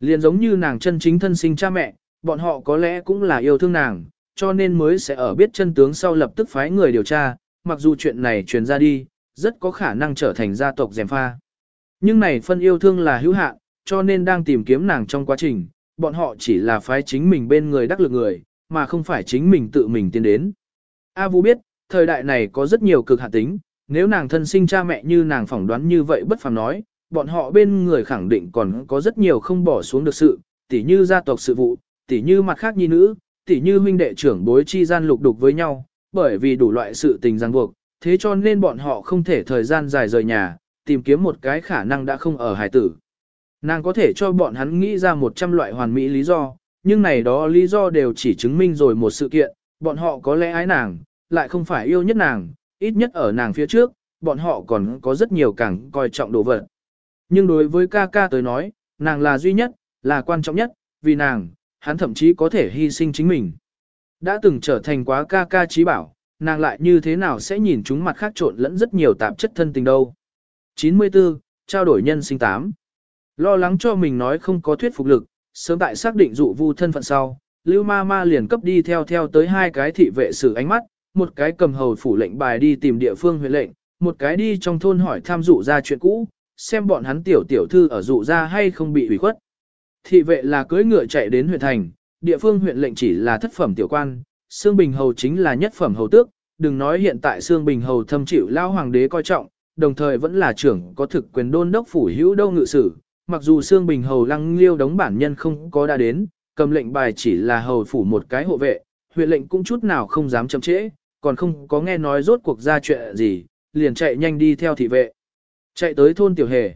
Liền giống như nàng chân chính thân sinh cha mẹ, bọn họ có lẽ cũng là yêu thương nàng, cho nên mới sẽ ở biết chân tướng sau lập tức phái người điều tra, mặc dù chuyện này truyền ra đi, rất có khả năng trở thành gia tộc dèm pha. Nhưng này phân yêu thương là hữu hạn, cho nên đang tìm kiếm nàng trong quá trình, bọn họ chỉ là phái chính mình bên người đắc lực người, mà không phải chính mình tự mình tiến đến. A Vu biết, thời đại này có rất nhiều cực hạn tính, nếu nàng thân sinh cha mẹ như nàng phỏng đoán như vậy bất phàm nói, bọn họ bên người khẳng định còn có rất nhiều không bỏ xuống được sự, tỉ như gia tộc sự vụ, tỉ như mặt khác nhi nữ, tỉ như huynh đệ trưởng bối chi gian lục đục với nhau, bởi vì đủ loại sự tình ràng buộc, thế cho nên bọn họ không thể thời gian dài rời nhà, tìm kiếm một cái khả năng đã không ở hải tử. Nàng có thể cho bọn hắn nghĩ ra 100 loại hoàn mỹ lý do, nhưng này đó lý do đều chỉ chứng minh rồi một sự kiện, bọn họ có lẽ ái nàng, lại không phải yêu nhất nàng, ít nhất ở nàng phía trước, bọn họ còn có rất nhiều càng coi trọng đồ vật. Nhưng đối với ca ca tới nói, nàng là duy nhất, là quan trọng nhất, vì nàng, hắn thậm chí có thể hy sinh chính mình. Đã từng trở thành quá ca ca trí bảo, nàng lại như thế nào sẽ nhìn chúng mặt khác trộn lẫn rất nhiều tạp chất thân tình đâu. 94. Trao đổi nhân sinh 8. Lo lắng cho mình nói không có thuyết phục lực, sớm tại xác định dụ vu thân phận sau, Lưu Ma Ma liền cấp đi theo theo tới hai cái thị vệ sử ánh mắt, một cái cầm hầu phủ lệnh bài đi tìm địa phương huyện lệnh, một cái đi trong thôn hỏi tham dụ ra chuyện cũ, xem bọn hắn tiểu tiểu thư ở dụ ra hay không bị hủy khuất. Thị vệ là cưỡi ngựa chạy đến huyện thành, địa phương huyện lệnh chỉ là thất phẩm tiểu quan, Sương Bình Hầu chính là nhất phẩm hầu tước, đừng nói hiện tại Sương Bình Hầu thâm chịu lao hoàng đế coi trọng, đồng thời vẫn là trưởng có thực quyền đôn đốc phủ hữu đâu ngự sử, mặc dù Sương Bình Hầu lăng liêu đóng bản nhân không có đã đến, cầm lệnh bài chỉ là hầu phủ một cái hộ vệ, huyện lệnh cũng chút nào không dám chậm trễ, còn không có nghe nói rốt cuộc ra chuyện gì, liền chạy nhanh đi theo thị vệ. Chạy tới thôn tiểu hề.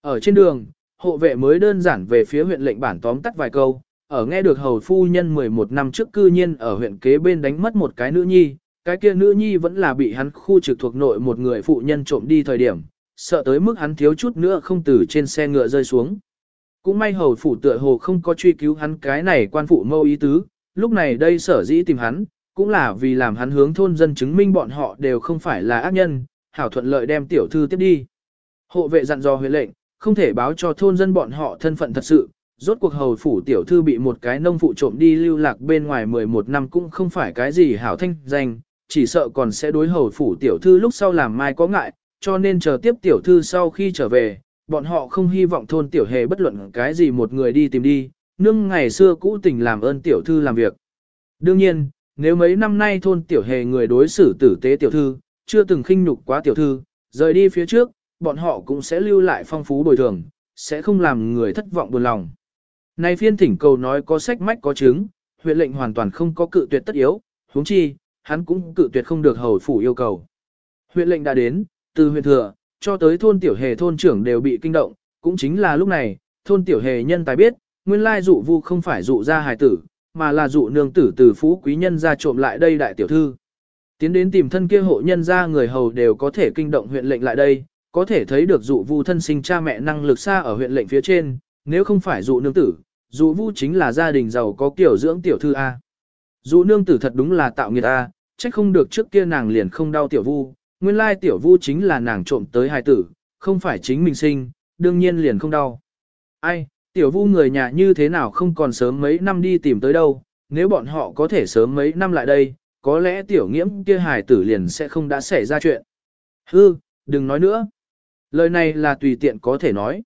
Ở trên đường, hộ vệ mới đơn giản về phía huyện lệnh bản tóm tắt vài câu, ở nghe được hầu phu nhân 11 năm trước cư nhiên ở huyện kế bên đánh mất một cái nữ nhi, cái kia nữ nhi vẫn là bị hắn khu trực thuộc nội một người phụ nhân trộm đi thời điểm, sợ tới mức hắn thiếu chút nữa không từ trên xe ngựa rơi xuống. Cũng may hầu phủ tựa hồ không có truy cứu hắn cái này quan phụ mâu ý tứ, lúc này đây sở dĩ tìm hắn, cũng là vì làm hắn hướng thôn dân chứng minh bọn họ đều không phải là ác nhân, hảo thuận lợi đem tiểu thư tiếp đi. Hộ vệ dặn dò huyện lệnh, không thể báo cho thôn dân bọn họ thân phận thật sự, rốt cuộc hầu phủ tiểu thư bị một cái nông phụ trộm đi lưu lạc bên ngoài 11 năm cũng không phải cái gì hảo thanh danh, chỉ sợ còn sẽ đối hầu phủ tiểu thư lúc sau làm mai có ngại, cho nên chờ tiếp tiểu thư sau khi trở về, bọn họ không hy vọng thôn tiểu hề bất luận cái gì một người đi tìm đi, nương ngày xưa cũ tình làm ơn tiểu thư làm việc. Đương nhiên, nếu mấy năm nay thôn tiểu hề người đối xử tử tế tiểu thư, chưa từng khinh nhục quá tiểu thư, rời đi phía trước, bọn họ cũng sẽ lưu lại phong phú bồi thường, sẽ không làm người thất vọng buồn lòng. Này phiên thỉnh cầu nói có sách mách có chứng, huyện lệnh hoàn toàn không có cự tuyệt tất yếu, huống chi, hắn cũng cự tuyệt không được hầu phủ yêu cầu. Huyện lệnh đã đến, từ huyện thừa, cho tới thôn tiểu hề thôn trưởng đều bị kinh động, cũng chính là lúc này, thôn tiểu hề nhân tài biết, nguyên lai dụ vu không phải dụ ra hài tử, mà là dụ nương tử từ phú quý nhân ra trộm lại đây đại tiểu thư. Tiến đến tìm thân kia hộ nhân ra người hầu đều có thể kinh động huyện lệnh lại đây, có thể thấy được dụ vu thân sinh cha mẹ năng lực xa ở huyện lệnh phía trên, nếu không phải dụ nương tử, dụ vu chính là gia đình giàu có kiểu dưỡng tiểu thư A. Dụ nương tử thật đúng là tạo nghiệt A, trách không được trước kia nàng liền không đau tiểu vu, nguyên lai tiểu vu chính là nàng trộm tới hài tử, không phải chính mình sinh, đương nhiên liền không đau. Ai, tiểu vu người nhà như thế nào không còn sớm mấy năm đi tìm tới đâu, nếu bọn họ có thể sớm mấy năm lại đây, có lẽ tiểu nghiễm kia hài tử liền sẽ không đã xảy ra chuyện. Hư, đừng nói nữa. Lời này là tùy tiện có thể nói.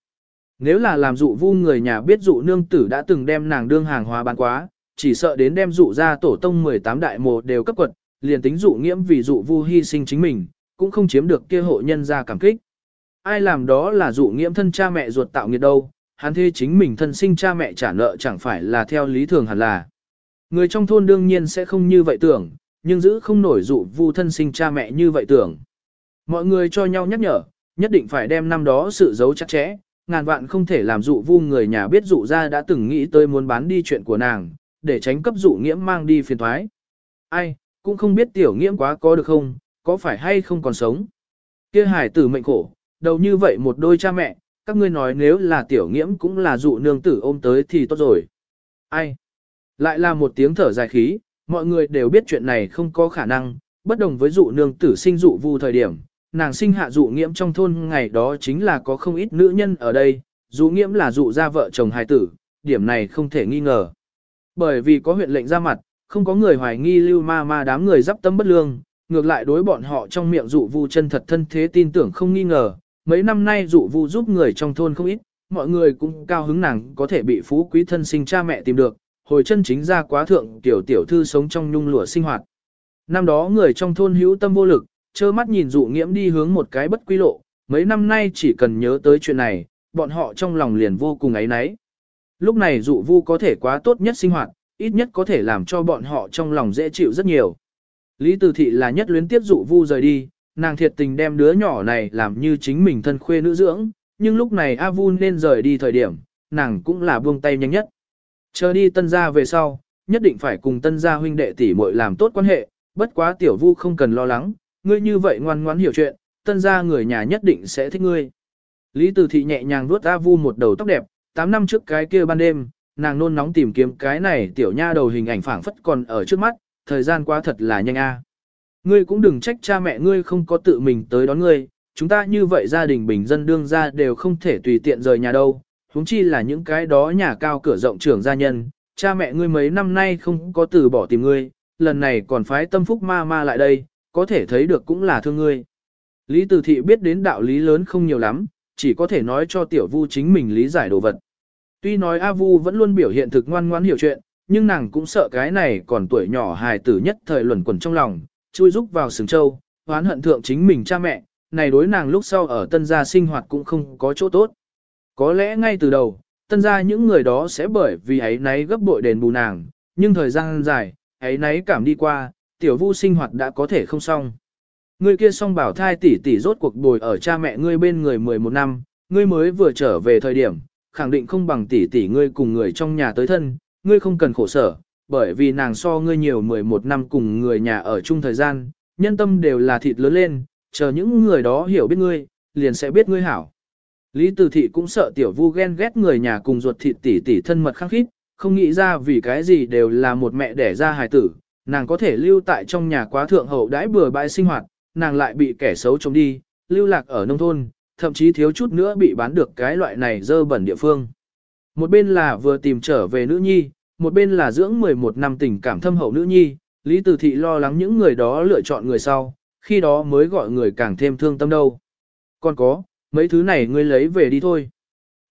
Nếu là làm dụ vu người nhà biết dụ nương tử đã từng đem nàng đương hàng hóa bán quá, chỉ sợ đến đem dụ ra tổ tông 18 đại mồ đều cấp quật, liền tính dụ nghiễm vì dụ vu hy sinh chính mình, cũng không chiếm được kia hộ nhân ra cảm kích. Ai làm đó là dụ nghiễm thân cha mẹ ruột tạo nghiệt đâu, hắn thế chính mình thân sinh cha mẹ trả nợ chẳng phải là theo lý thường hẳn là. Người trong thôn đương nhiên sẽ không như vậy tưởng, nhưng giữ không nổi dụ vu thân sinh cha mẹ như vậy tưởng. Mọi người cho nhau nhắc nhở, nhất định phải đem năm đó sự giấu chắc chẽ, ngàn vạn không thể làm dụ vu người nhà biết dụ ra đã từng nghĩ tới muốn bán đi chuyện của nàng, để tránh cấp dụ nghiễm mang đi phiền thoái. Ai, cũng không biết tiểu nghiễm quá có được không, có phải hay không còn sống. Kia hải tử mệnh khổ, đầu như vậy một đôi cha mẹ, các ngươi nói nếu là tiểu nghiễm cũng là dụ nương tử ôm tới thì tốt rồi. Ai? Lại là một tiếng thở dài khí, mọi người đều biết chuyện này không có khả năng, bất đồng với dụ nương tử sinh dụ vu thời điểm, nàng sinh hạ dụ nghiễm trong thôn ngày đó chính là có không ít nữ nhân ở đây, dụ nghiễm là dụ ra vợ chồng hài tử, điểm này không thể nghi ngờ. Bởi vì có huyện lệnh ra mặt, không có người hoài nghi lưu ma ma đám người dắp tâm bất lương, ngược lại đối bọn họ trong miệng dụ vu chân thật thân thế tin tưởng không nghi ngờ, mấy năm nay dụ vu giúp người trong thôn không ít, mọi người cũng cao hứng nàng có thể bị phú quý thân sinh cha mẹ tìm được, hồi chân chính ra quá thượng tiểu tiểu thư sống trong nhung lụa sinh hoạt. Năm đó người trong thôn hữu tâm vô lực, trơ mắt nhìn dụ nghiễm đi hướng một cái bất quy lộ, mấy năm nay chỉ cần nhớ tới chuyện này, bọn họ trong lòng liền vô cùng ấy náy. Lúc này dụ vu có thể quá tốt nhất sinh hoạt, ít nhất có thể làm cho bọn họ trong lòng dễ chịu rất nhiều. Lý Từ Thị là nhất luyến tiếp dụ vu rời đi, nàng thiệt tình đem đứa nhỏ này làm như chính mình thân khuê nữ dưỡng, nhưng lúc này A Vu nên rời đi thời điểm, nàng cũng là buông tay nhanh nhất. Chờ đi tân gia về sau, nhất định phải cùng tân gia huynh đệ tỷ muội làm tốt quan hệ, bất quá tiểu vu không cần lo lắng, ngươi như vậy ngoan ngoãn hiểu chuyện, tân gia người nhà nhất định sẽ thích ngươi. Lý Từ Thị nhẹ nhàng vuốt A Vu một đầu tóc đẹp, 8 năm trước cái kia ban đêm, nàng nôn nóng tìm kiếm cái này tiểu nha đầu hình ảnh phảng phất còn ở trước mắt, thời gian quá thật là nhanh a. Ngươi cũng đừng trách cha mẹ ngươi không có tự mình tới đón ngươi, chúng ta như vậy gia đình bình dân đương ra đều không thể tùy tiện rời nhà đâu, huống chi là những cái đó nhà cao cửa rộng trưởng gia nhân, cha mẹ ngươi mấy năm nay không có từ bỏ tìm ngươi, lần này còn phái tâm phúc ma ma lại đây, có thể thấy được cũng là thương ngươi. Lý Từ Thị biết đến đạo lý lớn không nhiều lắm, chỉ có thể nói cho tiểu vu chính mình lý giải đồ vật. Tuy nói A Vu vẫn luôn biểu hiện thực ngoan ngoãn hiểu chuyện, nhưng nàng cũng sợ cái này còn tuổi nhỏ hài tử nhất thời luẩn quẩn trong lòng, chui rúc vào sừng châu, hoán hận thượng chính mình cha mẹ, này đối nàng lúc sau ở tân gia sinh hoạt cũng không có chỗ tốt. Có lẽ ngay từ đầu, tân gia những người đó sẽ bởi vì ấy nấy gấp bội đền bù nàng, nhưng thời gian dài, ấy nấy cảm đi qua, tiểu vu sinh hoạt đã có thể không xong. Ngươi kia song bảo thai tỷ tỷ rốt cuộc bồi ở cha mẹ ngươi bên người 11 năm, ngươi mới vừa trở về thời điểm, khẳng định không bằng tỷ tỷ ngươi cùng người trong nhà tới thân, ngươi không cần khổ sở, bởi vì nàng so ngươi nhiều 11 năm cùng người nhà ở chung thời gian, nhân tâm đều là thịt lớn lên, chờ những người đó hiểu biết ngươi, liền sẽ biết ngươi hảo. Lý Từ Thị cũng sợ tiểu vu ghen ghét người nhà cùng ruột thịt tỷ tỷ thân mật khăng khít, không nghĩ ra vì cái gì đều là một mẹ đẻ ra hài tử, nàng có thể lưu tại trong nhà quá thượng hậu đãi bừa bãi sinh hoạt, nàng lại bị kẻ xấu chống đi, lưu lạc ở nông thôn, thậm chí thiếu chút nữa bị bán được cái loại này dơ bẩn địa phương. Một bên là vừa tìm trở về nữ nhi, một bên là dưỡng 11 năm tình cảm thâm hậu nữ nhi, Lý Tử Thị lo lắng những người đó lựa chọn người sau, khi đó mới gọi người càng thêm thương tâm đâu. Còn có, mấy thứ này ngươi lấy về đi thôi.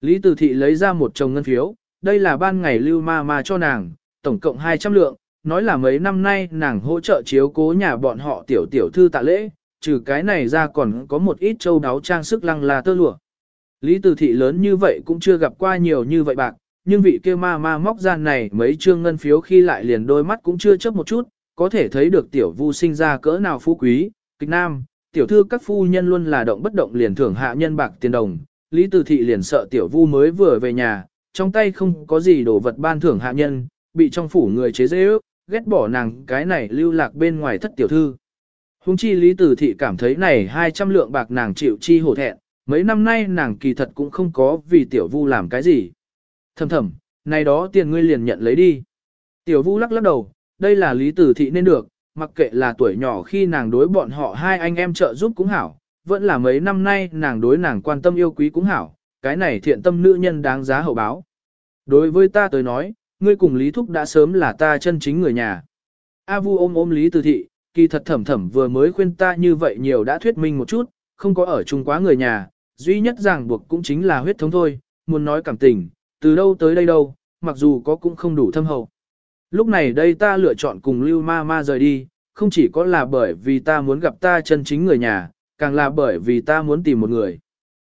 Lý Tử Thị lấy ra một chồng ngân phiếu, đây là ban ngày lưu ma ma cho nàng, tổng cộng 200 lượng, nói là mấy năm nay nàng hỗ trợ chiếu cố nhà bọn họ tiểu tiểu thư tạ lễ, trừ cái này ra còn có một ít châu đáo trang sức lăng là tơ lụa. Lý Từ Thị lớn như vậy cũng chưa gặp qua nhiều như vậy bạc, nhưng vị kia ma ma móc ra này mấy trương ngân phiếu khi lại liền đôi mắt cũng chưa chớp một chút, có thể thấy được tiểu vu sinh ra cỡ nào phú quý, kịch nam, tiểu thư các phu nhân luôn là động bất động liền thưởng hạ nhân bạc tiền đồng, Lý Từ Thị liền sợ tiểu vu mới vừa về nhà, trong tay không có gì đồ vật ban thưởng hạ nhân, bị trong phủ người chế dễ ước, ghét bỏ nàng cái này lưu lạc bên ngoài thất tiểu thư. Hùng chi Lý Tử Thị cảm thấy này 200 lượng bạc nàng chịu chi hổ thẹn, mấy năm nay nàng kỳ thật cũng không có vì tiểu vu làm cái gì. Thầm thầm, này đó tiền ngươi liền nhận lấy đi. Tiểu vu lắc lắc đầu, đây là Lý Tử Thị nên được, mặc kệ là tuổi nhỏ khi nàng đối bọn họ hai anh em trợ giúp cũng hảo, vẫn là mấy năm nay nàng đối nàng quan tâm yêu quý cũng hảo, cái này thiện tâm nữ nhân đáng giá hậu báo. Đối với ta tới nói, ngươi cùng Lý Thúc đã sớm là ta chân chính người nhà. A Vu ôm ôm Lý Từ Thị, kỳ thật thẩm thẩm vừa mới khuyên ta như vậy nhiều đã thuyết minh một chút, không có ở chung quá người nhà, duy nhất ràng buộc cũng chính là huyết thống thôi, muốn nói cảm tình, từ đâu tới đây đâu, mặc dù có cũng không đủ thâm hậu. Lúc này đây ta lựa chọn cùng Lưu Ma Ma rời đi, không chỉ có là bởi vì ta muốn gặp ta chân chính người nhà, càng là bởi vì ta muốn tìm một người.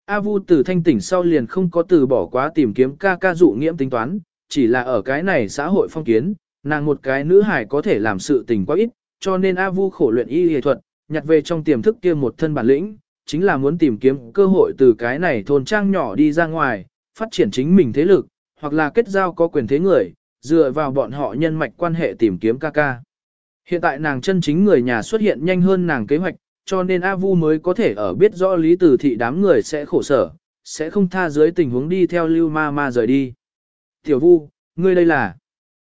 A Vu từ thanh tỉnh sau liền không có từ bỏ quá tìm kiếm ca ca dụ nghiễm tính toán, chỉ là ở cái này xã hội phong kiến, nàng một cái nữ hài có thể làm sự tình quá ít, cho nên A Vu khổ luyện y y thuật, nhặt về trong tiềm thức kia một thân bản lĩnh, chính là muốn tìm kiếm cơ hội từ cái này thôn trang nhỏ đi ra ngoài, phát triển chính mình thế lực, hoặc là kết giao có quyền thế người, dựa vào bọn họ nhân mạch quan hệ tìm kiếm ca ca. Hiện tại nàng chân chính người nhà xuất hiện nhanh hơn nàng kế hoạch, cho nên A Vu mới có thể ở biết rõ lý từ thị đám người sẽ khổ sở, sẽ không tha dưới tình huống đi theo lưu ma ma rời đi. Tiểu Vu, ngươi đây là...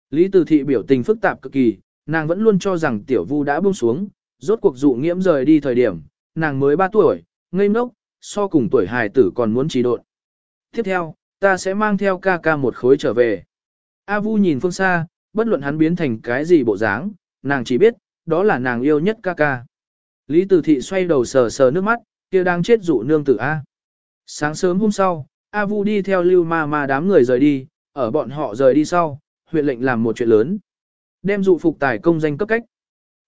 Lý tử thị biểu tình phức tạp cực kỳ, nàng vẫn luôn cho rằng tiểu Vu đã buông xuống, rốt cuộc dụ nghiễm rời đi thời điểm, nàng mới 3 tuổi, ngây ngốc, so cùng tuổi hài tử còn muốn trì độn. Tiếp theo, ta sẽ mang theo ca ca một khối trở về. A Vu nhìn phương xa, bất luận hắn biến thành cái gì bộ dáng, nàng chỉ biết, đó là nàng yêu nhất ca ca. Lý Tử Thị xoay đầu sờ sờ nước mắt, kia đang chết dụ nương tử A. Sáng sớm hôm sau, A Vu đi theo lưu ma ma đám người rời đi, ở bọn họ rời đi sau, huyện lệnh làm một chuyện lớn. Đem dụ phục tài công danh cấp cách.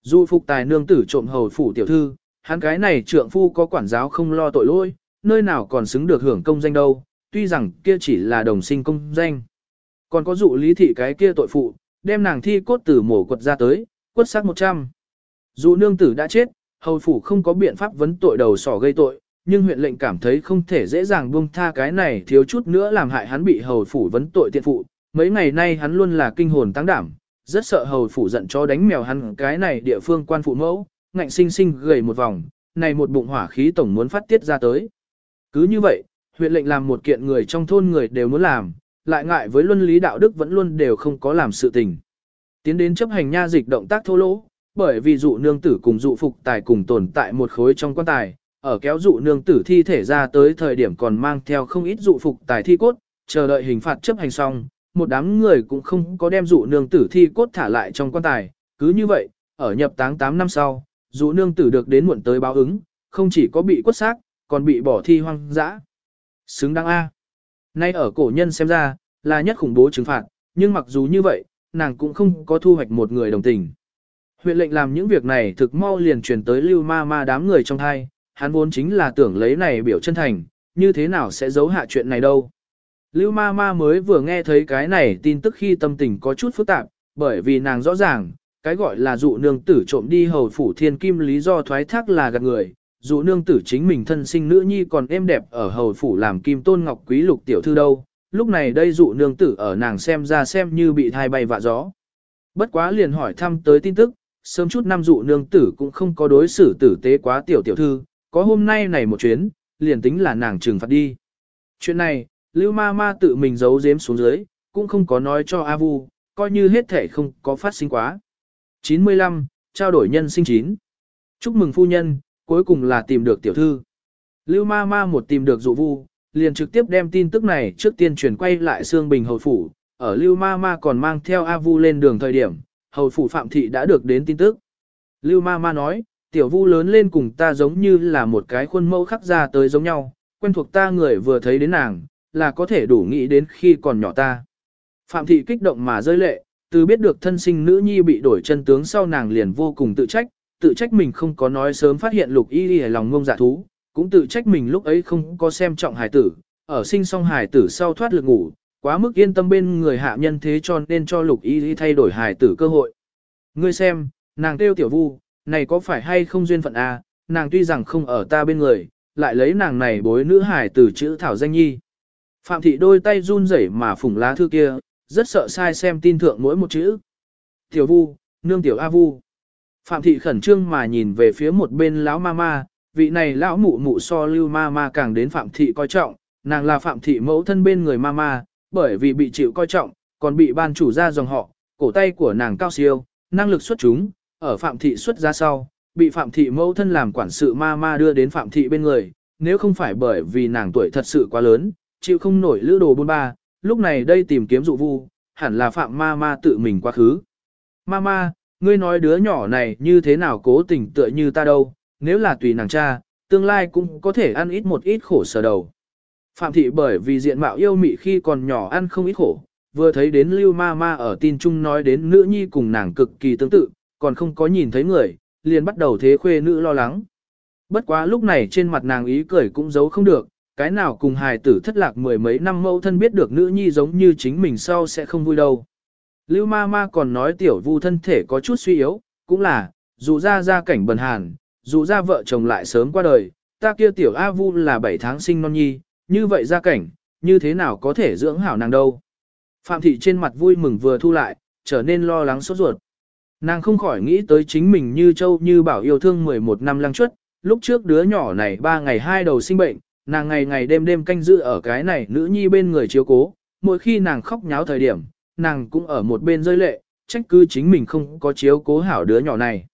Dụ phục tài nương tử trộm hầu phủ tiểu thư, hắn cái này trượng phu có quản giáo không lo tội lỗi, nơi nào còn xứng được hưởng công danh đâu, tuy rằng kia chỉ là đồng sinh công danh. Còn có dụ lý thị cái kia tội phụ, đem nàng thi cốt tử mổ quật ra tới, quất xác 100. Dụ nương tử đã chết, hầu phủ không có biện pháp vấn tội đầu sỏ gây tội, nhưng huyện lệnh cảm thấy không thể dễ dàng buông tha cái này thiếu chút nữa làm hại hắn bị hầu phủ vấn tội tiện phụ. Mấy ngày nay hắn luôn là kinh hồn tăng đảm, rất sợ hầu phủ giận cho đánh mèo hắn cái này địa phương quan phụ mẫu, ngạnh sinh sinh gầy một vòng, này một bụng hỏa khí tổng muốn phát tiết ra tới. Cứ như vậy, huyện lệnh làm một kiện người trong thôn người đều muốn làm, lại ngại với luân lý đạo đức vẫn luôn đều không có làm sự tình. Tiến đến chấp hành nha dịch động tác thô lỗ, bởi vì dụ nương tử cùng dụ phục tài cùng tồn tại một khối trong quan tài, ở kéo dụ nương tử thi thể ra tới thời điểm còn mang theo không ít dụ phục tài thi cốt, chờ đợi hình phạt chấp hành xong, một đám người cũng không có đem dụ nương tử thi cốt thả lại trong quan tài, cứ như vậy, ở nhập táng 8 năm sau, dụ nương tử được đến muộn tới báo ứng, không chỉ có bị quất xác, còn bị bỏ thi hoang dã. Xứng đáng A. Nay ở cổ nhân xem ra, là nhất khủng bố trừng phạt, nhưng mặc dù như vậy, nàng cũng không có thu hoạch một người đồng tình. Huyện lệnh làm những việc này thực mau liền truyền tới lưu ma ma đám người trong thai, hắn vốn chính là tưởng lấy này biểu chân thành, như thế nào sẽ giấu hạ chuyện này đâu. Lưu ma ma mới vừa nghe thấy cái này tin tức khi tâm tình có chút phức tạp, bởi vì nàng rõ ràng, cái gọi là dụ nương tử trộm đi hầu phủ thiên kim lý do thoái thác là gạt người, dụ nương tử chính mình thân sinh nữ nhi còn êm đẹp ở hầu phủ làm kim tôn ngọc quý lục tiểu thư đâu, lúc này đây dụ nương tử ở nàng xem ra xem như bị thai bay vạ gió. Bất quá liền hỏi thăm tới tin tức, sớm chút năm dụ nương tử cũng không có đối xử tử tế quá tiểu tiểu thư, có hôm nay này một chuyến, liền tính là nàng trừng phạt đi. Chuyện này, Lưu Ma Ma tự mình giấu giếm xuống dưới, cũng không có nói cho A Vu, coi như hết thể không có phát sinh quá. 95. Trao đổi nhân sinh chín. Chúc mừng phu nhân, cuối cùng là tìm được tiểu thư. Lưu Ma Ma một tìm được dụ vu, liền trực tiếp đem tin tức này trước tiên truyền quay lại Sương Bình Hầu Phủ, ở Lưu Ma Ma còn mang theo A Vu lên đường thời điểm, hầu phủ Phạm Thị đã được đến tin tức. Lưu ma ma nói, tiểu vu lớn lên cùng ta giống như là một cái khuôn mẫu khắc ra tới giống nhau, quen thuộc ta người vừa thấy đến nàng, là có thể đủ nghĩ đến khi còn nhỏ ta. Phạm Thị kích động mà rơi lệ, từ biết được thân sinh nữ nhi bị đổi chân tướng sau nàng liền vô cùng tự trách, tự trách mình không có nói sớm phát hiện lục y y lòng ngông dạ thú, cũng tự trách mình lúc ấy không có xem trọng hài tử, ở sinh xong hài tử sau thoát lực ngủ, quá mức yên tâm bên người hạ nhân thế cho nên cho lục y y thay đổi hài tử cơ hội. Ngươi xem, nàng kêu tiểu vu, này có phải hay không duyên phận a? Nàng tuy rằng không ở ta bên người, lại lấy nàng này bối nữ hải tử chữ thảo danh nhi. Phạm thị đôi tay run rẩy mà phủng lá thư kia, rất sợ sai xem tin thượng mỗi một chữ. Tiểu vu, nương tiểu A vu. Phạm thị khẩn trương mà nhìn về phía một bên lão ma ma, vị này lão mụ mụ so lưu ma ma càng đến phạm thị coi trọng, nàng là phạm thị mẫu thân bên người ma ma, bởi vì bị chịu coi trọng, còn bị ban chủ ra dòng họ, cổ tay của nàng cao siêu, năng lực xuất chúng, ở phạm thị xuất ra sau, bị phạm thị mẫu thân làm quản sự ma ma đưa đến phạm thị bên người, nếu không phải bởi vì nàng tuổi thật sự quá lớn, chịu không nổi lữ đồ bôn ba, lúc này đây tìm kiếm dụ vu, hẳn là phạm ma ma tự mình quá khứ. Ma ma, ngươi nói đứa nhỏ này như thế nào cố tình tựa như ta đâu, nếu là tùy nàng cha, tương lai cũng có thể ăn ít một ít khổ sở đầu. Phạm thị bởi vì diện mạo yêu mị khi còn nhỏ ăn không ít khổ, vừa thấy đến lưu ma ma ở tin chung nói đến nữ nhi cùng nàng cực kỳ tương tự, còn không có nhìn thấy người, liền bắt đầu thế khuê nữ lo lắng. Bất quá lúc này trên mặt nàng ý cười cũng giấu không được, cái nào cùng hài tử thất lạc mười mấy năm mẫu thân biết được nữ nhi giống như chính mình sau sẽ không vui đâu. Lưu ma ma còn nói tiểu vu thân thể có chút suy yếu, cũng là, dù ra ra cảnh bần hàn, dù ra vợ chồng lại sớm qua đời, ta kia tiểu A vu là 7 tháng sinh non nhi, như vậy ra cảnh, như thế nào có thể dưỡng hảo nàng đâu. Phạm thị trên mặt vui mừng vừa thu lại, trở nên lo lắng sốt ruột. Nàng không khỏi nghĩ tới chính mình như châu như bảo yêu thương 11 năm lăng chuất, lúc trước đứa nhỏ này ba ngày hai đầu sinh bệnh, nàng ngày ngày đêm đêm canh giữ ở cái này nữ nhi bên người chiếu cố, mỗi khi nàng khóc nháo thời điểm, nàng cũng ở một bên rơi lệ, trách cứ chính mình không có chiếu cố hảo đứa nhỏ này.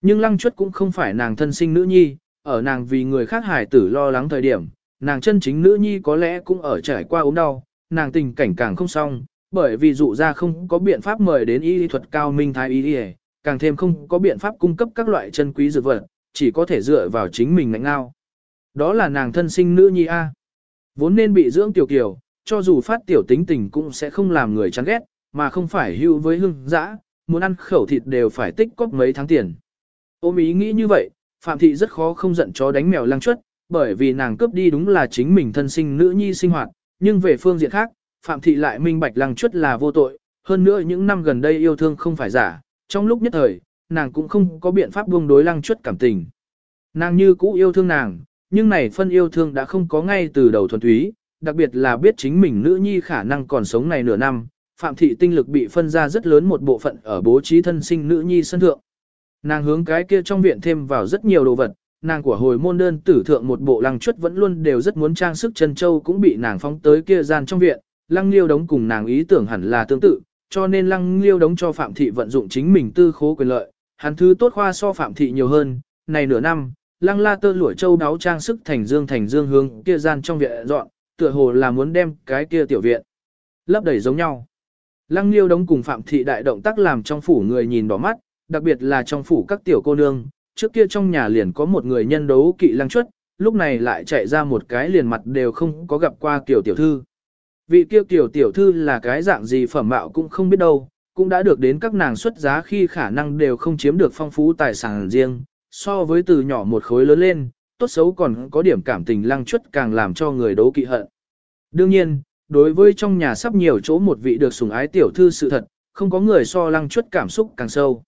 Nhưng lăng chuất cũng không phải nàng thân sinh nữ nhi, ở nàng vì người khác hài tử lo lắng thời điểm, nàng chân chính nữ nhi có lẽ cũng ở trải qua ốm đau, nàng tình cảnh càng không xong, bởi vì dụ ra không có biện pháp mời đến y thuật cao minh thái y càng thêm không có biện pháp cung cấp các loại chân quý dược vật, chỉ có thể dựa vào chính mình ngạnh ngao. Đó là nàng thân sinh nữ nhi A. Vốn nên bị dưỡng tiểu kiều, cho dù phát tiểu tính tình cũng sẽ không làm người chán ghét, mà không phải hưu với hưng dã, muốn ăn khẩu thịt đều phải tích cóp mấy tháng tiền. Ôm ý nghĩ như vậy, Phạm Thị rất khó không giận chó đánh mèo lăng chuất, bởi vì nàng cướp đi đúng là chính mình thân sinh nữ nhi sinh hoạt, nhưng về phương diện khác, Phạm Thị lại minh bạch lăng chuất là vô tội, hơn nữa những năm gần đây yêu thương không phải giả, trong lúc nhất thời, nàng cũng không có biện pháp buông đối lăng chuất cảm tình. Nàng như cũ yêu thương nàng, nhưng này phân yêu thương đã không có ngay từ đầu thuần túy, đặc biệt là biết chính mình nữ nhi khả năng còn sống này nửa năm, Phạm Thị tinh lực bị phân ra rất lớn một bộ phận ở bố trí thân sinh nữ nhi sân thượng. Nàng hướng cái kia trong viện thêm vào rất nhiều đồ vật, nàng của hồi môn đơn tử thượng một bộ lăng chuất vẫn luôn đều rất muốn trang sức chân châu cũng bị nàng phóng tới kia gian trong viện, lăng liêu đống cùng nàng ý tưởng hẳn là tương tự, cho nên lăng liêu đống cho Phạm Thị vận dụng chính mình tư khố quyền lợi, hắn thứ tốt khoa so Phạm Thị nhiều hơn, này nửa năm, lăng la tơ lụa châu đáo trang sức thành dương thành dương hướng kia gian trong viện dọn, tựa hồ là muốn đem cái kia tiểu viện lấp đầy giống nhau. Lăng Liêu đống cùng Phạm Thị đại động tác làm trong phủ người nhìn đỏ mắt, đặc biệt là trong phủ các tiểu cô nương, trước kia trong nhà liền có một người nhân đấu kỵ lăng chuất, lúc này lại chạy ra một cái liền mặt đều không có gặp qua kiểu tiểu thư. Vị kia tiểu tiểu thư là cái dạng gì phẩm mạo cũng không biết đâu, cũng đã được đến các nàng xuất giá khi khả năng đều không chiếm được phong phú tài sản riêng, so với từ nhỏ một khối lớn lên, tốt xấu còn có điểm cảm tình lăng chuất càng làm cho người đấu kỵ hận. Đương nhiên, đối với trong nhà sắp nhiều chỗ một vị được sủng ái tiểu thư sự thật, không có người so lăng chuất cảm xúc càng sâu.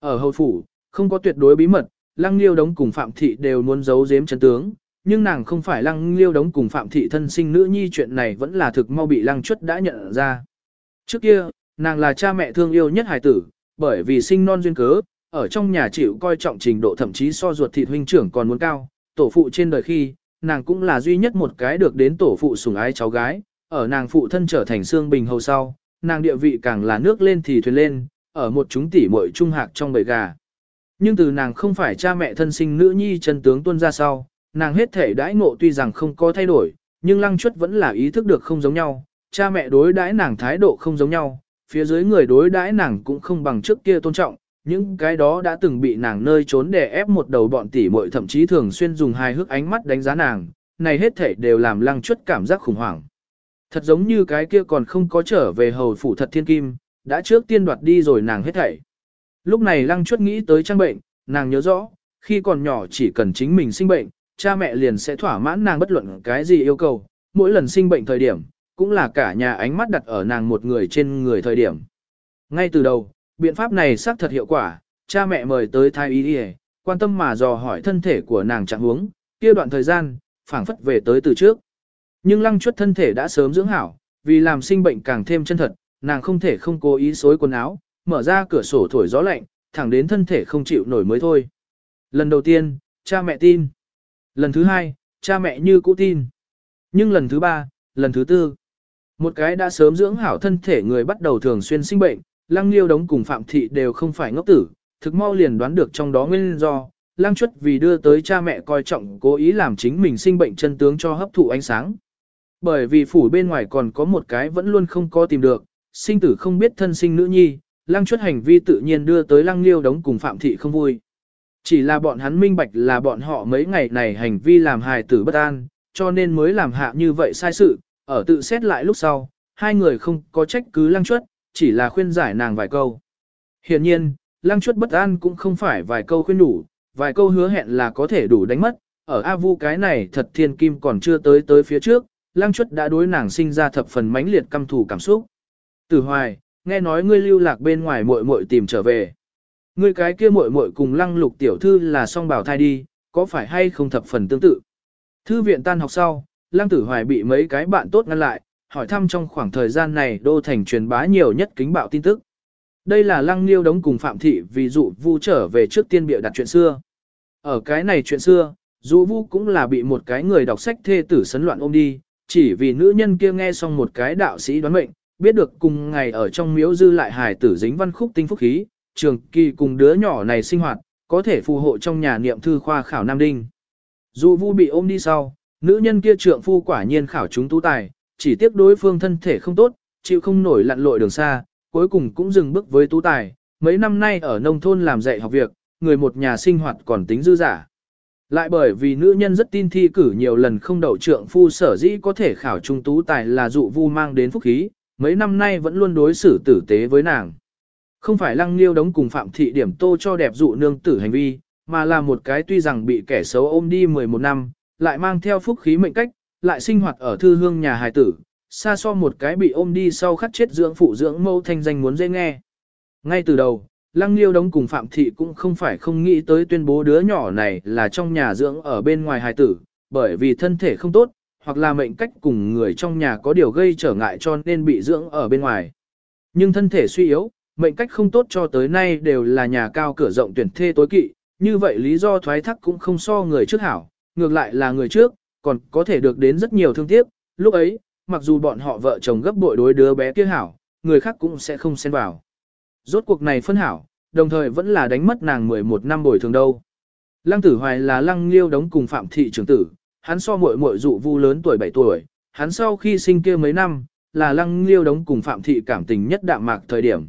Ở hầu phủ, không có tuyệt đối bí mật, lăng liêu đống cùng phạm thị đều muốn giấu giếm chân tướng, nhưng nàng không phải lăng liêu đống cùng phạm thị thân sinh nữ nhi chuyện này vẫn là thực mau bị lăng chuất đã nhận ra. Trước kia, nàng là cha mẹ thương yêu nhất hài tử, bởi vì sinh non duyên cớ, ở trong nhà chịu coi trọng trình độ thậm chí so ruột thịt huynh trưởng còn muốn cao, tổ phụ trên đời khi, nàng cũng là duy nhất một cái được đến tổ phụ sủng ái cháu gái, ở nàng phụ thân trở thành xương bình hầu sau, nàng địa vị càng là nước lên thì thuyền lên, ở một chúng tỷ muội trung hạc trong bầy gà. Nhưng từ nàng không phải cha mẹ thân sinh nữ nhi chân tướng tuân ra sau, nàng hết thể đãi ngộ tuy rằng không có thay đổi, nhưng lăng chuất vẫn là ý thức được không giống nhau, cha mẹ đối đãi nàng thái độ không giống nhau, phía dưới người đối đãi nàng cũng không bằng trước kia tôn trọng, những cái đó đã từng bị nàng nơi trốn để ép một đầu bọn tỉ muội thậm chí thường xuyên dùng hai hước ánh mắt đánh giá nàng, này hết thể đều làm lăng chuất cảm giác khủng hoảng. Thật giống như cái kia còn không có trở về hầu phủ thật thiên kim, đã trước tiên đoạt đi rồi nàng hết thảy. Lúc này lăng chuất nghĩ tới trang bệnh, nàng nhớ rõ, khi còn nhỏ chỉ cần chính mình sinh bệnh, cha mẹ liền sẽ thỏa mãn nàng bất luận cái gì yêu cầu, mỗi lần sinh bệnh thời điểm, cũng là cả nhà ánh mắt đặt ở nàng một người trên người thời điểm. Ngay từ đầu, biện pháp này xác thật hiệu quả, cha mẹ mời tới thái y đi quan tâm mà dò hỏi thân thể của nàng trạng huống, kia đoạn thời gian, phảng phất về tới từ trước. Nhưng lăng chuất thân thể đã sớm dưỡng hảo, vì làm sinh bệnh càng thêm chân thật, nàng không thể không cố ý xối quần áo, mở ra cửa sổ thổi gió lạnh, thẳng đến thân thể không chịu nổi mới thôi. Lần đầu tiên, cha mẹ tin. Lần thứ hai, cha mẹ như cũ tin. Nhưng lần thứ ba, lần thứ tư, một cái đã sớm dưỡng hảo thân thể người bắt đầu thường xuyên sinh bệnh, lăng liêu đống cùng phạm thị đều không phải ngốc tử, thực mau liền đoán được trong đó nguyên do, lăng chuất vì đưa tới cha mẹ coi trọng cố ý làm chính mình sinh bệnh chân tướng cho hấp thụ ánh sáng. Bởi vì phủ bên ngoài còn có một cái vẫn luôn không có tìm được, sinh tử không biết thân sinh nữ nhi, lăng chuất hành vi tự nhiên đưa tới lăng liêu đống cùng phạm thị không vui. Chỉ là bọn hắn minh bạch là bọn họ mấy ngày này hành vi làm hài tử bất an, cho nên mới làm hạ như vậy sai sự, ở tự xét lại lúc sau, hai người không có trách cứ lăng chuất, chỉ là khuyên giải nàng vài câu. Hiện nhiên, lăng chuất bất an cũng không phải vài câu khuyên đủ, vài câu hứa hẹn là có thể đủ đánh mất, ở A Vu cái này thật thiên kim còn chưa tới tới phía trước, lăng chuất đã đối nàng sinh ra thập phần mãnh liệt căm thù cảm xúc. Tử hoài, nghe nói ngươi lưu lạc bên ngoài muội muội tìm trở về. Ngươi cái kia muội muội cùng lăng lục tiểu thư là song bảo thai đi, có phải hay không thập phần tương tự. Thư viện tan học sau, lăng tử hoài bị mấy cái bạn tốt ngăn lại, hỏi thăm trong khoảng thời gian này đô thành truyền bá nhiều nhất kính bạo tin tức. Đây là lăng liêu đống cùng phạm thị ví dụ vu trở về trước tiên bịa đặt chuyện xưa. Ở cái này chuyện xưa, dụ vu cũng là bị một cái người đọc sách thê tử sấn loạn ôm đi, chỉ vì nữ nhân kia nghe xong một cái đạo sĩ đoán mệnh, biết được cùng ngày ở trong miếu dư lại hài tử dính văn khúc tinh phúc khí, trường kỳ cùng đứa nhỏ này sinh hoạt, có thể phù hộ trong nhà niệm thư khoa khảo Nam Đinh. Dù vu bị ôm đi sau, nữ nhân kia trượng phu quả nhiên khảo chúng tú tài, chỉ tiếc đối phương thân thể không tốt, chịu không nổi lặn lội đường xa, cuối cùng cũng dừng bước với tú tài, mấy năm nay ở nông thôn làm dạy học việc, người một nhà sinh hoạt còn tính dư giả. Lại bởi vì nữ nhân rất tin thi cử nhiều lần không đậu trượng phu sở dĩ có thể khảo trung tú tài là dụ vu mang đến phúc khí, mấy năm nay vẫn luôn đối xử tử tế với nàng. Không phải lăng liêu đống cùng phạm thị điểm tô cho đẹp dụ nương tử hành vi, mà là một cái tuy rằng bị kẻ xấu ôm đi 11 năm, lại mang theo phúc khí mệnh cách, lại sinh hoạt ở thư hương nhà hài tử, xa so một cái bị ôm đi sau khắc chết dưỡng phụ dưỡng mâu thanh danh muốn dễ nghe. Ngay từ đầu, Lăng Liêu Đống cùng Phạm Thị cũng không phải không nghĩ tới tuyên bố đứa nhỏ này là trong nhà dưỡng ở bên ngoài hài tử, bởi vì thân thể không tốt, hoặc là mệnh cách cùng người trong nhà có điều gây trở ngại cho nên bị dưỡng ở bên ngoài. Nhưng thân thể suy yếu, mệnh cách không tốt cho tới nay đều là nhà cao cửa rộng tuyển thê tối kỵ, như vậy lý do thoái thác cũng không so người trước hảo, ngược lại là người trước, còn có thể được đến rất nhiều thương tiếc, lúc ấy, mặc dù bọn họ vợ chồng gấp bội đối đứa bé kia hảo, người khác cũng sẽ không xen vào. Rốt cuộc này phân hảo, đồng thời vẫn là đánh mất nàng 11 năm bồi thường đâu. Lăng tử hoài là lăng liêu đóng cùng phạm thị trưởng tử, hắn so muội muội dụ vu lớn tuổi 7 tuổi, hắn sau khi sinh kia mấy năm, là lăng liêu đóng cùng phạm thị cảm tình nhất đạm mạc thời điểm.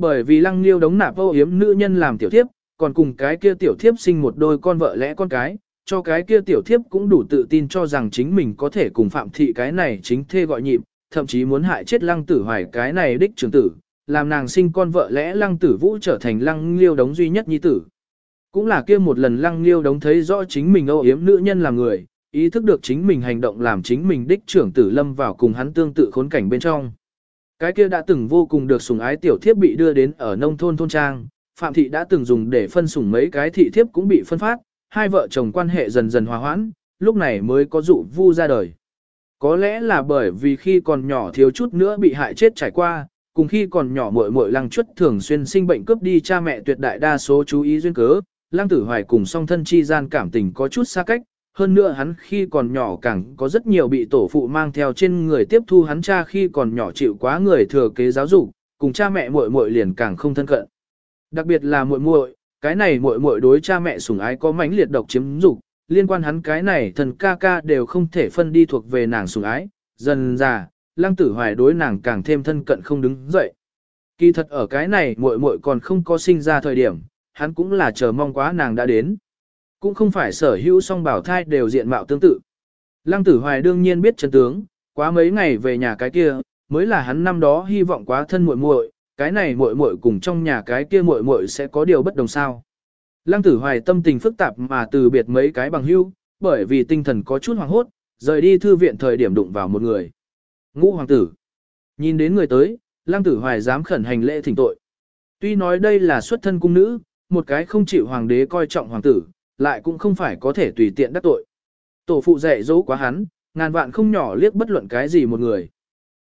Bởi vì lăng liêu đống nạp vô hiếm nữ nhân làm tiểu thiếp, còn cùng cái kia tiểu thiếp sinh một đôi con vợ lẽ con cái, cho cái kia tiểu thiếp cũng đủ tự tin cho rằng chính mình có thể cùng phạm thị cái này chính thê gọi nhịp, thậm chí muốn hại chết lăng tử hoài cái này đích trưởng tử, làm nàng sinh con vợ lẽ lăng tử vũ trở thành lăng liêu đống duy nhất nhi tử. Cũng là kia một lần lăng liêu đống thấy rõ chính mình âu yếm nữ nhân làm người, ý thức được chính mình hành động làm chính mình đích trưởng tử lâm vào cùng hắn tương tự khốn cảnh bên trong. Cái kia đã từng vô cùng được sủng ái tiểu thiếp bị đưa đến ở nông thôn thôn trang, Phạm thị đã từng dùng để phân sủng mấy cái thị thiếp cũng bị phân phát, hai vợ chồng quan hệ dần dần hòa hoãn, lúc này mới có dụ vu ra đời. Có lẽ là bởi vì khi còn nhỏ thiếu chút nữa bị hại chết trải qua, cùng khi còn nhỏ muội muội lăng chuất thường xuyên sinh bệnh cướp đi cha mẹ tuyệt đại đa số chú ý duyên cớ, lăng tử hoài cùng song thân chi gian cảm tình có chút xa cách, hơn nữa hắn khi còn nhỏ càng có rất nhiều bị tổ phụ mang theo trên người tiếp thu hắn cha khi còn nhỏ chịu quá người thừa kế giáo dục, cùng cha mẹ muội muội liền càng không thân cận. Đặc biệt là muội muội, cái này muội muội đối cha mẹ sủng ái có mãnh liệt độc chiếm dục, liên quan hắn cái này thần ca ca đều không thể phân đi thuộc về nàng sủng ái, dần già, lăng tử hoài đối nàng càng thêm thân cận không đứng dậy. Kỳ thật ở cái này muội muội còn không có sinh ra thời điểm, hắn cũng là chờ mong quá nàng đã đến. Cũng không phải sở hữu song bảo thai đều diện mạo tương tự. Lăng tử hoài đương nhiên biết chân tướng, quá mấy ngày về nhà cái kia, mới là hắn năm đó hy vọng quá thân muội muội, cái này muội muội cùng trong nhà cái kia muội muội sẽ có điều bất đồng sao. Lăng tử hoài tâm tình phức tạp mà từ biệt mấy cái bằng hữu, bởi vì tinh thần có chút hoảng hốt, rời đi thư viện thời điểm đụng vào một người. Ngũ hoàng tử. Nhìn đến người tới, lăng tử hoài dám khẩn hành lễ thỉnh tội. Tuy nói đây là xuất thân cung nữ, một cái không chịu hoàng đế coi trọng hoàng tử, lại cũng không phải có thể tùy tiện đắc tội. Tổ phụ dạy dỗ quá hắn, ngàn vạn không nhỏ liếc bất luận cái gì một người.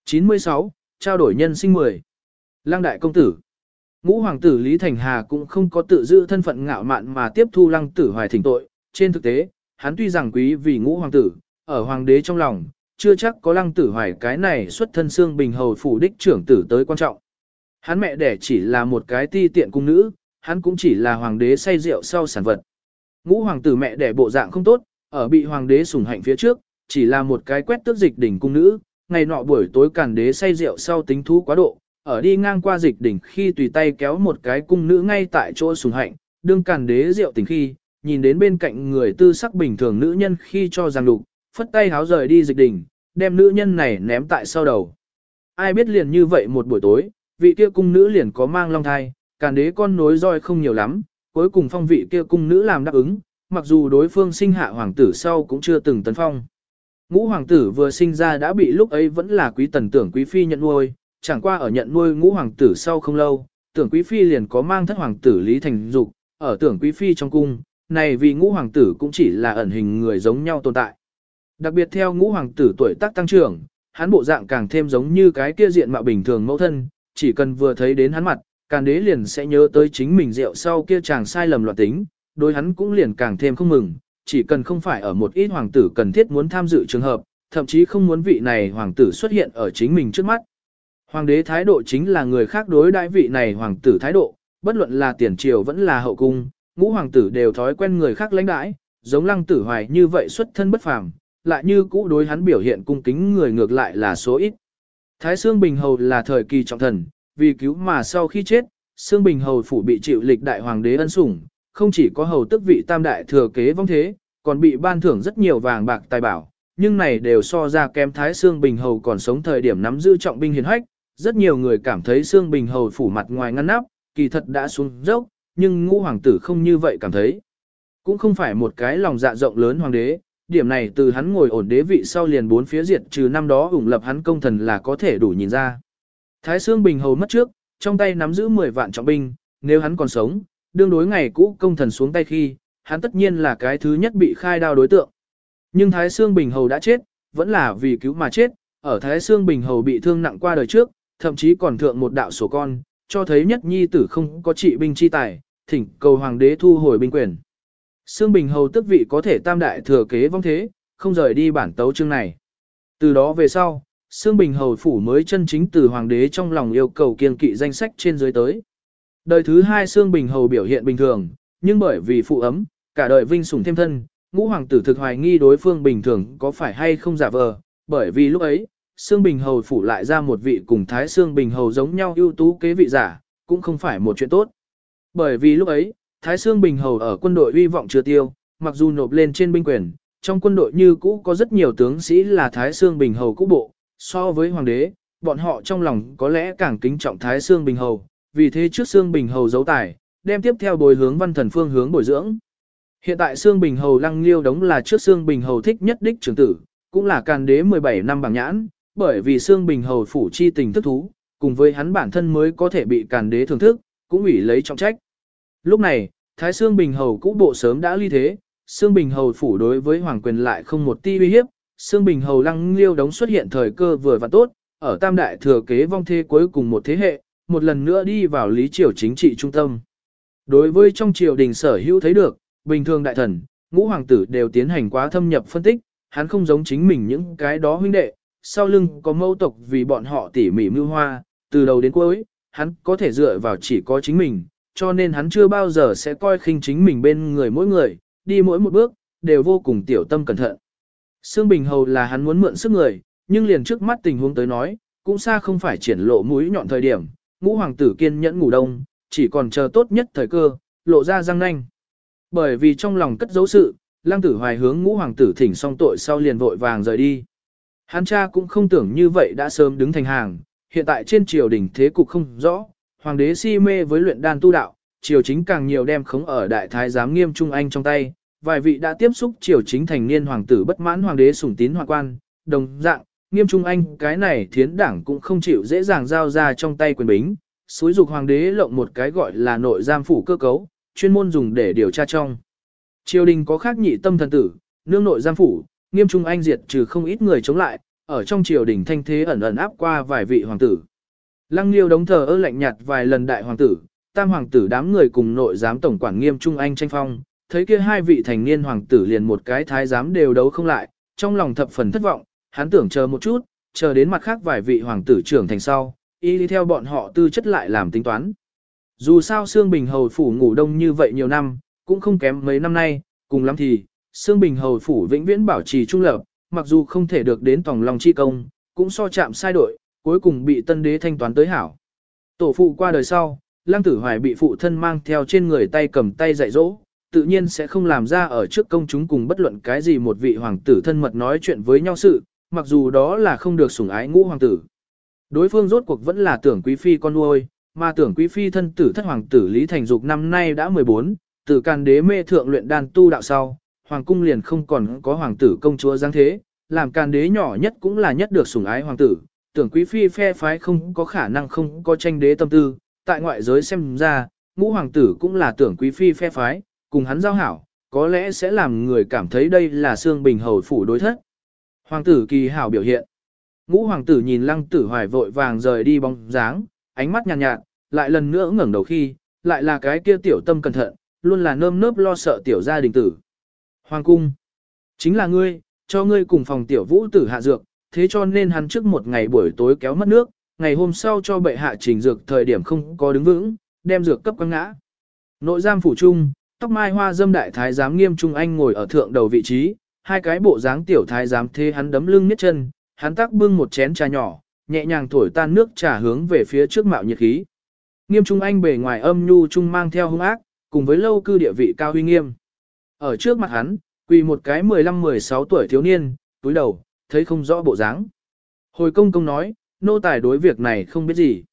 96. Trao đổi nhân sinh 10. Lăng đại công tử. Ngũ hoàng tử Lý Thành Hà cũng không có tự giữ thân phận ngạo mạn mà tiếp thu lăng tử hoài thỉnh tội. Trên thực tế, hắn tuy rằng quý vì ngũ hoàng tử, ở hoàng đế trong lòng, chưa chắc có lăng tử hoài cái này xuất thân xương bình hầu phủ đích trưởng tử tới quan trọng. Hắn mẹ đẻ chỉ là một cái ti tiện cung nữ, hắn cũng chỉ là hoàng đế say rượu sau sản vật. Ngũ hoàng tử mẹ đẻ bộ dạng không tốt, ở bị hoàng đế sủng hạnh phía trước, chỉ là một cái quét tước dịch đỉnh cung nữ, ngày nọ buổi tối càn đế say rượu sau tính thú quá độ, ở đi ngang qua dịch đỉnh khi tùy tay kéo một cái cung nữ ngay tại chỗ sủng hạnh, đương càn đế rượu tỉnh khi, nhìn đến bên cạnh người tư sắc bình thường nữ nhân khi cho rằng lục, phất tay háo rời đi dịch đỉnh, đem nữ nhân này ném tại sau đầu. Ai biết liền như vậy một buổi tối, vị kia cung nữ liền có mang long thai, càn đế con nối roi không nhiều lắm, cuối cùng phong vị kia cung nữ làm đáp ứng, mặc dù đối phương sinh hạ hoàng tử sau cũng chưa từng tấn phong. Ngũ hoàng tử vừa sinh ra đã bị lúc ấy vẫn là quý tần tưởng quý phi nhận nuôi, chẳng qua ở nhận nuôi ngũ hoàng tử sau không lâu, tưởng quý phi liền có mang thất hoàng tử Lý Thành Dục, ở tưởng quý phi trong cung, này vì ngũ hoàng tử cũng chỉ là ẩn hình người giống nhau tồn tại. Đặc biệt theo ngũ hoàng tử tuổi tác tăng trưởng, hắn bộ dạng càng thêm giống như cái kia diện mạo bình thường mẫu thân, chỉ cần vừa thấy đến hắn mặt, càn đế liền sẽ nhớ tới chính mình rượu sau kia chàng sai lầm loạn tính, đối hắn cũng liền càng thêm không mừng, chỉ cần không phải ở một ít hoàng tử cần thiết muốn tham dự trường hợp, thậm chí không muốn vị này hoàng tử xuất hiện ở chính mình trước mắt. Hoàng đế thái độ chính là người khác đối đãi vị này hoàng tử thái độ, bất luận là tiền triều vẫn là hậu cung, ngũ hoàng tử đều thói quen người khác lãnh đãi, giống lăng tử hoài như vậy xuất thân bất phàm, lại như cũ đối hắn biểu hiện cung kính người ngược lại là số ít. Thái Sương Bình Hầu là thời kỳ trọng thần, vì cứu mà sau khi chết, Sương Bình Hầu phủ bị chịu lịch đại hoàng đế ân sủng, không chỉ có hầu tức vị tam đại thừa kế vong thế, còn bị ban thưởng rất nhiều vàng bạc tài bảo, nhưng này đều so ra kém Thái Sương Bình Hầu còn sống thời điểm nắm giữ trọng binh hiền hách, rất nhiều người cảm thấy Sương Bình Hầu phủ mặt ngoài ngăn nắp, kỳ thật đã xuống dốc, nhưng ngũ hoàng tử không như vậy cảm thấy. Cũng không phải một cái lòng dạ rộng lớn hoàng đế, điểm này từ hắn ngồi ổn đế vị sau liền bốn phía diệt trừ năm đó ủng lập hắn công thần là có thể đủ nhìn ra. Thái Sương Bình Hầu mất trước, trong tay nắm giữ 10 vạn trọng binh, nếu hắn còn sống, đương đối ngày cũ công thần xuống tay khi, hắn tất nhiên là cái thứ nhất bị khai đao đối tượng. Nhưng Thái Sương Bình Hầu đã chết, vẫn là vì cứu mà chết, ở Thái Sương Bình Hầu bị thương nặng qua đời trước, thậm chí còn thượng một đạo sổ con, cho thấy nhất nhi tử không có trị binh chi tài, thỉnh cầu hoàng đế thu hồi binh quyền. Sương Bình Hầu tức vị có thể tam đại thừa kế vong thế, không rời đi bản tấu chương này. Từ đó về sau, Sương Bình Hầu phủ mới chân chính từ hoàng đế trong lòng yêu cầu kiên kỵ danh sách trên dưới tới. Đời thứ hai Sương Bình Hầu biểu hiện bình thường, nhưng bởi vì phụ ấm, cả đời vinh sủng thêm thân, ngũ hoàng tử thực hoài nghi đối phương bình thường có phải hay không giả vờ, bởi vì lúc ấy, Sương Bình Hầu phủ lại ra một vị cùng Thái Sương Bình Hầu giống nhau ưu tú kế vị giả, cũng không phải một chuyện tốt. Bởi vì lúc ấy, Thái Sương Bình Hầu ở quân đội uy vọng chưa tiêu, mặc dù nộp lên trên binh quyền, trong quân đội như cũ có rất nhiều tướng sĩ là Thái Sương Bình Hầu cũ bộ, so với hoàng đế, bọn họ trong lòng có lẽ càng kính trọng Thái Sương Bình Hầu, vì thế trước Sương Bình Hầu giấu tài, đem tiếp theo bồi hướng văn thần phương hướng bồi dưỡng. Hiện tại Sương Bình Hầu Lăng Liêu đống là trước Sương Bình Hầu thích nhất đích trưởng tử, cũng là càn đế 17 năm bằng nhãn, bởi vì Sương Bình Hầu phủ chi tình thức thú, cùng với hắn bản thân mới có thể bị càn đế thưởng thức, cũng ủy lấy trọng trách. Lúc này, Thái Sương Bình Hầu cũ bộ sớm đã ly thế, Sương Bình Hầu phủ đối với Hoàng quyền lại không một ti uy hiếp, Sương Bình Hầu Lăng Liêu đống xuất hiện thời cơ vừa và tốt, ở tam đại thừa kế vong thế cuối cùng một thế hệ, một lần nữa đi vào lý triều chính trị trung tâm. Đối với trong triều đình sở hữu thấy được, bình thường đại thần, ngũ hoàng tử đều tiến hành quá thâm nhập phân tích, hắn không giống chính mình những cái đó huynh đệ, sau lưng có mâu tộc vì bọn họ tỉ mỉ mưu hoa, từ đầu đến cuối, hắn có thể dựa vào chỉ có chính mình, cho nên hắn chưa bao giờ sẽ coi khinh chính mình bên người mỗi người, đi mỗi một bước, đều vô cùng tiểu tâm cẩn thận. Sương Bình Hầu là hắn muốn mượn sức người, nhưng liền trước mắt tình huống tới nói, cũng xa không phải triển lộ mũi nhọn thời điểm, ngũ hoàng tử kiên nhẫn ngủ đông, chỉ còn chờ tốt nhất thời cơ, lộ ra răng nanh. Bởi vì trong lòng cất dấu sự, lăng tử hoài hướng ngũ hoàng tử thỉnh xong tội sau liền vội vàng rời đi. Hắn cha cũng không tưởng như vậy đã sớm đứng thành hàng, hiện tại trên triều đình thế cục không rõ, hoàng đế si mê với luyện đan tu đạo, triều chính càng nhiều đem khống ở đại thái giám nghiêm trung anh trong tay, vài vị đã tiếp xúc triều chính thành niên hoàng tử bất mãn hoàng đế sủng tín hoàng quan, đồng dạng, nghiêm trung anh cái này thiến đảng cũng không chịu dễ dàng giao ra trong tay quyền bính, xúi dục hoàng đế lộng một cái gọi là nội giam phủ cơ cấu, chuyên môn dùng để điều tra trong. Triều đình có khác nhị tâm thần tử, nương nội giam phủ, nghiêm trung anh diệt trừ không ít người chống lại, ở trong triều đình thanh thế ẩn ẩn áp qua vài vị hoàng tử. Lăng Liêu đống thờ ơ lạnh nhạt vài lần đại hoàng tử, tam hoàng tử đám người cùng nội giám tổng quản nghiêm trung anh tranh phong, thấy kia hai vị thành niên hoàng tử liền một cái thái giám đều đấu không lại, trong lòng thập phần thất vọng, hắn tưởng chờ một chút, chờ đến mặt khác vài vị hoàng tử trưởng thành sau, y đi theo bọn họ tư chất lại làm tính toán. Dù sao Sương Bình Hầu Phủ ngủ đông như vậy nhiều năm, cũng không kém mấy năm nay, cùng lắm thì, Sương Bình Hầu Phủ vĩnh viễn bảo trì trung lập, mặc dù không thể được đến tòng lòng chi công, cũng so chạm sai đội, cuối cùng bị tân đế thanh toán tới hảo. Tổ phụ qua đời sau, Lăng Tử Hoài bị phụ thân mang theo trên người tay cầm tay dạy dỗ, tự nhiên sẽ không làm ra ở trước công chúng cùng bất luận cái gì một vị hoàng tử thân mật nói chuyện với nhau sự, mặc dù đó là không được sủng ái ngũ hoàng tử. Đối phương rốt cuộc vẫn là tưởng quý phi con nuôi, mà tưởng quý phi thân tử thất hoàng tử Lý Thành Dục năm nay đã 14, từ càn đế mê thượng luyện đan tu đạo sau, hoàng cung liền không còn có hoàng tử công chúa giáng thế, làm càn đế nhỏ nhất cũng là nhất được sủng ái hoàng tử, tưởng quý phi phe phái không có khả năng không có tranh đế tâm tư, tại ngoại giới xem ra, ngũ hoàng tử cũng là tưởng quý phi phe phái, cùng hắn giao hảo, có lẽ sẽ làm người cảm thấy đây là xương bình hầu phủ đối thất. Hoàng tử kỳ hảo biểu hiện. Ngũ hoàng tử nhìn lăng tử hoài vội vàng rời đi bóng dáng, ánh mắt nhàn nhạt, nhạt, lại lần nữa ngẩng đầu khi, lại là cái kia tiểu tâm cẩn thận, luôn là nơm nớp lo sợ tiểu gia đình tử. Hoàng cung. Chính là ngươi, cho ngươi cùng phòng tiểu vũ tử hạ dược, thế cho nên hắn trước một ngày buổi tối kéo mất nước, ngày hôm sau cho bệ hạ trình dược thời điểm không có đứng vững, đem dược cấp quăng ngã. Nội giam phủ trung, tóc mai hoa dâm đại thái giám nghiêm trung anh ngồi ở thượng đầu vị trí, hai cái bộ dáng tiểu thái giám thế hắn đấm lưng miết chân, hắn tác bưng một chén trà nhỏ, nhẹ nhàng thổi tan nước trà hướng về phía trước mạo nhiệt khí. Nghiêm trung anh bề ngoài âm nhu trung mang theo hung ác, cùng với lâu cư địa vị cao huy nghiêm. Ở trước mặt hắn, quỳ một cái 15-16 tuổi thiếu niên, túi đầu, thấy không rõ bộ dáng. Hồi công công nói, nô tài đối việc này không biết gì.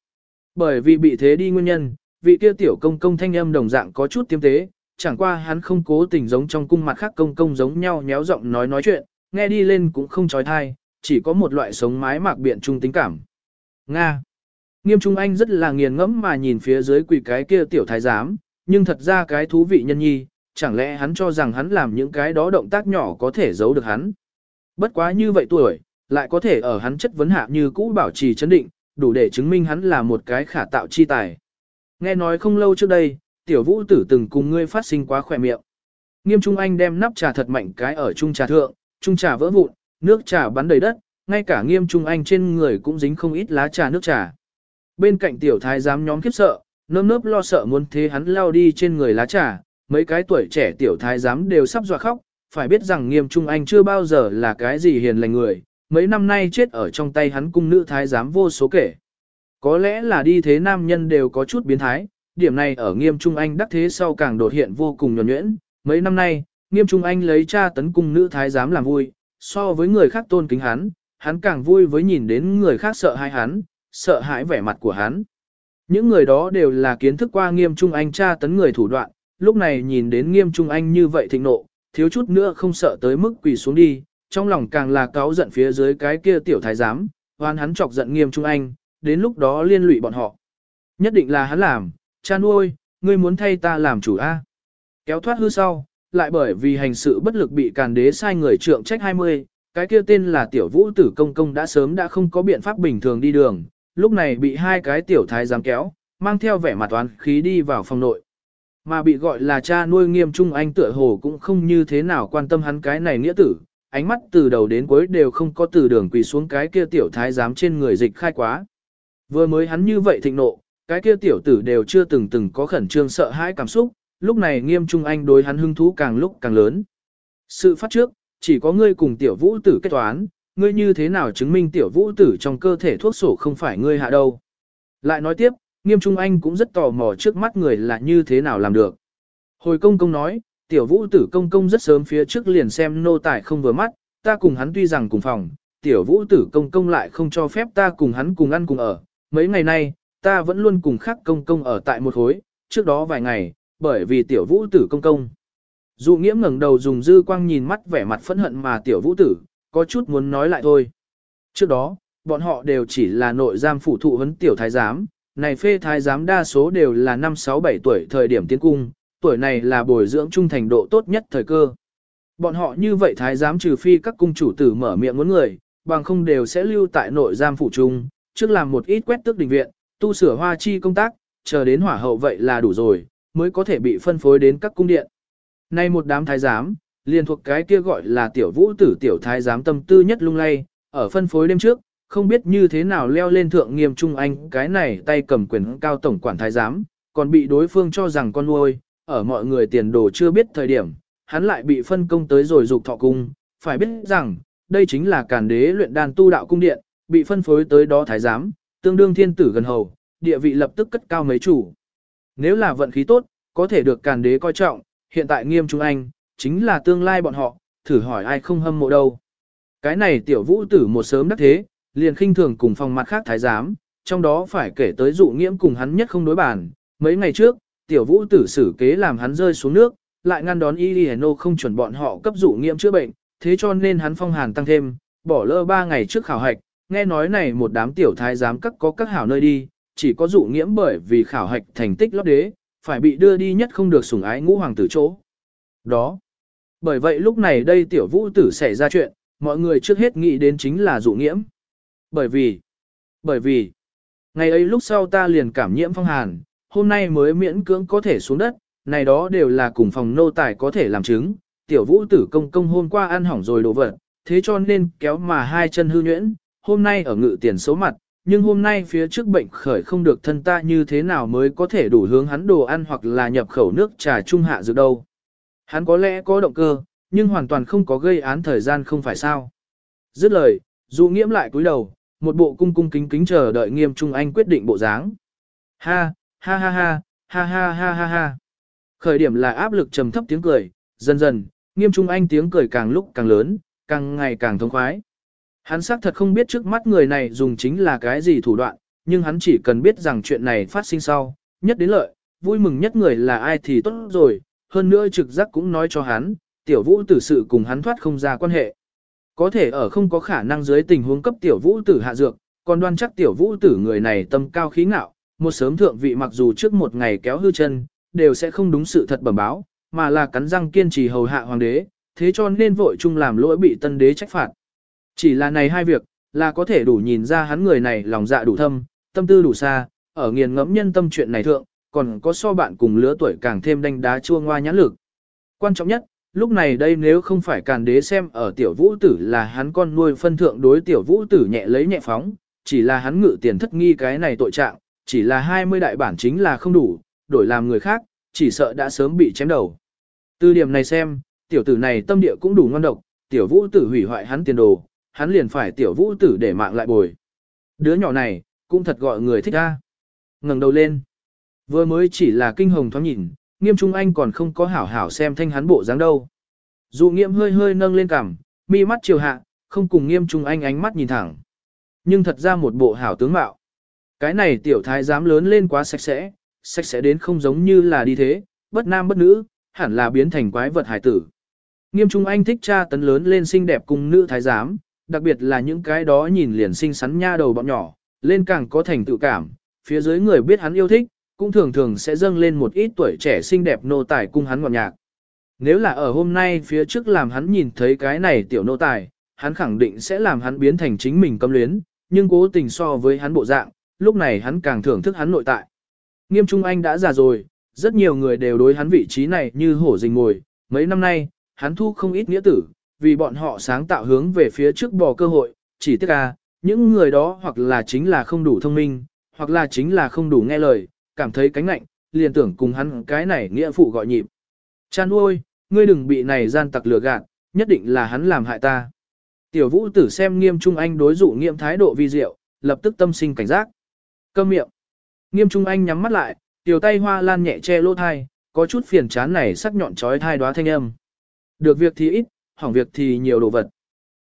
Bởi vì bị thế đi nguyên nhân, vị kia tiểu công công thanh âm đồng dạng có chút tiêm tế, chẳng qua hắn không cố tình giống trong cung mặt khác công công giống nhau nhéo giọng nói nói chuyện, nghe đi lên cũng không trói thai, chỉ có một loại sống mái mạc biện trung tính cảm. Nga. Nghiêm Trung Anh rất là nghiền ngẫm mà nhìn phía dưới quỷ cái kia tiểu thái giám, nhưng thật ra cái thú vị nhân nhi, chẳng lẽ hắn cho rằng hắn làm những cái đó động tác nhỏ có thể giấu được hắn. Bất quá như vậy tuổi, lại có thể ở hắn chất vấn hạ như cũ bảo trì chấn định, đủ để chứng minh hắn là một cái khả tạo chi tài. Nghe nói không lâu trước đây, tiểu vũ tử từng cùng ngươi phát sinh quá khỏe miệng. Nghiêm Trung Anh đem nắp trà thật mạnh cái ở trung trà thượng, trung trà vỡ vụn, nước trà bắn đầy đất, ngay cả Nghiêm Trung Anh trên người cũng dính không ít lá trà nước trà. Bên cạnh tiểu thái giám nhóm khiếp sợ, nơm nớp lo sợ muốn thế hắn lao đi trên người lá trà, mấy cái tuổi trẻ tiểu thái giám đều sắp dọa khóc, phải biết rằng Nghiêm Trung Anh chưa bao giờ là cái gì hiền lành người, mấy năm nay chết ở trong tay hắn cung nữ thái giám vô số kể. Có lẽ là đi thế nam nhân đều có chút biến thái, điểm này ở nghiêm trung anh đắc thế sau càng đột hiện vô cùng nhuẩn nhuyễn. Mấy năm nay, nghiêm trung anh lấy cha tấn cung nữ thái giám làm vui, so với người khác tôn kính hắn, hắn càng vui với nhìn đến người khác sợ hãi hắn, sợ hãi vẻ mặt của hắn. Những người đó đều là kiến thức qua nghiêm trung anh cha tấn người thủ đoạn, lúc này nhìn đến nghiêm trung anh như vậy thịnh nộ, thiếu chút nữa không sợ tới mức quỳ xuống đi, trong lòng càng là cáo giận phía dưới cái kia tiểu thái giám, hoan hắn chọc giận nghiêm trung anh, đến lúc đó liên lụy bọn họ. Nhất định là hắn làm, cha nuôi, ngươi muốn thay ta làm chủ A. Kéo thoát hư sau, lại bởi vì hành sự bất lực bị càn đế sai người trượng trách 20, cái kia tên là tiểu vũ tử công công đã sớm đã không có biện pháp bình thường đi đường, lúc này bị hai cái tiểu thái giám kéo, mang theo vẻ mặt toán khí đi vào phòng nội. Mà bị gọi là cha nuôi nghiêm trung anh tựa hồ cũng không như thế nào quan tâm hắn cái này nghĩa tử, ánh mắt từ đầu đến cuối đều không có từ đường quỳ xuống cái kia tiểu thái giám trên người dịch khai quá. Vừa mới hắn như vậy thịnh nộ, cái kia tiểu tử đều chưa từng từng có khẩn trương sợ hãi cảm xúc, lúc này nghiêm trung anh đối hắn hứng thú càng lúc càng lớn. Sự phát trước, chỉ có ngươi cùng tiểu vũ tử kết toán, ngươi như thế nào chứng minh tiểu vũ tử trong cơ thể thuốc sổ không phải ngươi hạ đâu. Lại nói tiếp, nghiêm trung anh cũng rất tò mò trước mắt người là như thế nào làm được. Hồi công công nói, tiểu vũ tử công công rất sớm phía trước liền xem nô tài không vừa mắt, ta cùng hắn tuy rằng cùng phòng, tiểu vũ tử công công lại không cho phép ta cùng hắn cùng ăn cùng ở. Mấy ngày nay, ta vẫn luôn cùng khắc công công ở tại một hối, trước đó vài ngày, bởi vì tiểu vũ tử công công. Dụ nghiễm ngẩng đầu dùng dư quang nhìn mắt vẻ mặt phẫn hận mà tiểu vũ tử, có chút muốn nói lại thôi. Trước đó, bọn họ đều chỉ là nội giam phủ thụ huấn tiểu thái giám, này phê thái giám đa số đều là 5-6-7 tuổi thời điểm tiến cung, tuổi này là bồi dưỡng trung thành độ tốt nhất thời cơ. Bọn họ như vậy thái giám trừ phi các cung chủ tử mở miệng muốn người, bằng không đều sẽ lưu tại nội giam phủ trung, trước làm một ít quét tước đình viện, tu sửa hoa chi công tác, chờ đến hỏa hậu vậy là đủ rồi, mới có thể bị phân phối đến các cung điện. Nay một đám thái giám, liền thuộc cái kia gọi là tiểu vũ tử tiểu thái giám tâm tư nhất lung lay, ở phân phối đêm trước, không biết như thế nào leo lên thượng nghiêm trung anh cái này tay cầm quyền cao tổng quản thái giám, còn bị đối phương cho rằng con nuôi, ở mọi người tiền đồ chưa biết thời điểm, hắn lại bị phân công tới rồi dục thọ cung, phải biết rằng, đây chính là càn đế luyện đan tu đạo cung điện, bị phân phối tới đó thái giám, tương đương thiên tử gần hầu, địa vị lập tức cất cao mấy chủ. Nếu là vận khí tốt, có thể được càn đế coi trọng, hiện tại nghiêm trung anh, chính là tương lai bọn họ, thử hỏi ai không hâm mộ đâu. Cái này tiểu vũ tử một sớm đắc thế, liền khinh thường cùng phòng mặt khác thái giám, trong đó phải kể tới dụ nghiễm cùng hắn nhất không đối bản. Mấy ngày trước, tiểu vũ tử xử kế làm hắn rơi xuống nước, lại ngăn đón Iliano không chuẩn bọn họ cấp dụ nghiễm chữa bệnh, thế cho nên hắn phong hàn tăng thêm, bỏ lỡ ba ngày trước khảo hạch, nghe nói này một đám tiểu thái giám các có các hảo nơi đi, chỉ có dụ nghiễm bởi vì khảo hạch thành tích lót đế, phải bị đưa đi nhất không được sủng ái ngũ hoàng tử chỗ. Đó. Bởi vậy lúc này đây tiểu vũ tử xảy ra chuyện, mọi người trước hết nghĩ đến chính là dụ nghiễm. Bởi vì, bởi vì, ngày ấy lúc sau ta liền cảm nhiễm phong hàn, hôm nay mới miễn cưỡng có thể xuống đất, này đó đều là cùng phòng nô tài có thể làm chứng, tiểu vũ tử công công hôm qua ăn hỏng rồi đồ vật, thế cho nên kéo mà hai chân hư nhuyễn, hôm nay ở ngự tiền số mặt, nhưng hôm nay phía trước bệnh khởi không được thân ta như thế nào mới có thể đủ hướng hắn đồ ăn hoặc là nhập khẩu nước trà trung hạ dược đâu. Hắn có lẽ có động cơ, nhưng hoàn toàn không có gây án thời gian không phải sao. Dứt lời, dụ nghiễm lại cúi đầu, một bộ cung cung kính kính chờ đợi nghiêm trung anh quyết định bộ dáng. Ha, ha ha ha, ha ha ha ha ha. Khởi điểm là áp lực trầm thấp tiếng cười, dần dần, nghiêm trung anh tiếng cười càng lúc càng lớn, càng ngày càng thông khoái. Hắn xác thật không biết trước mắt người này dùng chính là cái gì thủ đoạn, nhưng hắn chỉ cần biết rằng chuyện này phát sinh sau, nhất đến lợi, vui mừng nhất người là ai thì tốt rồi, hơn nữa trực giác cũng nói cho hắn, tiểu vũ tử sự cùng hắn thoát không ra quan hệ. Có thể ở không có khả năng dưới tình huống cấp tiểu vũ tử hạ dược, còn đoan chắc tiểu vũ tử người này tâm cao khí ngạo, một sớm thượng vị mặc dù trước một ngày kéo hư chân, đều sẽ không đúng sự thật bẩm báo, mà là cắn răng kiên trì hầu hạ hoàng đế, thế cho nên vội chung làm lỗi bị tân đế trách phạt. Chỉ là này hai việc, là có thể đủ nhìn ra hắn người này lòng dạ đủ thâm, tâm tư đủ xa, ở nghiền ngẫm nhân tâm chuyện này thượng, còn có so bạn cùng lứa tuổi càng thêm đánh đá chua ngoa nhãn lực. Quan trọng nhất, lúc này đây nếu không phải càn đế xem ở tiểu vũ tử là hắn con nuôi phân thượng đối tiểu vũ tử nhẹ lấy nhẹ phóng, chỉ là hắn ngự tiền thất nghi cái này tội trạng, chỉ là 20 đại bản chính là không đủ, đổi làm người khác, chỉ sợ đã sớm bị chém đầu. Từ điểm này xem, tiểu tử này tâm địa cũng đủ ngon độc, tiểu vũ tử hủy hoại hắn tiền đồ, hắn liền phải tiểu vũ tử để mạng lại bồi. Đứa nhỏ này, cũng thật gọi người thích ra. ngẩng đầu lên. Vừa mới chỉ là kinh hồng thoáng nhìn, nghiêm trung anh còn không có hảo hảo xem thanh hắn bộ dáng đâu. Dụ nghiêm hơi hơi nâng lên cằm, mi mắt chiều hạ, không cùng nghiêm trung anh ánh mắt nhìn thẳng. Nhưng thật ra một bộ hảo tướng mạo. Cái này tiểu thái dám lớn lên quá sạch sẽ, sạch sẽ đến không giống như là đi thế, bất nam bất nữ, hẳn là biến thành quái vật hải tử. Nghiêm trung anh thích cha tấn lớn lên xinh đẹp cùng nữ thái giám, đặc biệt là những cái đó nhìn liền xinh xắn nha đầu bọn nhỏ, lên càng có thành tự cảm, phía dưới người biết hắn yêu thích, cũng thường thường sẽ dâng lên một ít tuổi trẻ xinh đẹp nô tài cung hắn ngọt nhạc. Nếu là ở hôm nay phía trước làm hắn nhìn thấy cái này tiểu nô tài, hắn khẳng định sẽ làm hắn biến thành chính mình cấm luyến, nhưng cố tình so với hắn bộ dạng, lúc này hắn càng thưởng thức hắn nội tại. Nghiêm Trung Anh đã già rồi, rất nhiều người đều đối hắn vị trí này như hổ rình ngồi, mấy năm nay, hắn thu không ít nghĩa tử, vì bọn họ sáng tạo hướng về phía trước bò cơ hội, chỉ tiếc à, những người đó hoặc là chính là không đủ thông minh, hoặc là chính là không đủ nghe lời, cảm thấy cánh lạnh, liền tưởng cùng hắn cái này nghĩa phụ gọi nhịp. Chan ôi, ngươi đừng bị này gian tặc lừa gạt, nhất định là hắn làm hại ta. Tiểu vũ tử xem nghiêm trung anh đối dụ nghiêm thái độ vi diệu, lập tức tâm sinh cảnh giác. Câm miệng. Nghiêm Trung Anh nhắm mắt lại, tiểu tay hoa lan nhẹ che lỗ thai, có chút phiền chán này sắc nhọn trói thai đoá thanh âm. Được việc thì ít, hỏng việc thì nhiều đồ vật.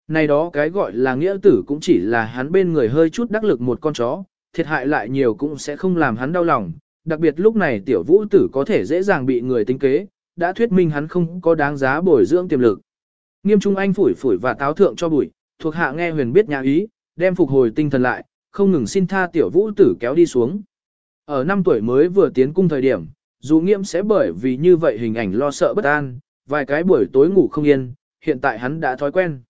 Này đó cái gọi là nghĩa tử cũng chỉ là hắn bên người hơi chút đắc lực một con chó, thiệt hại lại nhiều cũng sẽ không làm hắn đau lòng. Đặc biệt lúc này tiểu vũ tử có thể dễ dàng bị người tính kế, đã thuyết minh hắn không có đáng giá bồi dưỡng tiềm lực. Nghiêm Trung Anh phủi phủi và táo thượng cho bụi, thuộc hạ nghe huyền biết nhà ý, đem phục hồi tinh thần lại, không ngừng xin tha tiểu vũ tử kéo đi xuống. Ở năm tuổi mới vừa tiến cung thời điểm, dù nghiêm sẽ bởi vì như vậy hình ảnh lo sợ bất an, vài cái buổi tối ngủ không yên, hiện tại hắn đã thói quen.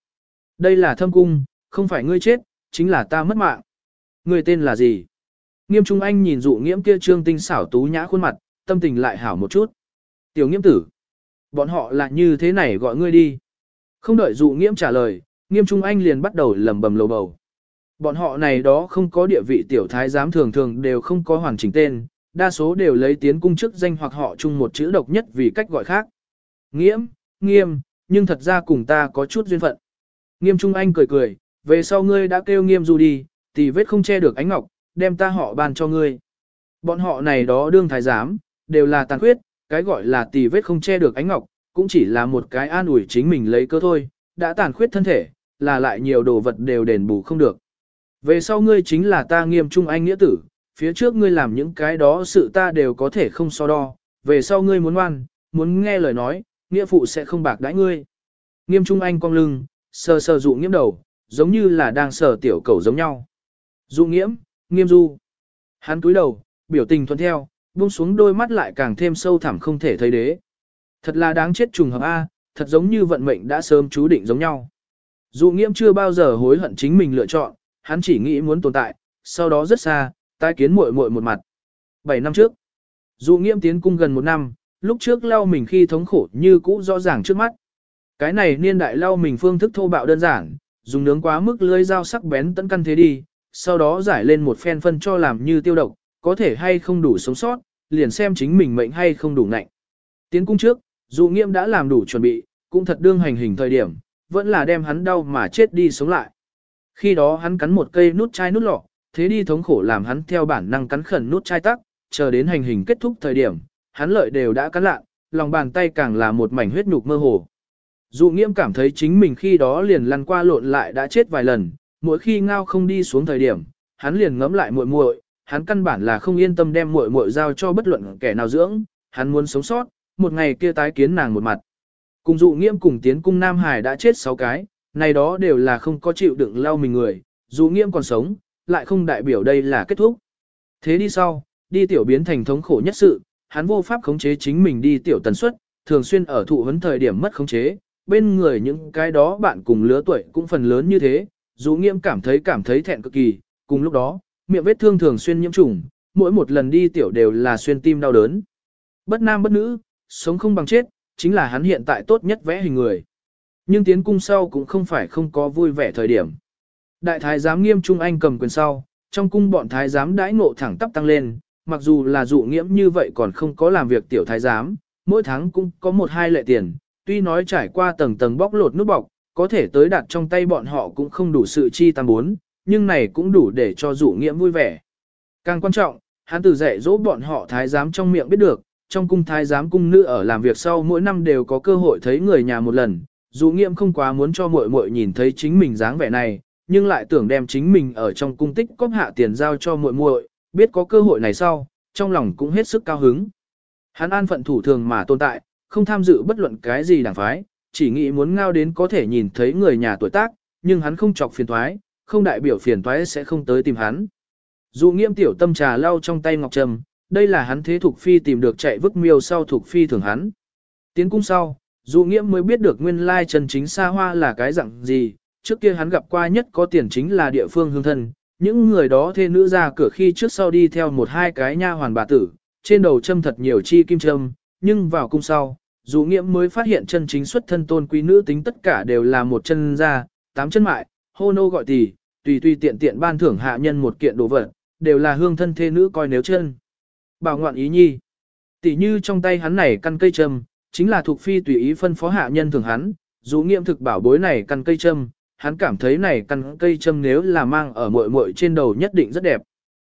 Đây là thâm cung, không phải ngươi chết, chính là ta mất mạng. Ngươi tên là gì? Nghiêm Trung Anh nhìn dụ nghiễm kia trương tinh xảo tú nhã khuôn mặt, tâm tình lại hảo một chút. Tiểu nghiễm tử. Bọn họ là như thế này gọi ngươi đi. Không đợi dụ nghiễm trả lời, nghiêm Trung Anh liền bắt đầu lầm bầm lầu bầu. Bọn họ này đó không có địa vị tiểu thái giám thường thường đều không có hoàn chỉnh tên, đa số đều lấy tiến cung chức danh hoặc họ chung một chữ độc nhất vì cách gọi khác. Nghiễm, nghiêm, nhưng thật ra cùng ta có chút duyên phận. Nghiêm Trung Anh cười cười, về sau ngươi đã kêu nghiêm du đi, tỷ vết không che được ánh ngọc, đem ta họ bàn cho ngươi. Bọn họ này đó đương thái giám, đều là tàn khuyết, cái gọi là tỷ vết không che được ánh ngọc, cũng chỉ là một cái an ủi chính mình lấy cơ thôi, đã tàn khuyết thân thể, là lại nhiều đồ vật đều đền bù không được. Về sau ngươi chính là ta nghiêm trung anh nghĩa tử, phía trước ngươi làm những cái đó sự ta đều có thể không so đo, về sau ngươi muốn ngoan, muốn nghe lời nói, nghĩa phụ sẽ không bạc đãi ngươi. Nghiêm trung anh cong lưng, sờ sờ dụ nghiễm đầu, giống như là đang sờ tiểu cầu giống nhau. Dụ nghiễm, nghiêm du. Hắn túi đầu, biểu tình thuận theo, buông xuống đôi mắt lại càng thêm sâu thẳm không thể thấy đế. Thật là đáng chết trùng hợp A, thật giống như vận mệnh đã sớm chú định giống nhau. Dụ nghiễm chưa bao giờ hối hận chính mình lựa chọn, hắn chỉ nghĩ muốn tồn tại, sau đó rất xa, tái kiến muội muội một mặt. 7 năm trước, dụ nghiễm tiến cung gần một năm, lúc trước lau mình khi thống khổ như cũ rõ ràng trước mắt. Cái này niên đại lau mình phương thức thô bạo đơn giản, dùng nướng quá mức lưới dao sắc bén tấn căn thế đi, sau đó giải lên một phen phân cho làm như tiêu độc, có thể hay không đủ sống sót, liền xem chính mình mệnh hay không đủ nạnh. Tiến cung trước, dù nghiễm đã làm đủ chuẩn bị, cũng thật đương hành hình thời điểm, vẫn là đem hắn đau mà chết đi sống lại. Khi đó hắn cắn một cây nút chai nút lọ, thế đi thống khổ làm hắn theo bản năng cắn khẩn nút chai tắc, chờ đến hành hình kết thúc thời điểm, hắn lợi đều đã cắn lạ, lòng bàn tay càng là một mảnh huyết nhục mơ hồ. Dụ nghiễm cảm thấy chính mình khi đó liền lăn qua lộn lại đã chết vài lần, mỗi khi ngao không đi xuống thời điểm, hắn liền ngấm lại muội muội, hắn căn bản là không yên tâm đem muội muội giao cho bất luận kẻ nào dưỡng, hắn muốn sống sót, một ngày kia tái kiến nàng một mặt. Cùng dụ nghiễm cùng tiến cung Nam Hải đã chết 6 cái, này đó đều là không có chịu đựng lao mình người, dụ nghiễm còn sống, lại không đại biểu đây là kết thúc. Thế đi sau, đi tiểu biến thành thống khổ nhất sự, hắn vô pháp khống chế chính mình đi tiểu tần suất, thường xuyên ở thụ vấn thời điểm mất khống chế, bên người những cái đó bạn cùng lứa tuổi cũng phần lớn như thế, dù nghiễm cảm thấy cảm thấy thẹn cực kỳ, cùng lúc đó, miệng vết thương thường xuyên nhiễm trùng, mỗi một lần đi tiểu đều là xuyên tim đau đớn. Bất nam bất nữ, sống không bằng chết, chính là hắn hiện tại tốt nhất vẽ hình người. Nhưng tiến cung sau cũng không phải không có vui vẻ thời điểm. Đại thái giám nghiêm trung anh cầm quyền sau, trong cung bọn thái giám đãi ngộ thẳng tắp tăng lên, mặc dù là dụ nghiễm như vậy còn không có làm việc tiểu thái giám, mỗi tháng cũng có một hai lệ tiền, tuy nói trải qua tầng tầng bóc lột nút bọc, có thể tới đặt trong tay bọn họ cũng không đủ sự chi tam bốn, nhưng này cũng đủ để cho dụ nghiễm vui vẻ. Càng quan trọng, hắn từ dạy dỗ bọn họ thái giám trong miệng biết được, trong cung thái giám cung nữ ở làm việc sau mỗi năm đều có cơ hội thấy người nhà một lần, dụ nghiễm không quá muốn cho muội muội nhìn thấy chính mình dáng vẻ này, nhưng lại tưởng đem chính mình ở trong cung tích cóp hạ tiền giao cho muội muội, biết có cơ hội này sau, trong lòng cũng hết sức cao hứng. Hắn an phận thủ thường mà tồn tại, không tham dự bất luận cái gì đảng phái, chỉ nghĩ muốn ngao đến có thể nhìn thấy người nhà tuổi tác, nhưng hắn không chọc phiền thoái, không đại biểu phiền thoái sẽ không tới tìm hắn. Dù nghiễm tiểu tâm trà lau trong tay ngọc trầm, đây là hắn thế thuộc phi tìm được chạy vứt miêu sau thuộc phi thường hắn. Tiến cung sau, dù nghiễm mới biết được nguyên lai chân chính xa hoa là cái dạng gì, trước kia hắn gặp qua nhất có tiền chính là địa phương hương thân, những người đó thê nữ ra cửa khi trước sau đi theo một hai cái nha hoàn bà tử, trên đầu châm thật nhiều chi kim châm, nhưng vào cung sau, dù nghiễm mới phát hiện chân chính xuất thân tôn quý nữ tính tất cả đều là một chân ra, tám chân mại, hô nô gọi tỷ, tùy tùy tiện tiện ban thưởng hạ nhân một kiện đồ vật, đều là hương thân thê nữ coi nếu chân. Bảo ngoạn ý nhi, tỷ như trong tay hắn này căn cây châm, chính là thuộc phi tùy ý phân phó hạ nhân thường hắn, dù nghiệm thực bảo bối này căn cây châm, hắn cảm thấy này căn cây châm nếu là mang ở muội muội trên đầu nhất định rất đẹp.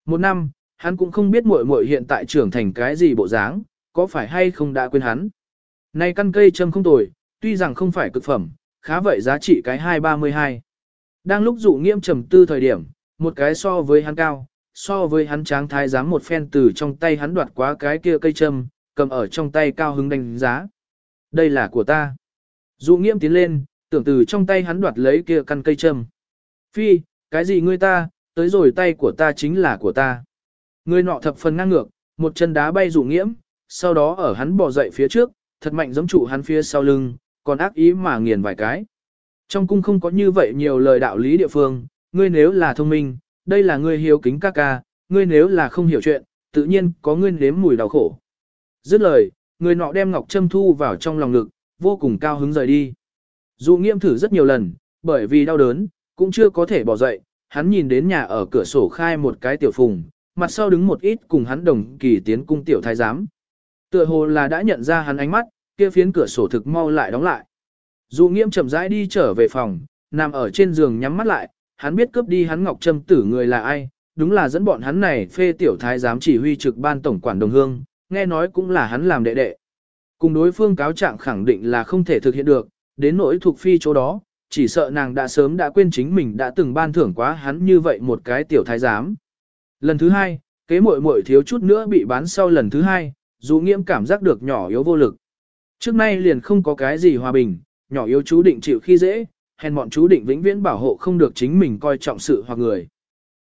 Một năm, hắn cũng không biết muội muội hiện tại trưởng thành cái gì bộ dáng, có phải hay không đã quên hắn. Này căn cây châm không tồi, tuy rằng không phải cực phẩm, khá vậy giá trị cái 232. Đang lúc dụ nghiêm trầm tư thời điểm, một cái so với hắn cao, so với hắn tráng thái giám một phen từ trong tay hắn đoạt quá cái kia cây châm, cầm ở trong tay cao hứng đánh giá. Đây là của ta. Dụ nghiêm tiến lên, tưởng từ trong tay hắn đoạt lấy kia căn cây châm. Phi, cái gì ngươi ta, tới rồi tay của ta chính là của ta. Ngươi nọ thập phần ngang ngược, một chân đá bay rủ nghiễm, sau đó ở hắn bò dậy phía trước, thật mạnh giống trụ hắn phía sau lưng, còn ác ý mà nghiền vài cái. Trong cung không có như vậy nhiều lời đạo lý địa phương, ngươi nếu là thông minh, đây là ngươi hiếu kính ca ca, ngươi nếu là không hiểu chuyện, tự nhiên có ngươi nếm mùi đau khổ. Dứt lời, người nọ đem ngọc châm thu vào trong lòng ngực, vô cùng cao hứng rời đi. Dụ nghiêm thử rất nhiều lần, bởi vì đau đớn, cũng chưa có thể bỏ dậy, hắn nhìn đến nhà ở cửa sổ khai một cái tiểu phùng, mặt sau đứng một ít cùng hắn đồng kỳ tiến cung tiểu thái giám. Tựa hồ là đã nhận ra hắn ánh mắt, kia phiến cửa sổ thực mau lại đóng lại. Dụ nghiêm chậm rãi đi trở về phòng, nằm ở trên giường nhắm mắt lại, hắn biết cướp đi hắn ngọc trâm tử người là ai, đúng là dẫn bọn hắn này phê tiểu thái giám chỉ huy trực ban tổng quản đồng hương, nghe nói cũng là hắn làm đệ đệ. Cùng đối phương cáo trạng khẳng định là không thể thực hiện được, đến nỗi thuộc phi chỗ đó, chỉ sợ nàng đã sớm đã quên chính mình đã từng ban thưởng quá hắn như vậy một cái tiểu thái giám. Lần thứ hai, kế muội muội thiếu chút nữa bị bán sau lần thứ hai, dù nghiêm cảm giác được nhỏ yếu vô lực. Trước nay liền không có cái gì hòa bình, nhỏ yếu chú định chịu khi dễ, hèn bọn chú định vĩnh viễn bảo hộ không được chính mình coi trọng sự hoặc người.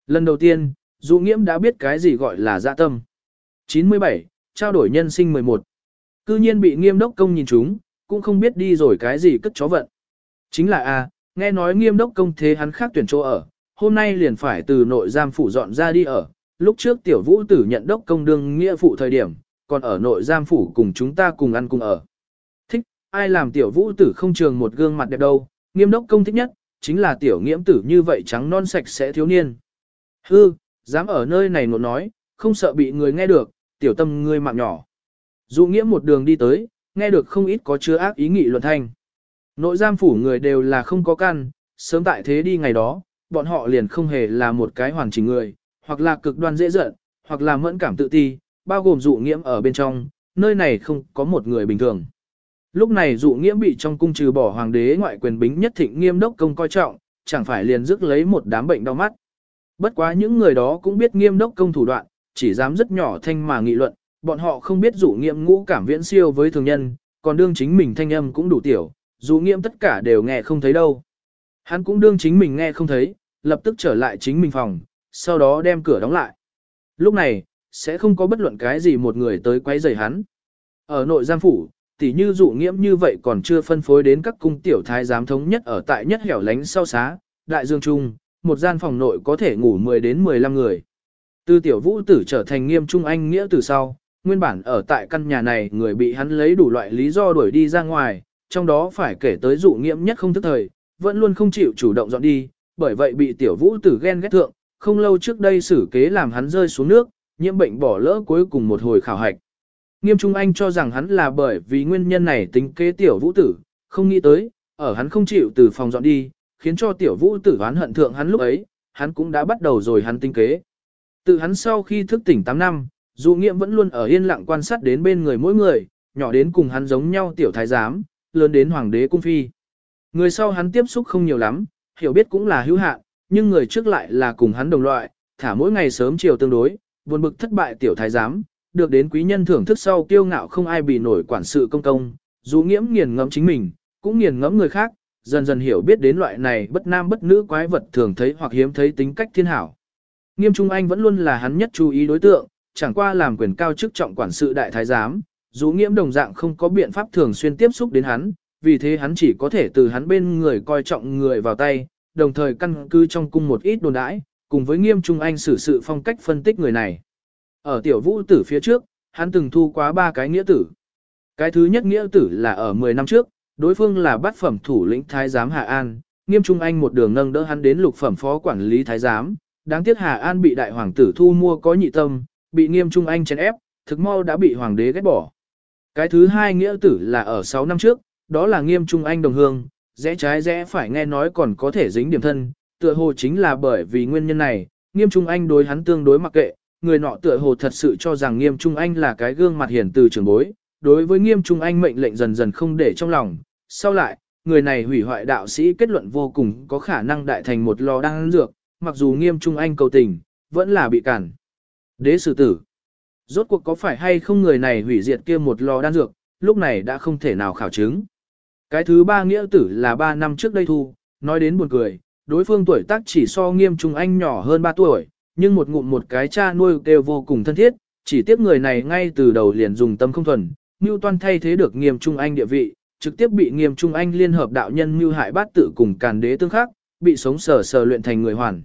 Lần đầu tiên, dù nghiễm đã biết cái gì gọi là dạ tâm. 97. Trao đổi nhân sinh 11. Cư nhiên bị nghiêm đốc công nhìn chúng, cũng không biết đi rồi cái gì cất chó vận. Chính là A, nghe nói nghiêm đốc công thế hắn khác tuyển chỗ ở, hôm nay liền phải từ nội giam phủ dọn ra đi ở. Lúc trước tiểu vũ tử nhận đốc công đương nghĩa phụ thời điểm, còn ở nội giam phủ cùng chúng ta cùng ăn cùng ở. Thích, ai làm tiểu vũ tử không trường một gương mặt đẹp đâu, nghiêm đốc công thích nhất, chính là tiểu nghiễm tử như vậy trắng non sạch sẽ thiếu niên. Hư, dám ở nơi này nột nói, không sợ bị người nghe được, tiểu tâm ngươi mạng nhỏ. Dụ nghĩa một đường đi tới, nghe được không ít có chứa ác ý nghị luận thanh. Nội giam phủ người đều là không có căn, sớm tại thế đi ngày đó, bọn họ liền không hề là một cái hoàn chỉnh người, hoặc là cực đoan dễ giận, hoặc là mẫn cảm tự ti, bao gồm dụ nghiễm ở bên trong, nơi này không có một người bình thường. Lúc này dụ nghiễm bị trong cung trừ bỏ hoàng đế ngoại quyền bính nhất thịnh nghiêm đốc công coi trọng, chẳng phải liền dứt lấy một đám bệnh đau mắt. Bất quá những người đó cũng biết nghiêm đốc công thủ đoạn, chỉ dám rất nhỏ thanh mà nghị luận, bọn họ không biết dụ nghiễm ngũ cảm viễn siêu với thường nhân, còn đương chính mình thanh âm cũng đủ tiểu, dụ nghiễm tất cả đều nghe không thấy đâu. Hắn cũng đương chính mình nghe không thấy, lập tức trở lại chính mình phòng, sau đó đem cửa đóng lại. Lúc này, sẽ không có bất luận cái gì một người tới quấy rầy hắn. Ở nội giam phủ, tỉ như dụ nghiễm như vậy còn chưa phân phối đến các cung tiểu thái giám thống nhất ở tại nhất hẻo lánh sau xá, đại dương trung, một gian phòng nội có thể ngủ 10 đến 15 người. Từ tiểu vũ tử trở thành nghiêm trung anh nghĩa từ sau, nguyên bản ở tại căn nhà này người bị hắn lấy đủ loại lý do đuổi đi ra ngoài, trong đó phải kể tới dụ nghiễm nhất không thức thời, vẫn luôn không chịu chủ động dọn đi, bởi vậy bị tiểu vũ tử ghen ghét thượng, không lâu trước đây xử kế làm hắn rơi xuống nước, nhiễm bệnh bỏ lỡ cuối cùng một hồi khảo hạch. Nghiêm Trung Anh cho rằng hắn là bởi vì nguyên nhân này tính kế tiểu vũ tử, không nghĩ tới, ở hắn không chịu từ phòng dọn đi, khiến cho tiểu vũ tử oán hận thượng hắn lúc ấy, hắn cũng đã bắt đầu rồi hắn tính kế. Từ hắn sau khi thức tỉnh 8 năm, Dụ nghiệm vẫn luôn ở yên lặng quan sát đến bên người mỗi người, nhỏ đến cùng hắn giống nhau tiểu thái giám, lớn đến hoàng đế cung phi. Người sau hắn tiếp xúc không nhiều lắm, hiểu biết cũng là hữu hạn, nhưng người trước lại là cùng hắn đồng loại, thả mỗi ngày sớm chiều tương đối, buồn bực thất bại tiểu thái giám, được đến quý nhân thưởng thức sau kiêu ngạo không ai bị nổi quản sự công công, dù nghiễm nghiền ngẫm chính mình, cũng nghiền ngẫm người khác, dần dần hiểu biết đến loại này bất nam bất nữ quái vật thường thấy hoặc hiếm thấy tính cách thiên hảo. Nghiêm Trung Anh vẫn luôn là hắn nhất chú ý đối tượng, chẳng qua làm quyền cao chức trọng quản sự đại thái giám, dù nghiễm đồng dạng không có biện pháp thường xuyên tiếp xúc đến hắn, vì thế hắn chỉ có thể từ hắn bên người coi trọng người vào tay, đồng thời căn cứ trong cung một ít đồn đãi, cùng với nghiêm trung anh xử sự phong cách phân tích người này. Ở tiểu vũ tử phía trước, hắn từng thu quá ba cái nghĩa tử. Cái thứ nhất nghĩa tử là ở 10 năm trước, đối phương là bát phẩm thủ lĩnh thái giám Hà An, nghiêm trung anh một đường nâng đỡ hắn đến lục phẩm phó quản lý thái giám. Đáng tiếc Hà An bị đại hoàng tử thu mua có nhị tâm, bị nghiêm trung anh chèn ép, thực mau đã bị hoàng đế ghét bỏ. Cái thứ hai nghĩa tử là ở 6 năm trước, đó là nghiêm trung anh đồng hương, rẽ trái rẽ phải nghe nói còn có thể dính điểm thân, tựa hồ chính là bởi vì nguyên nhân này, nghiêm trung anh đối hắn tương đối mặc kệ, người nọ tựa hồ thật sự cho rằng nghiêm trung anh là cái gương mặt hiển từ trường bối, đối với nghiêm trung anh mệnh lệnh dần dần không để trong lòng, sau lại, người này hủy hoại đạo sĩ kết luận vô cùng có khả năng đại thành một lò đan dược, mặc dù nghiêm trung anh cầu tình, vẫn là bị cản. Đế sử tử. Rốt cuộc có phải hay không người này hủy diệt kia một lò đan dược, lúc này đã không thể nào khảo chứng. Cái thứ ba nghĩa tử là ba năm trước đây thu, nói đến buồn cười, đối phương tuổi tác chỉ so nghiêm trung anh nhỏ hơn 3 tuổi, nhưng một ngụm một cái cha nuôi đều vô cùng thân thiết, chỉ tiếp người này ngay từ đầu liền dùng tâm không thuần, Mưu Toan thay thế được nghiêm trung anh địa vị, trực tiếp bị nghiêm trung anh liên hợp đạo nhân mưu hại bát tự cùng càn đế tương khắc, bị sống sờ sờ luyện thành người hoàn.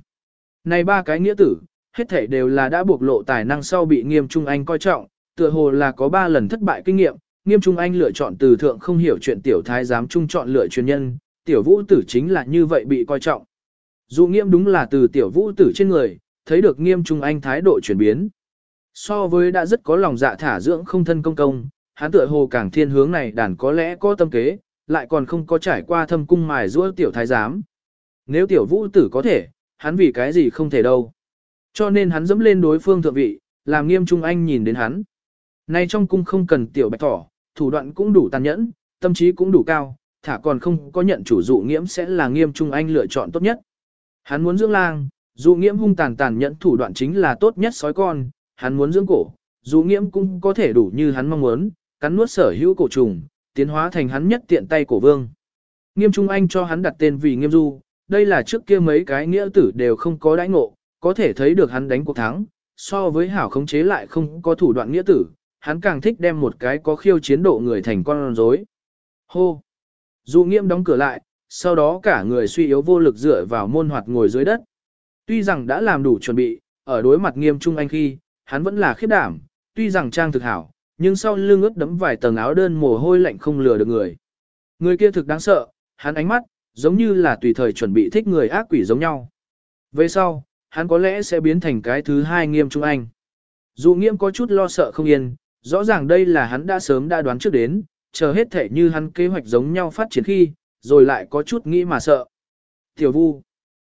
Này ba cái nghĩa tử, hết thể đều là đã buộc lộ tài năng sau bị nghiêm trung anh coi trọng, tựa hồ là có ba lần thất bại kinh nghiệm, nghiêm trung anh lựa chọn từ thượng không hiểu chuyện tiểu thái giám trung chọn lựa truyền nhân, tiểu vũ tử chính là như vậy bị coi trọng. Dù nghiêm đúng là từ tiểu vũ tử trên người, thấy được nghiêm trung anh thái độ chuyển biến. So với đã rất có lòng dạ thả dưỡng không thân công công, hắn tựa hồ càng thiên hướng này đàn có lẽ có tâm kế, lại còn không có trải qua thâm cung mài giũa tiểu thái giám. Nếu tiểu vũ tử có thể, hắn vì cái gì không thể đâu. Cho nên hắn dẫm lên đối phương thượng vị, làm nghiêm trung anh nhìn đến hắn. Nay trong cung không cần tiểu bạch thỏ, thủ đoạn cũng đủ tàn nhẫn, tâm trí cũng đủ cao, thả còn không có nhận chủ dụ nghiễm sẽ là nghiêm trung anh lựa chọn tốt nhất. Hắn muốn dưỡng lang, dụ nghiễm hung tàn tàn nhẫn thủ đoạn chính là tốt nhất sói con, hắn muốn dưỡng cổ, dụ nghiễm cũng có thể đủ như hắn mong muốn, cắn nuốt sở hữu cổ trùng, tiến hóa thành hắn nhất tiện tay cổ vương. Nghiêm trung anh cho hắn đặt tên vì nghiêm du, đây là trước kia mấy cái nghĩa tử đều không có đãi ngộ, có thể thấy được hắn đánh cuộc thắng, so với hảo khống chế lại không có thủ đoạn nghĩa tử, hắn càng thích đem một cái có khiêu chiến độ người thành con rối. Hô! Dụ nghiêm đóng cửa lại, sau đó cả người suy yếu vô lực dựa vào môn hoạt ngồi dưới đất. Tuy rằng đã làm đủ chuẩn bị, ở đối mặt nghiêm trung anh khi, hắn vẫn là khiếp đảm, tuy rằng trang thực hảo, nhưng sau lưng ướt đẫm vài tầng áo đơn mồ hôi lạnh không lừa được người. Người kia thực đáng sợ, hắn ánh mắt, giống như là tùy thời chuẩn bị thích người ác quỷ giống nhau. Về sau, hắn có lẽ sẽ biến thành cái thứ hai nghiêm trung anh. Dù nghiêm có chút lo sợ không yên, rõ ràng đây là hắn đã sớm đã đoán trước đến, chờ hết thể như hắn kế hoạch giống nhau phát triển khi, rồi lại có chút nghĩ mà sợ. Tiểu vu,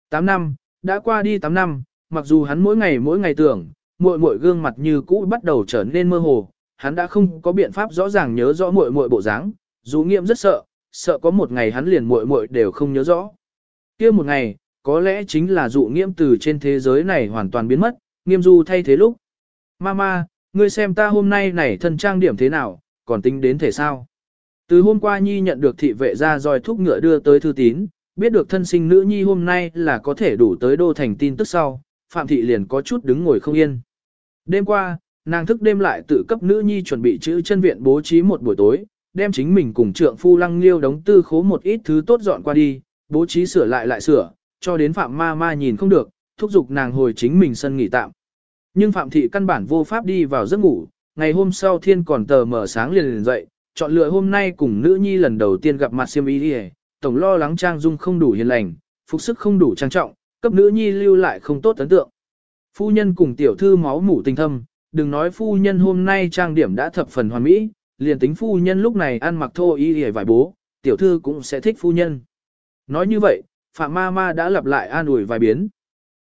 8 năm, đã qua đi 8 năm, mặc dù hắn mỗi ngày mỗi ngày tưởng, muội muội gương mặt như cũ bắt đầu trở nên mơ hồ, hắn đã không có biện pháp rõ ràng nhớ rõ muội muội bộ dáng, dù nghiệm rất sợ, sợ có một ngày hắn liền muội muội đều không nhớ rõ. kia một ngày, có lẽ chính là dụ nghiễm từ trên thế giới này hoàn toàn biến mất, nghiêm du thay thế lúc. Mama, ngươi xem ta hôm nay này thân trang điểm thế nào, còn tính đến thể sao. Từ hôm qua Nhi nhận được thị vệ ra dòi thúc ngựa đưa tới thư tín, biết được thân sinh nữ Nhi hôm nay là có thể đủ tới đô thành tin tức sau, Phạm Thị liền có chút đứng ngồi không yên. Đêm qua, nàng thức đêm lại tự cấp nữ Nhi chuẩn bị chữ chân viện bố trí một buổi tối, đem chính mình cùng trượng phu lăng liêu đóng tư khố một ít thứ tốt dọn qua đi, bố trí sửa lại lại sửa, cho đến Phạm Ma Ma nhìn không được, thúc giục nàng hồi chính mình sân nghỉ tạm. Nhưng Phạm Thị căn bản vô pháp đi vào giấc ngủ, ngày hôm sau thiên còn tờ mở sáng liền liền dậy, chọn lựa hôm nay cùng nữ nhi lần đầu tiên gặp mặt siêm ý đi tổng lo lắng trang dung không đủ hiền lành, phục sức không đủ trang trọng, cấp nữ nhi lưu lại không tốt ấn tượng. Phu nhân cùng tiểu thư máu mủ tình thâm, đừng nói phu nhân hôm nay trang điểm đã thập phần hoàn mỹ, liền tính phu nhân lúc này ăn mặc thô y hề vài bố, tiểu thư cũng sẽ thích phu nhân. Nói như vậy, Phạm Ma Ma đã lặp lại an ủi vài biến.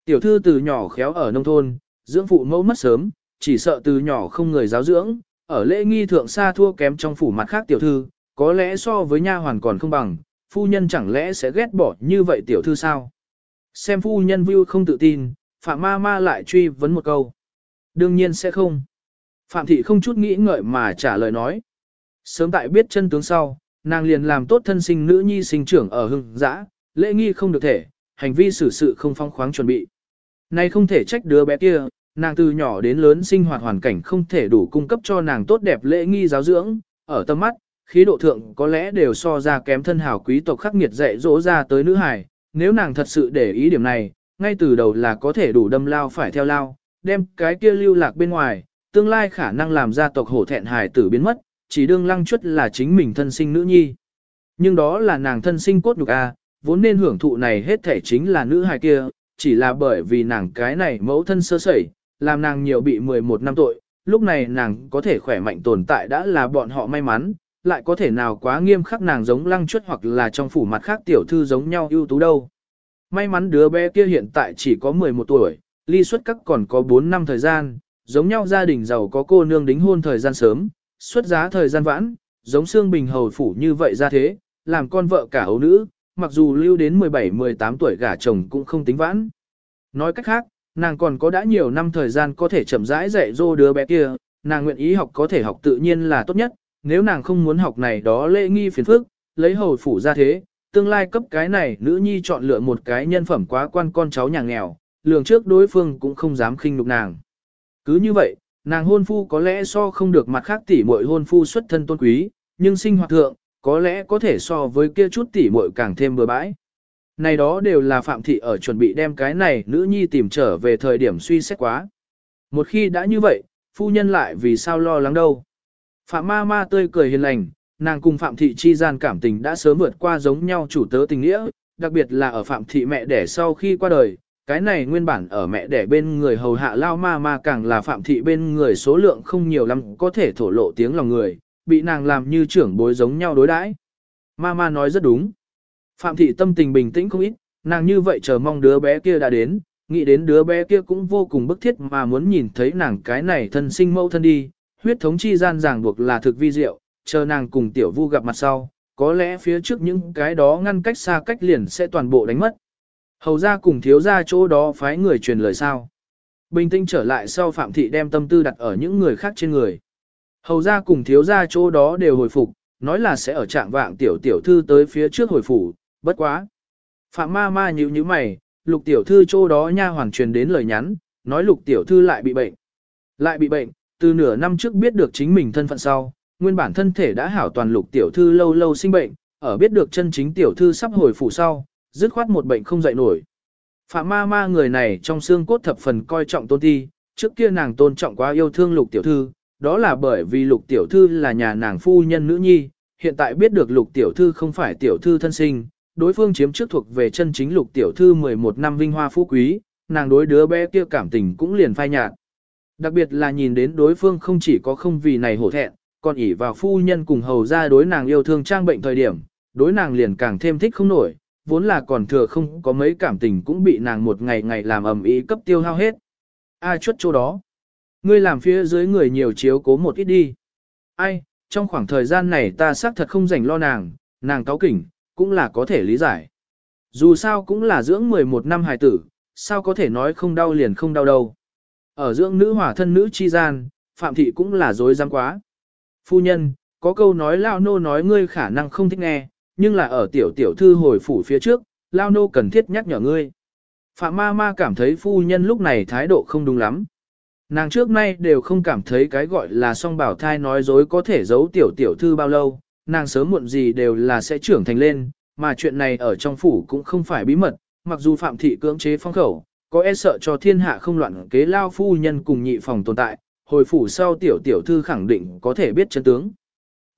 Tiểu thư từ nhỏ khéo ở nông thôn, dưỡng phụ mẫu mất sớm, chỉ sợ từ nhỏ không người giáo dưỡng, ở lễ nghi thượng xa thua kém trong phủ mặt khác tiểu thư, có lẽ so với nha hoàn còn không bằng, phu nhân chẳng lẽ sẽ ghét bỏ như vậy tiểu thư sao? Xem phu nhân view không tự tin, Phạm ma ma lại truy vấn một câu. Đương nhiên sẽ không. Phạm thị không chút nghĩ ngợi mà trả lời nói. Sớm tại biết chân tướng sau, nàng liền làm tốt thân sinh nữ nhi sinh trưởng ở hưng dã, lễ nghi không được thể, hành vi xử sự không phong khoáng chuẩn bị. Nay không thể trách đứa bé kia, nàng từ nhỏ đến lớn sinh hoạt hoàn cảnh không thể đủ cung cấp cho nàng tốt đẹp lễ nghi giáo dưỡng, ở tâm mắt, khí độ thượng có lẽ đều so ra kém thân hào quý tộc khắc nghiệt dạy dỗ ra tới nữ hài, nếu nàng thật sự để ý điểm này, ngay từ đầu là có thể đủ đâm lao phải theo lao, đem cái kia lưu lạc bên ngoài, tương lai khả năng làm gia tộc hổ thẹn hài tử biến mất, chỉ đương lăng chuất là chính mình thân sinh nữ nhi. Nhưng đó là nàng thân sinh cốt nhục A, vốn nên hưởng thụ này hết thể chính là nữ hài kia, chỉ là bởi vì nàng cái này mẫu thân sơ sẩy, làm nàng nhiều bị 11 năm tội, lúc này nàng có thể khỏe mạnh tồn tại đã là bọn họ may mắn, lại có thể nào quá nghiêm khắc nàng giống lăng chuất hoặc là trong phủ mặt khác tiểu thư giống nhau ưu tú đâu. May mắn đứa bé kia hiện tại chỉ có 11 tuổi, ly xuất các còn có 4 năm thời gian, giống nhau gia đình giàu có cô nương đính hôn thời gian sớm, xuất giá thời gian vãn, giống xương bình hầu phủ như vậy ra thế, làm con vợ cả ấu nữ, mặc dù lưu đến 17-18 tuổi gả chồng cũng không tính vãn. Nói cách khác, nàng còn có đã nhiều năm thời gian có thể chậm rãi dạy dỗ đứa bé kia, nàng nguyện ý học có thể học tự nhiên là tốt nhất, nếu nàng không muốn học này đó lễ nghi phiền phức, lấy hầu phủ ra thế, tương lai cấp cái này nữ nhi chọn lựa một cái nhân phẩm quá quan con cháu nhà nghèo, lường trước đối phương cũng không dám khinh nhục nàng. Cứ như vậy, nàng hôn phu có lẽ so không được mặt khác tỷ muội hôn phu xuất thân tôn quý, nhưng sinh hoạt thượng, có lẽ có thể so với kia chút tỷ muội càng thêm bừa bãi. Này đó đều là Phạm Thị ở chuẩn bị đem cái này nữ nhi tìm trở về thời điểm suy xét quá. Một khi đã như vậy, phu nhân lại vì sao lo lắng đâu. Phạm ma ma tươi cười hiền lành, nàng cùng Phạm Thị chi gian cảm tình đã sớm vượt qua giống nhau chủ tớ tình nghĩa, đặc biệt là ở Phạm Thị mẹ đẻ sau khi qua đời, cái này nguyên bản ở mẹ đẻ bên người hầu hạ lao ma ma càng là Phạm Thị bên người số lượng không nhiều lắm có thể thổ lộ tiếng lòng người, bị nàng làm như trưởng bối giống nhau đối đãi. mama nói rất đúng. Phạm Thị tâm tình bình tĩnh không ít, nàng như vậy chờ mong đứa bé kia đã đến, nghĩ đến đứa bé kia cũng vô cùng bức thiết mà muốn nhìn thấy nàng cái này thân sinh mẫu thân đi, huyết thống chi gian ràng buộc là thực vi diệu, chờ nàng cùng tiểu vu gặp mặt sau, có lẽ phía trước những cái đó ngăn cách xa cách liền sẽ toàn bộ đánh mất. Hầu ra cùng thiếu ra chỗ đó phái người truyền lời sao. Bình tĩnh trở lại sau Phạm Thị đem tâm tư đặt ở những người khác trên người. Hầu ra cùng thiếu ra chỗ đó đều hồi phục, nói là sẽ ở trạng vạng tiểu tiểu thư tới phía trước hồi phủ, bất quá. Phạm ma ma nhíu nhíu mày, lục tiểu thư chỗ đó nha hoàng truyền đến lời nhắn, nói lục tiểu thư lại bị bệnh. Lại bị bệnh, từ nửa năm trước biết được chính mình thân phận sau, nguyên bản thân thể đã hảo toàn lục tiểu thư lâu lâu sinh bệnh, ở biết được chân chính tiểu thư sắp hồi phủ sau, dứt khoát một bệnh không dậy nổi. Phạm ma ma người này trong xương cốt thập phần coi trọng tôn thi, trước kia nàng tôn trọng quá yêu thương lục tiểu thư, đó là bởi vì lục tiểu thư là nhà nàng phu nhân nữ nhi, hiện tại biết được lục tiểu thư không phải tiểu thư thân sinh, đối phương chiếm trước thuộc về chân chính lục tiểu thư 11 năm vinh hoa phú quý, nàng đối đứa bé kia cảm tình cũng liền phai nhạt. Đặc biệt là nhìn đến đối phương không chỉ có không vì này hổ thẹn, còn ỷ vào phu nhân cùng hầu ra đối nàng yêu thương trang bệnh thời điểm, đối nàng liền càng thêm thích không nổi, vốn là còn thừa không có mấy cảm tình cũng bị nàng một ngày ngày làm ầm ĩ cấp tiêu hao hết. Ai chuất chỗ đó? Ngươi làm phía dưới người nhiều chiếu cố một ít đi. Ai, trong khoảng thời gian này ta xác thật không rảnh lo nàng, nàng cáo kỉnh, cũng là có thể lý giải. Dù sao cũng là dưỡng 11 năm hài tử, sao có thể nói không đau liền không đau đâu. Ở dưỡng nữ hỏa thân nữ chi gian, Phạm Thị cũng là dối dám quá. Phu nhân, có câu nói Lao Nô nói ngươi khả năng không thích nghe, nhưng là ở tiểu tiểu thư hồi phủ phía trước, Lao Nô cần thiết nhắc nhở ngươi. Phạm ma ma cảm thấy phu nhân lúc này thái độ không đúng lắm. Nàng trước nay đều không cảm thấy cái gọi là song bảo thai nói dối có thể giấu tiểu tiểu thư bao lâu, nàng sớm muộn gì đều là sẽ trưởng thành lên, mà chuyện này ở trong phủ cũng không phải bí mật, mặc dù phạm thị cưỡng chế phong khẩu, có e sợ cho thiên hạ không loạn kế lao phu nhân cùng nhị phòng tồn tại, hồi phủ sau tiểu tiểu thư khẳng định có thể biết chân tướng.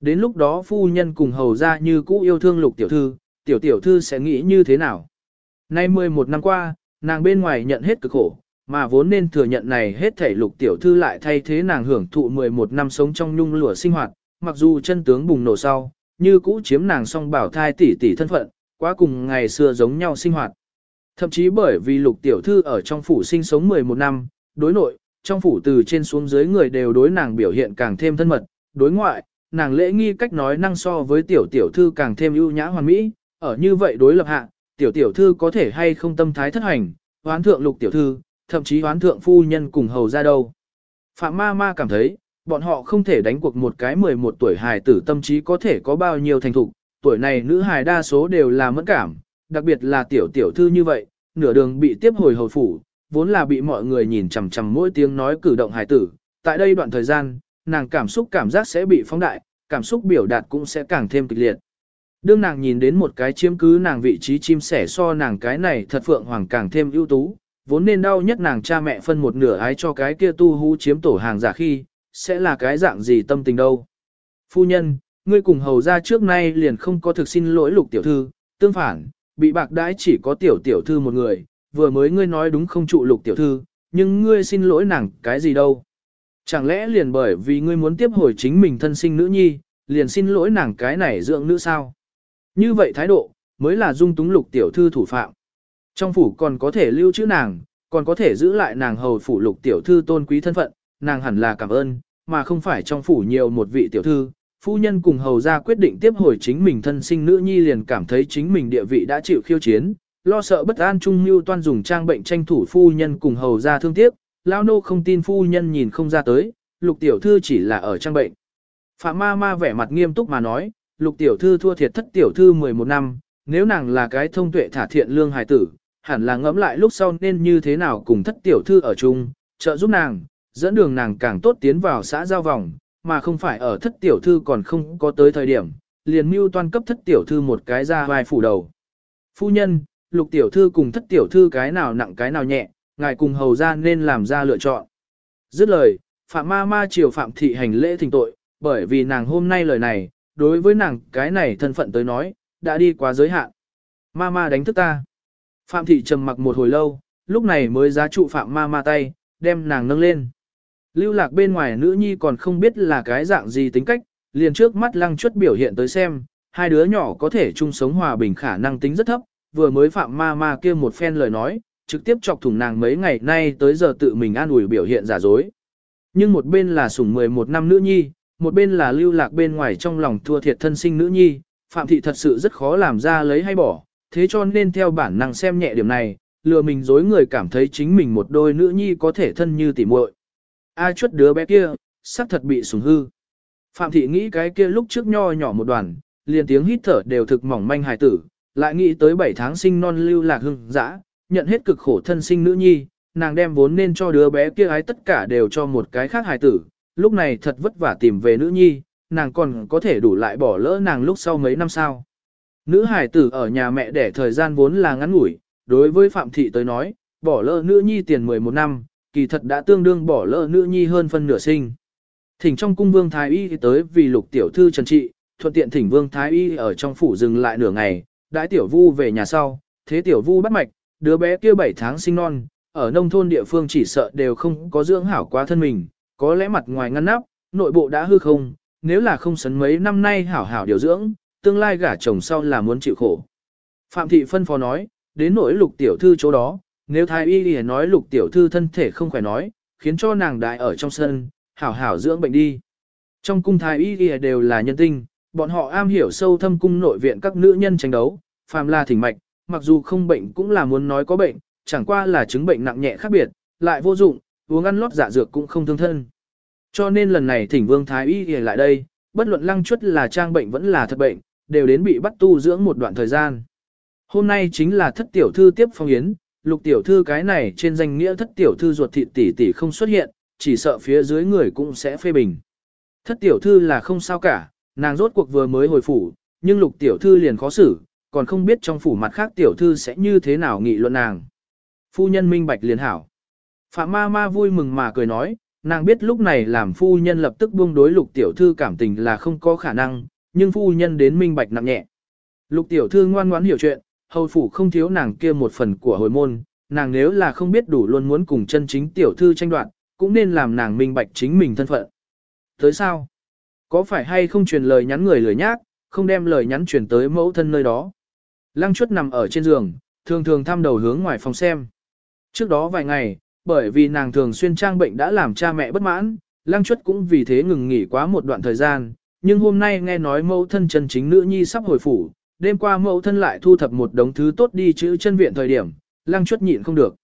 Đến lúc đó phu nhân cùng hầu ra như cũ yêu thương lục tiểu thư, tiểu tiểu thư sẽ nghĩ như thế nào? Nay 11 năm qua, nàng bên ngoài nhận hết cực khổ, mà vốn nên thừa nhận này hết thảy lục tiểu thư lại thay thế nàng hưởng thụ 11 năm sống trong nhung lụa sinh hoạt, mặc dù chân tướng bùng nổ sau, như cũ chiếm nàng song bảo thai tỷ tỷ thân phận, quá cùng ngày xưa giống nhau sinh hoạt. Thậm chí bởi vì lục tiểu thư ở trong phủ sinh sống 11 năm, đối nội, trong phủ từ trên xuống dưới người đều đối nàng biểu hiện càng thêm thân mật, đối ngoại, nàng lễ nghi cách nói năng so với tiểu tiểu thư càng thêm ưu nhã hoàn mỹ, ở như vậy đối lập hạ, tiểu tiểu thư có thể hay không tâm thái thất hành, hoán thượng lục tiểu thư, thậm chí hoán thượng phu nhân cùng hầu ra đâu. Phạm ma ma cảm thấy, bọn họ không thể đánh cuộc một cái 11 tuổi hài tử tâm trí có thể có bao nhiêu thành thục, tuổi này nữ hài đa số đều là mẫn cảm, đặc biệt là tiểu tiểu thư như vậy, nửa đường bị tiếp hồi hầu phủ, vốn là bị mọi người nhìn chằm chằm mỗi tiếng nói cử động hài tử. Tại đây đoạn thời gian, nàng cảm xúc cảm giác sẽ bị phóng đại, cảm xúc biểu đạt cũng sẽ càng thêm kịch liệt. Đương nàng nhìn đến một cái chiếm cứ nàng vị trí chim sẻ so nàng cái này thật phượng hoàng càng thêm ưu tú, vốn nên đau nhất nàng cha mẹ phân một nửa ái cho cái kia tu hú chiếm tổ hàng giả khi, sẽ là cái dạng gì tâm tình đâu. Phu nhân, ngươi cùng hầu ra trước nay liền không có thực xin lỗi lục tiểu thư, tương phản, bị bạc đãi chỉ có tiểu tiểu thư một người, vừa mới ngươi nói đúng không trụ lục tiểu thư, nhưng ngươi xin lỗi nàng cái gì đâu. Chẳng lẽ liền bởi vì ngươi muốn tiếp hồi chính mình thân sinh nữ nhi, liền xin lỗi nàng cái này dưỡng nữ sao? Như vậy thái độ, mới là dung túng lục tiểu thư thủ phạm. Trong phủ còn có thể lưu trữ nàng, còn có thể giữ lại nàng hầu phủ lục tiểu thư tôn quý thân phận, nàng hẳn là cảm ơn, mà không phải trong phủ nhiều một vị tiểu thư. Phu nhân cùng hầu ra quyết định tiếp hồi chính mình thân sinh nữ nhi liền cảm thấy chính mình địa vị đã chịu khiêu chiến, lo sợ bất an trung mưu toan dùng trang bệnh tranh thủ phu nhân cùng hầu ra thương tiếc, lao nô không tin phu nhân nhìn không ra tới, lục tiểu thư chỉ là ở trang bệnh. Phạm ma ma vẻ mặt nghiêm túc mà nói, lục tiểu thư thua thiệt thất tiểu thư 11 năm, nếu nàng là cái thông tuệ thả thiện lương hài tử, hẳn là ngẫm lại lúc sau nên như thế nào cùng thất tiểu thư ở chung, trợ giúp nàng, dẫn đường nàng càng tốt tiến vào xã giao vòng, mà không phải ở thất tiểu thư còn không có tới thời điểm, liền mưu toan cấp thất tiểu thư một cái ra vai phủ đầu. Phu nhân, lục tiểu thư cùng thất tiểu thư cái nào nặng cái nào nhẹ, ngài cùng hầu ra nên làm ra lựa chọn. Dứt lời, Phạm ma ma chiều Phạm thị hành lễ thỉnh tội, bởi vì nàng hôm nay lời này, đối với nàng cái này thân phận tới nói, đã đi quá giới hạn. Ma ma đánh thức ta. Phạm thị trầm mặc một hồi lâu, lúc này mới giá trụ Phạm ma ma tay, đem nàng nâng lên. Lưu lạc bên ngoài nữ nhi còn không biết là cái dạng gì tính cách, liền trước mắt lăng chuất biểu hiện tới xem, hai đứa nhỏ có thể chung sống hòa bình khả năng tính rất thấp, vừa mới phạm ma ma kia một phen lời nói, trực tiếp chọc thủng nàng mấy ngày nay tới giờ tự mình an ủi biểu hiện giả dối. Nhưng một bên là sủng 11 năm nữ nhi, một bên là lưu lạc bên ngoài trong lòng thua thiệt thân sinh nữ nhi, phạm thị thật sự rất khó làm ra lấy hay bỏ, thế cho nên theo bản năng xem nhẹ điểm này, lừa mình dối người cảm thấy chính mình một đôi nữ nhi có thể thân như tỉ muội. Ai chuất đứa bé kia, sắc thật bị sủng hư. Phạm thị nghĩ cái kia lúc trước nho nhỏ một đoàn, liền tiếng hít thở đều thực mỏng manh hài tử, lại nghĩ tới 7 tháng sinh non lưu lạc hưng dã, nhận hết cực khổ thân sinh nữ nhi, nàng đem vốn nên cho đứa bé kia ái tất cả đều cho một cái khác hài tử, lúc này thật vất vả tìm về nữ nhi, nàng còn có thể đủ lại bỏ lỡ nàng lúc sau mấy năm sau. Nữ hải tử ở nhà mẹ đẻ thời gian vốn là ngắn ngủi, đối với Phạm Thị tới nói, bỏ lỡ nữ nhi tiền 11 năm, kỳ thật đã tương đương bỏ lỡ nữ nhi hơn phân nửa sinh. Thỉnh trong cung vương thái y tới vì lục tiểu thư trần trị, thuận tiện thỉnh vương thái y ở trong phủ dừng lại nửa ngày, đãi tiểu vu về nhà sau, thế tiểu vu bắt mạch, đứa bé kia 7 tháng sinh non, ở nông thôn địa phương chỉ sợ đều không có dưỡng hảo quá thân mình, có lẽ mặt ngoài ngăn nắp, nội bộ đã hư không, nếu là không sấn mấy năm nay hảo hảo điều dưỡng, tương lai gả chồng sau là muốn chịu khổ. Phạm thị phân phó nói, đến nỗi lục tiểu thư chỗ đó, nếu thái y lìa nói lục tiểu thư thân thể không khỏe nói, khiến cho nàng đại ở trong sân, hảo hảo dưỡng bệnh đi. Trong cung thái y lìa đều là nhân tinh, bọn họ am hiểu sâu thâm cung nội viện các nữ nhân tranh đấu, phàm là thỉnh mạch, mặc dù không bệnh cũng là muốn nói có bệnh, chẳng qua là chứng bệnh nặng nhẹ khác biệt, lại vô dụng, uống ăn lót dạ dược cũng không thương thân. Cho nên lần này thỉnh vương thái y lìa lại đây, bất luận lăng chuất là trang bệnh vẫn là thật bệnh, đều đến bị bắt tu dưỡng một đoạn thời gian. Hôm nay chính là thất tiểu thư tiếp phong yến, lục tiểu thư cái này trên danh nghĩa thất tiểu thư ruột thịt tỷ tỷ không xuất hiện, chỉ sợ phía dưới người cũng sẽ phê bình. Thất tiểu thư là không sao cả, nàng rốt cuộc vừa mới hồi phủ, nhưng lục tiểu thư liền khó xử, còn không biết trong phủ mặt khác tiểu thư sẽ như thế nào nghị luận nàng. Phu nhân minh bạch liền hảo. Phạm ma ma vui mừng mà cười nói, nàng biết lúc này làm phu nhân lập tức buông đối lục tiểu thư cảm tình là không có khả năng, nhưng phu nhân đến minh bạch nặng nhẹ. Lục tiểu thư ngoan ngoãn hiểu chuyện, hầu phủ không thiếu nàng kia một phần của hồi môn, nàng nếu là không biết đủ luôn muốn cùng chân chính tiểu thư tranh đoạt, cũng nên làm nàng minh bạch chính mình thân phận. Tới sao? Có phải hay không truyền lời nhắn người lười nhác, không đem lời nhắn truyền tới mẫu thân nơi đó? Lăng chuất nằm ở trên giường, thường thường thăm đầu hướng ngoài phòng xem. Trước đó vài ngày, bởi vì nàng thường xuyên trang bệnh đã làm cha mẹ bất mãn, lăng chuất cũng vì thế ngừng nghỉ quá một đoạn thời gian, nhưng hôm nay nghe nói mẫu thân chân chính nữ nhi sắp hồi phủ, đêm qua mẫu thân lại thu thập một đống thứ tốt đi chữ chân viện thời điểm, lăng chuất nhịn không được.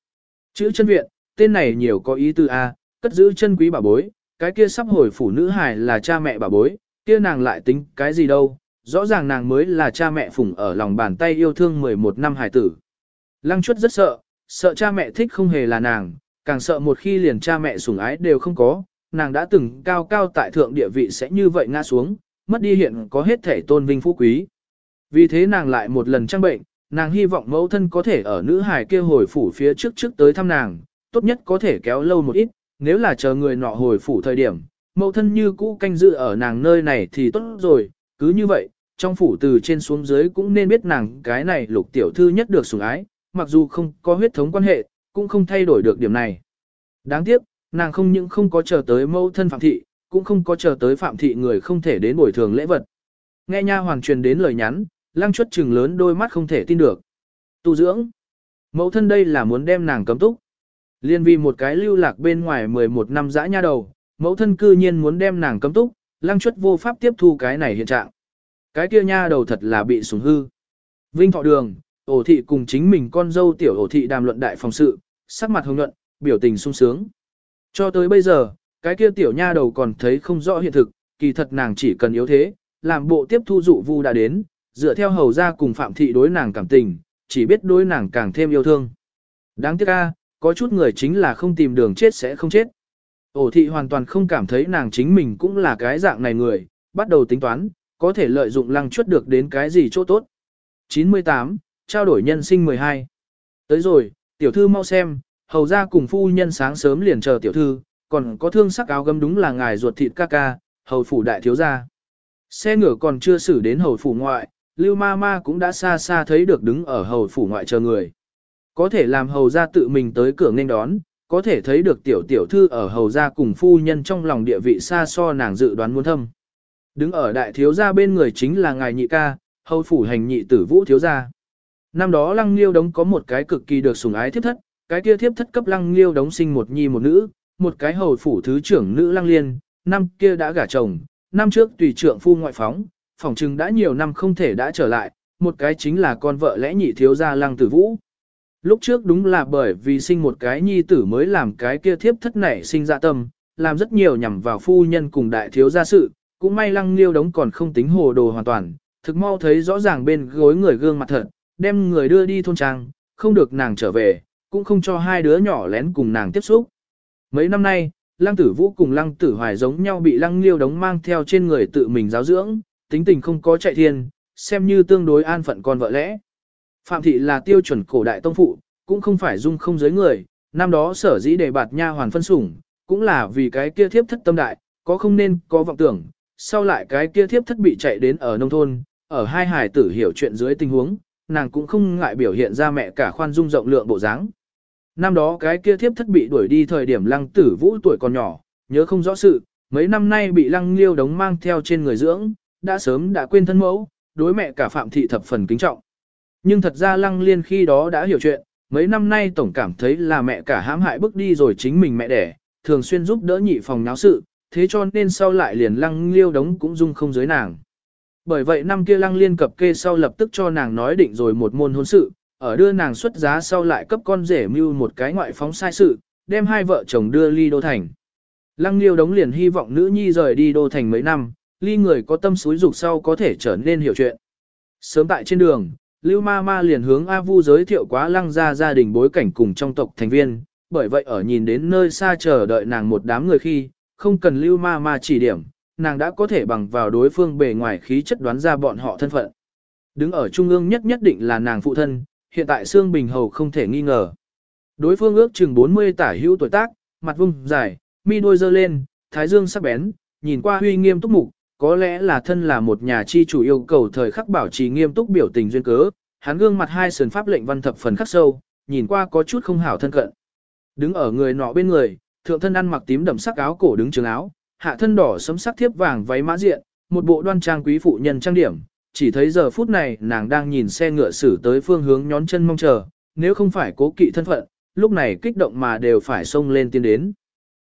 Chữ chân viện, tên này nhiều có ý tư A, cất giữ chân quý bà bối, cái kia sắp hồi phủ nữ hài là cha mẹ bà bối, kia nàng lại tính cái gì đâu, rõ ràng nàng mới là cha mẹ phụng ở lòng bàn tay yêu thương 11 năm hài tử. Lăng chuất rất sợ, sợ cha mẹ thích không hề là nàng, càng sợ một khi liền cha mẹ sủng ái đều không có, nàng đã từng cao cao tại thượng địa vị sẽ như vậy ngã xuống, mất đi hiện có hết thể tôn vinh phú quý. Vì thế nàng lại một lần trang bệnh, nàng hy vọng mẫu thân có thể ở nữ hài kia hồi phủ phía trước trước tới thăm nàng, tốt nhất có thể kéo lâu một ít, nếu là chờ người nọ hồi phủ thời điểm, mẫu thân như cũ canh giữ ở nàng nơi này thì tốt rồi, cứ như vậy, trong phủ từ trên xuống dưới cũng nên biết nàng cái này lục tiểu thư nhất được sủng ái, mặc dù không có huyết thống quan hệ, cũng không thay đổi được điểm này. Đáng tiếc, nàng không những không có chờ tới mẫu thân phạm thị, cũng không có chờ tới phạm thị người không thể đến bồi thường lễ vật. Nghe nha hoàn truyền đến lời nhắn, lăng chuất trừng lớn đôi mắt không thể tin được. Tu dưỡng. Mẫu thân đây là muốn đem nàng cấm túc. Liên vì một cái lưu lạc bên ngoài 11 năm dã nha đầu, mẫu thân cư nhiên muốn đem nàng cấm túc, lăng chuất vô pháp tiếp thu cái này hiện trạng. Cái kia nha đầu thật là bị sủng hư. Vinh thọ đường, ổ thị cùng chính mình con dâu tiểu ổ thị đàm luận đại phòng sự, sắc mặt hồng nhuận, biểu tình sung sướng. Cho tới bây giờ, cái kia tiểu nha đầu còn thấy không rõ hiện thực, kỳ thật nàng chỉ cần yếu thế, làm bộ tiếp thu dụ vu đã đến, dựa theo hầu ra cùng phạm thị đối nàng cảm tình, chỉ biết đối nàng càng thêm yêu thương. Đáng tiếc ca, có chút người chính là không tìm đường chết sẽ không chết. Ổ thị hoàn toàn không cảm thấy nàng chính mình cũng là cái dạng này người, bắt đầu tính toán, có thể lợi dụng lăng chuất được đến cái gì chỗ tốt. 98. Trao đổi nhân sinh 12. Tới rồi, tiểu thư mau xem, hầu ra cùng phu nhân sáng sớm liền chờ tiểu thư, còn có thương sắc áo gấm đúng là ngài ruột thịt ca ca, hầu phủ đại thiếu gia. Xe ngựa còn chưa xử đến hầu phủ ngoại, Lưu Ma Ma cũng đã xa xa thấy được đứng ở hầu phủ ngoại chờ người. Có thể làm hầu ra tự mình tới cửa nghênh đón, có thể thấy được tiểu tiểu thư ở hầu ra cùng phu nhân trong lòng địa vị xa so nàng dự đoán muốn thâm. Đứng ở đại thiếu gia bên người chính là ngài nhị ca, hầu phủ hành nhị tử vũ thiếu gia. Năm đó lăng liêu đống có một cái cực kỳ được sủng ái thiết thất, cái kia thiếp thất cấp lăng liêu đống sinh một nhi một nữ, một cái hầu phủ thứ trưởng nữ lăng liên, năm kia đã gả chồng, năm trước tùy trưởng phu ngoại phóng, phỏng chừng đã nhiều năm không thể đã trở lại, một cái chính là con vợ lẽ nhị thiếu gia lăng tử vũ. Lúc trước đúng là bởi vì sinh một cái nhi tử mới làm cái kia thiếp thất nảy sinh ra tâm, làm rất nhiều nhằm vào phu nhân cùng đại thiếu gia sự, cũng may lăng liêu đống còn không tính hồ đồ hoàn toàn, thực mau thấy rõ ràng bên gối người gương mặt thật, đem người đưa đi thôn trang, không được nàng trở về, cũng không cho hai đứa nhỏ lén cùng nàng tiếp xúc. Mấy năm nay, lăng tử vũ cùng lăng tử hoài giống nhau bị lăng liêu đống mang theo trên người tự mình giáo dưỡng, tính tình không có chạy thiên, xem như tương đối an phận con vợ lẽ. Phạm thị là tiêu chuẩn cổ đại tông phụ, cũng không phải dung không giới người, năm đó sở dĩ để bạt nha hoàn phân sủng, cũng là vì cái kia thiếp thất tâm đại, có không nên có vọng tưởng, sau lại cái kia thiếp thất bị chạy đến ở nông thôn, ở hai hải tử hiểu chuyện dưới tình huống, nàng cũng không ngại biểu hiện ra mẹ cả khoan dung rộng lượng bộ dáng. Năm đó cái kia thiếp thất bị đuổi đi thời điểm lăng tử vũ tuổi còn nhỏ, nhớ không rõ sự, mấy năm nay bị lăng liêu đống mang theo trên người dưỡng, đã sớm đã quên thân mẫu, đối mẹ cả phạm thị thập phần kính trọng. Nhưng thật ra lăng liên khi đó đã hiểu chuyện, mấy năm nay tổng cảm thấy là mẹ cả hãm hại bước đi rồi chính mình mẹ đẻ, thường xuyên giúp đỡ nhị phòng náo sự, thế cho nên sau lại liền lăng liêu đống cũng dung không giới nàng. Bởi vậy năm kia lăng liên cập kê sau lập tức cho nàng nói định rồi một môn hôn sự, ở đưa nàng xuất giá sau lại cấp con rể mưu một cái ngoại phóng sai sự, đem hai vợ chồng đưa ly đô thành. Lăng liêu đống liền hy vọng nữ nhi rời đi đô thành mấy năm, ly người có tâm suối dục sau có thể trở nên hiểu chuyện. Sớm tại trên đường, Lưu Ma Ma liền hướng A Vu giới thiệu quá lăng ra gia đình bối cảnh cùng trong tộc thành viên, bởi vậy ở nhìn đến nơi xa chờ đợi nàng một đám người khi, không cần Lưu Ma Ma chỉ điểm, nàng đã có thể bằng vào đối phương bề ngoài khí chất đoán ra bọn họ thân phận. Đứng ở trung ương nhất nhất định là nàng phụ thân, hiện tại Sương Bình Hầu không thể nghi ngờ. Đối phương ước chừng 40 tả hữu tuổi tác, mặt vung dài, mi đôi dơ lên, thái dương sắc bén, nhìn qua huy nghiêm túc mục, có lẽ là thân là một nhà chi chủ yêu cầu thời khắc bảo trì nghiêm túc biểu tình duyên cớ, hắn gương mặt hai sườn pháp lệnh văn thập phần khắc sâu, nhìn qua có chút không hảo thân cận. Đứng ở người nọ bên người, thượng thân ăn mặc tím đậm sắc áo cổ đứng trường áo, hạ thân đỏ sấm sắc thiếp vàng váy mã diện, một bộ đoan trang quý phụ nhân trang điểm, chỉ thấy giờ phút này nàng đang nhìn xe ngựa xử tới phương hướng nhón chân mong chờ, nếu không phải cố kỵ thân phận, lúc này kích động mà đều phải xông lên tiến đến.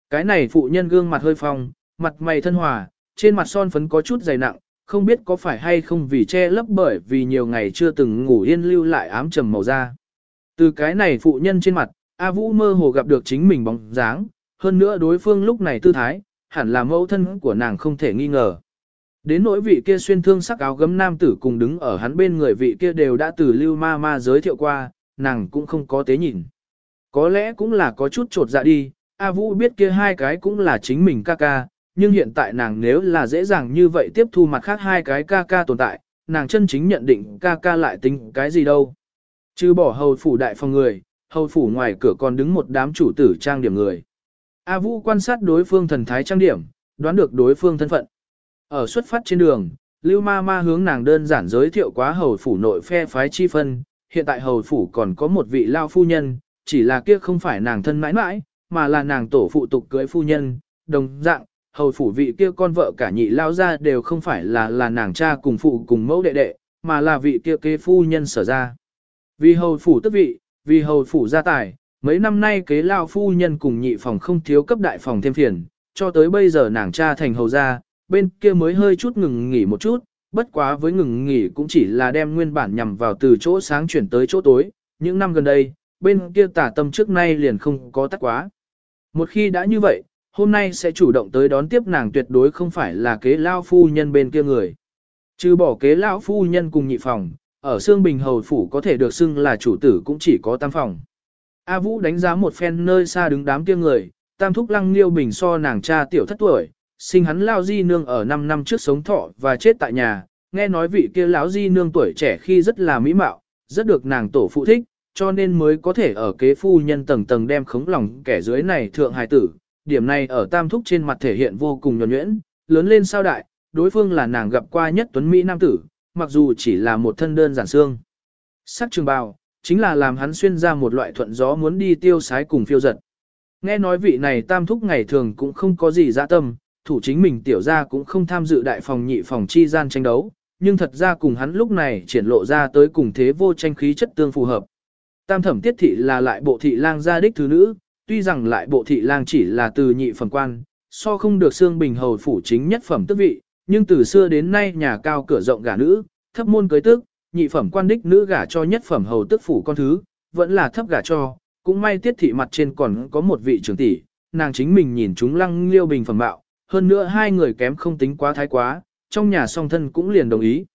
Cái này phụ nhân gương mặt hơi phong, mặt mày thân hòa, trên mặt son phấn có chút dày nặng, không biết có phải hay không vì che lấp bởi vì nhiều ngày chưa từng ngủ yên lưu lại ám trầm màu da. Từ cái này phụ nhân trên mặt, A Vũ mơ hồ gặp được chính mình bóng dáng, hơn nữa đối phương lúc này tư thái, hẳn là mẫu thân của nàng không thể nghi ngờ. Đến nỗi vị kia xuyên thương sắc áo gấm nam tử cùng đứng ở hắn bên người vị kia đều đã từ lưu ma ma giới thiệu qua, nàng cũng không có tế nhìn. Có lẽ cũng là có chút trột dạ đi, A Vũ biết kia hai cái cũng là chính mình ca ca, nhưng hiện tại nàng nếu là dễ dàng như vậy tiếp thu mặt khác hai cái ca ca tồn tại, nàng chân chính nhận định ca ca lại tính cái gì đâu. Chứ bỏ hầu phủ đại phòng người, hầu phủ ngoài cửa còn đứng một đám chủ tử trang điểm người. A Vũ quan sát đối phương thần thái trang điểm, đoán được đối phương thân phận. Ở xuất phát trên đường, Lưu Ma Ma hướng nàng đơn giản giới thiệu quá hầu phủ nội phe phái chi phân, hiện tại hầu phủ còn có một vị lao phu nhân, chỉ là kia không phải nàng thân mãi mãi, mà là nàng tổ phụ tục cưới phu nhân, đồng dạng, hầu phủ vị kia con vợ cả nhị lao ra đều không phải là là nàng cha cùng phụ cùng mẫu đệ đệ, mà là vị kia kế phu nhân sở ra. Vì hầu phủ tức vị, vì hầu phủ gia tài, mấy năm nay kế lao phu nhân cùng nhị phòng không thiếu cấp đại phòng thêm phiền, cho tới bây giờ nàng cha thành hầu gia, bên kia mới hơi chút ngừng nghỉ một chút, bất quá với ngừng nghỉ cũng chỉ là đem nguyên bản nhằm vào từ chỗ sáng chuyển tới chỗ tối, những năm gần đây, bên kia tả tâm trước nay liền không có tắt quá. Một khi đã như vậy, hôm nay sẽ chủ động tới đón tiếp nàng tuyệt đối không phải là kế lao phu nhân bên kia người. Trừ bỏ kế lão phu nhân cùng nhị phòng, ở Sương Bình Hầu Phủ có thể được xưng là chủ tử cũng chỉ có tam phòng. A Vũ đánh giá một phen nơi xa đứng đám kia người, tam thúc lăng liêu bình so nàng cha tiểu thất tuổi, sinh hắn lao di nương ở 5 năm trước sống thọ và chết tại nhà, nghe nói vị kia lão di nương tuổi trẻ khi rất là mỹ mạo, rất được nàng tổ phụ thích, cho nên mới có thể ở kế phu nhân tầng tầng đem khống lòng kẻ dưới này thượng hài tử. Điểm này ở tam thúc trên mặt thể hiện vô cùng nhuẩn nhuyễn, lớn lên sao đại, đối phương là nàng gặp qua nhất tuấn Mỹ nam tử, mặc dù chỉ là một thân đơn giản xương. Sắc trường bào, chính là làm hắn xuyên ra một loại thuận gió muốn đi tiêu sái cùng phiêu giật. Nghe nói vị này tam thúc ngày thường cũng không có gì dạ tâm, thủ chính mình tiểu ra cũng không tham dự đại phòng nhị phòng chi gian tranh đấu, nhưng thật ra cùng hắn lúc này triển lộ ra tới cùng thế vô tranh khí chất tương phù hợp. Tam thẩm tiết thị là lại bộ thị lang gia đích thứ nữ, tuy rằng lại bộ thị lang chỉ là từ nhị phẩm quan, so không được xương bình hầu phủ chính nhất phẩm tước vị, nhưng từ xưa đến nay nhà cao cửa rộng gả nữ, thấp môn cưới tước, nhị phẩm quan đích nữ gả cho nhất phẩm hầu tước phủ con thứ, vẫn là thấp gả cho, cũng may tiết thị mặt trên còn có một vị trưởng tỷ, nàng chính mình nhìn chúng lăng liêu bình phẩm bạo, hơn nữa hai người kém không tính quá thái quá, trong nhà song thân cũng liền đồng ý.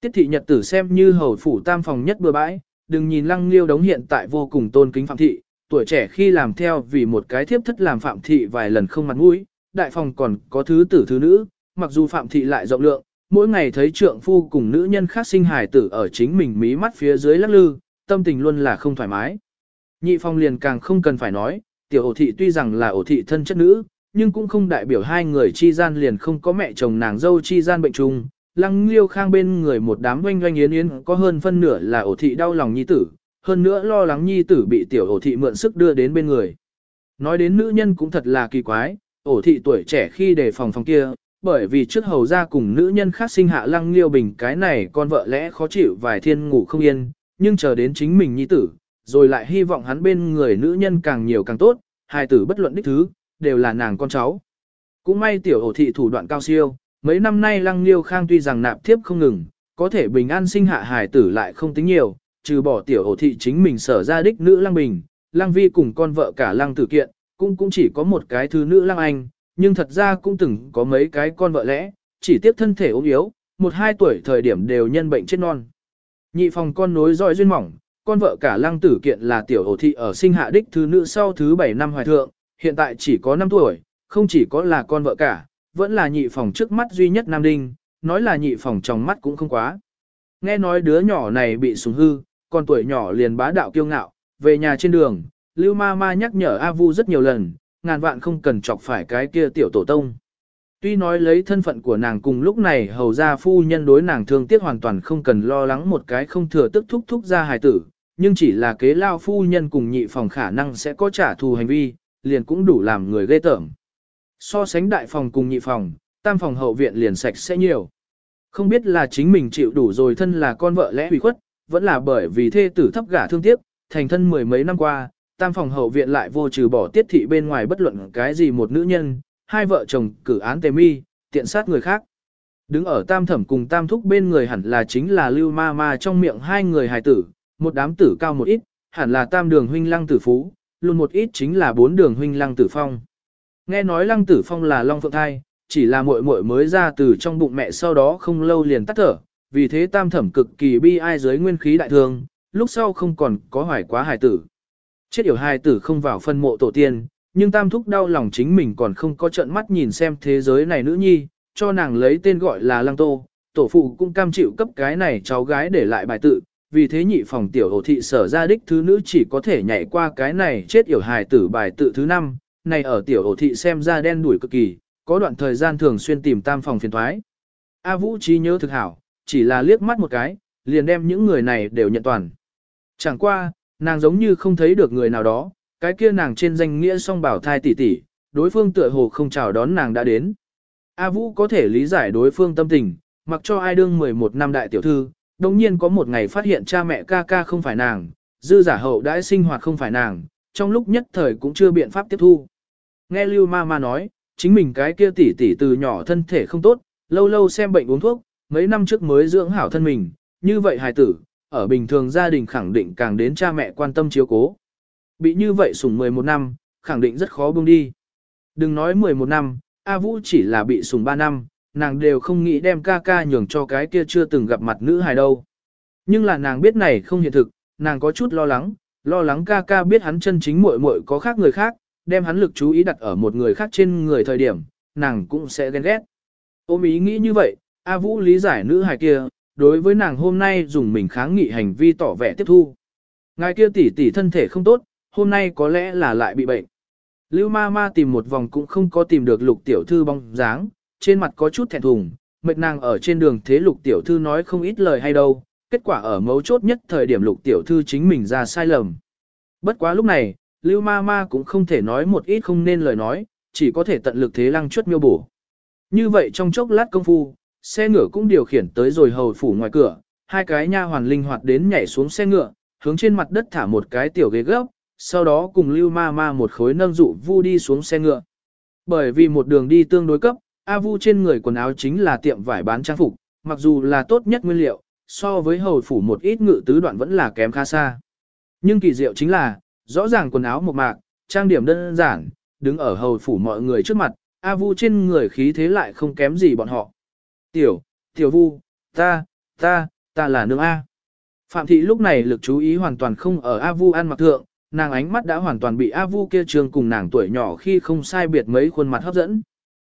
Tiết thị nhật tử xem như hầu phủ tam phòng nhất bừa bãi, đừng nhìn lăng liêu đống hiện tại vô cùng tôn kính phạm thị, tuổi trẻ khi làm theo vì một cái thiếp thất làm phạm thị vài lần không mặt mũi, đại phòng còn có thứ tử thứ nữ, mặc dù phạm thị lại rộng lượng, mỗi ngày thấy trượng phu cùng nữ nhân khác sinh hài tử ở chính mình mí mắt phía dưới lắc lư, tâm tình luôn là không thoải mái. Nhị phong liền càng không cần phải nói, tiểu ổ thị tuy rằng là ổ thị thân chất nữ, nhưng cũng không đại biểu hai người chi gian liền không có mẹ chồng nàng dâu chi gian bệnh chung. Lăng liêu khang bên người một đám oanh oanh yến yến có hơn phân nửa là ổ thị đau lòng nhi tử, hơn nữa lo lắng nhi tử bị tiểu ổ thị mượn sức đưa đến bên người. Nói đến nữ nhân cũng thật là kỳ quái, ổ thị tuổi trẻ khi đề phòng phòng kia, bởi vì trước hầu ra cùng nữ nhân khác sinh hạ lăng liêu bình cái này con vợ lẽ khó chịu vài thiên ngủ không yên, nhưng chờ đến chính mình nhi tử, rồi lại hy vọng hắn bên người nữ nhân càng nhiều càng tốt, hai tử bất luận đích thứ, đều là nàng con cháu. Cũng may tiểu ổ thị thủ đoạn cao siêu, mấy năm nay lăng liêu khang tuy rằng nạp thiếp không ngừng, có thể bình an sinh hạ hài tử lại không tính nhiều, trừ bỏ tiểu ổ thị chính mình sở ra đích nữ lăng bình, lăng vi cùng con vợ cả lăng tử kiện, cũng cũng chỉ có một cái thứ nữ lăng anh, nhưng thật ra cũng từng có mấy cái con vợ lẽ, chỉ tiếp thân thể ốm yếu, một hai tuổi thời điểm đều nhân bệnh chết non. Nhị phòng con nối dõi duyên mỏng, con vợ cả lăng tử kiện là tiểu ổ thị ở sinh hạ đích thứ nữ sau thứ 7 năm hoài thượng, hiện tại chỉ có 5 tuổi, không chỉ có là con vợ cả, vẫn là nhị phòng trước mắt duy nhất nam đinh, nói là nhị phòng trong mắt cũng không quá. Nghe nói đứa nhỏ này bị súng hư, con tuổi nhỏ liền bá đạo kiêu ngạo, về nhà trên đường, Lưu Ma Ma nhắc nhở A Vu rất nhiều lần, ngàn vạn không cần chọc phải cái kia tiểu tổ tông. Tuy nói lấy thân phận của nàng cùng lúc này hầu ra phu nhân đối nàng thương tiếc hoàn toàn không cần lo lắng một cái không thừa tức thúc thúc ra hài tử, nhưng chỉ là kế lao phu nhân cùng nhị phòng khả năng sẽ có trả thù hành vi, liền cũng đủ làm người ghê tởm. So sánh đại phòng cùng nhị phòng, tam phòng hậu viện liền sạch sẽ nhiều. Không biết là chính mình chịu đủ rồi thân là con vợ lẽ hủy khuất, vẫn là bởi vì thê tử thấp gả thương tiếc, thành thân mười mấy năm qua, tam phòng hậu viện lại vô trừ bỏ tiết thị bên ngoài bất luận cái gì một nữ nhân, hai vợ chồng cử án tề mi, tiện sát người khác. Đứng ở tam thẩm cùng tam thúc bên người hẳn là chính là lưu ma ma trong miệng hai người hài tử, một đám tử cao một ít, hẳn là tam đường huynh lăng tử phú, luôn một ít chính là bốn đường huynh lăng tử phong. Nghe nói lăng tử phong là long phượng thai, chỉ là muội muội mới ra từ trong bụng mẹ sau đó không lâu liền tắt thở, vì thế tam thẩm cực kỳ bi ai dưới nguyên khí đại thương, lúc sau không còn có hoài quá hài tử. Chết yểu hài tử không vào phân mộ tổ tiên, nhưng tam thúc đau lòng chính mình còn không có trận mắt nhìn xem thế giới này nữ nhi, cho nàng lấy tên gọi là lăng tô, tổ phụ cũng cam chịu cấp cái này cháu gái để lại bài tự, vì thế nhị phòng tiểu hồ thị sở ra đích thứ nữ chỉ có thể nhảy qua cái này chết yểu hài tử bài tự thứ năm, này ở tiểu hồ thị xem ra đen đuổi cực kỳ, có đoạn thời gian thường xuyên tìm tam phòng phiền thoái. A Vũ trí nhớ thực hảo, chỉ là liếc mắt một cái, liền đem những người này đều nhận toàn. Chẳng qua, nàng giống như không thấy được người nào đó, cái kia nàng trên danh nghĩa song bảo thai tỷ tỷ, đối phương tựa hồ không chào đón nàng đã đến. A Vũ có thể lý giải đối phương tâm tình, mặc cho ai đương 11 năm đại tiểu thư, đồng nhiên có một ngày phát hiện cha mẹ ca ca không phải nàng, dư giả hậu đãi sinh hoạt không phải nàng, trong lúc nhất thời cũng chưa biện pháp tiếp thu. Nghe Lưu Ma Ma nói, chính mình cái kia tỷ tỷ từ nhỏ thân thể không tốt, lâu lâu xem bệnh uống thuốc, mấy năm trước mới dưỡng hảo thân mình, như vậy hài tử, ở bình thường gia đình khẳng định càng đến cha mẹ quan tâm chiếu cố. Bị như vậy sủng 11 năm, khẳng định rất khó buông đi. Đừng nói 11 năm, A Vũ chỉ là bị sủng 3 năm, nàng đều không nghĩ đem ca ca nhường cho cái kia chưa từng gặp mặt nữ hài đâu. Nhưng là nàng biết này không hiện thực, nàng có chút lo lắng, lo lắng ca ca biết hắn chân chính muội muội có khác người khác, đem hắn lực chú ý đặt ở một người khác trên người thời điểm, nàng cũng sẽ ghen ghét. Ôm ý nghĩ như vậy, A Vũ lý giải nữ hài kia, đối với nàng hôm nay dùng mình kháng nghị hành vi tỏ vẻ tiếp thu. Ngài kia tỷ tỷ thân thể không tốt, hôm nay có lẽ là lại bị bệnh. Lưu ma ma tìm một vòng cũng không có tìm được lục tiểu thư bóng dáng, trên mặt có chút thẹn thùng, mệt nàng ở trên đường thế lục tiểu thư nói không ít lời hay đâu, kết quả ở mấu chốt nhất thời điểm lục tiểu thư chính mình ra sai lầm. Bất quá lúc này, Lưu ma ma cũng không thể nói một ít không nên lời nói, chỉ có thể tận lực thế lăng chuất miêu bổ. Như vậy trong chốc lát công phu, xe ngựa cũng điều khiển tới rồi hầu phủ ngoài cửa, hai cái nha hoàn linh hoạt đến nhảy xuống xe ngựa, hướng trên mặt đất thả một cái tiểu ghế gấp, sau đó cùng lưu ma ma một khối nâng dụ vu đi xuống xe ngựa. Bởi vì một đường đi tương đối cấp, A Vu trên người quần áo chính là tiệm vải bán trang phục, mặc dù là tốt nhất nguyên liệu, so với hầu phủ một ít ngự tứ đoạn vẫn là kém khá xa. Nhưng kỳ diệu chính là, rõ ràng quần áo một mạc, trang điểm đơn giản, đứng ở hầu phủ mọi người trước mặt, A Vu trên người khí thế lại không kém gì bọn họ. Tiểu, tiểu Vu, ta, ta, ta là nương A. Phạm thị lúc này lực chú ý hoàn toàn không ở A Vu ăn mặc thượng, nàng ánh mắt đã hoàn toàn bị A Vu kia trường cùng nàng tuổi nhỏ khi không sai biệt mấy khuôn mặt hấp dẫn.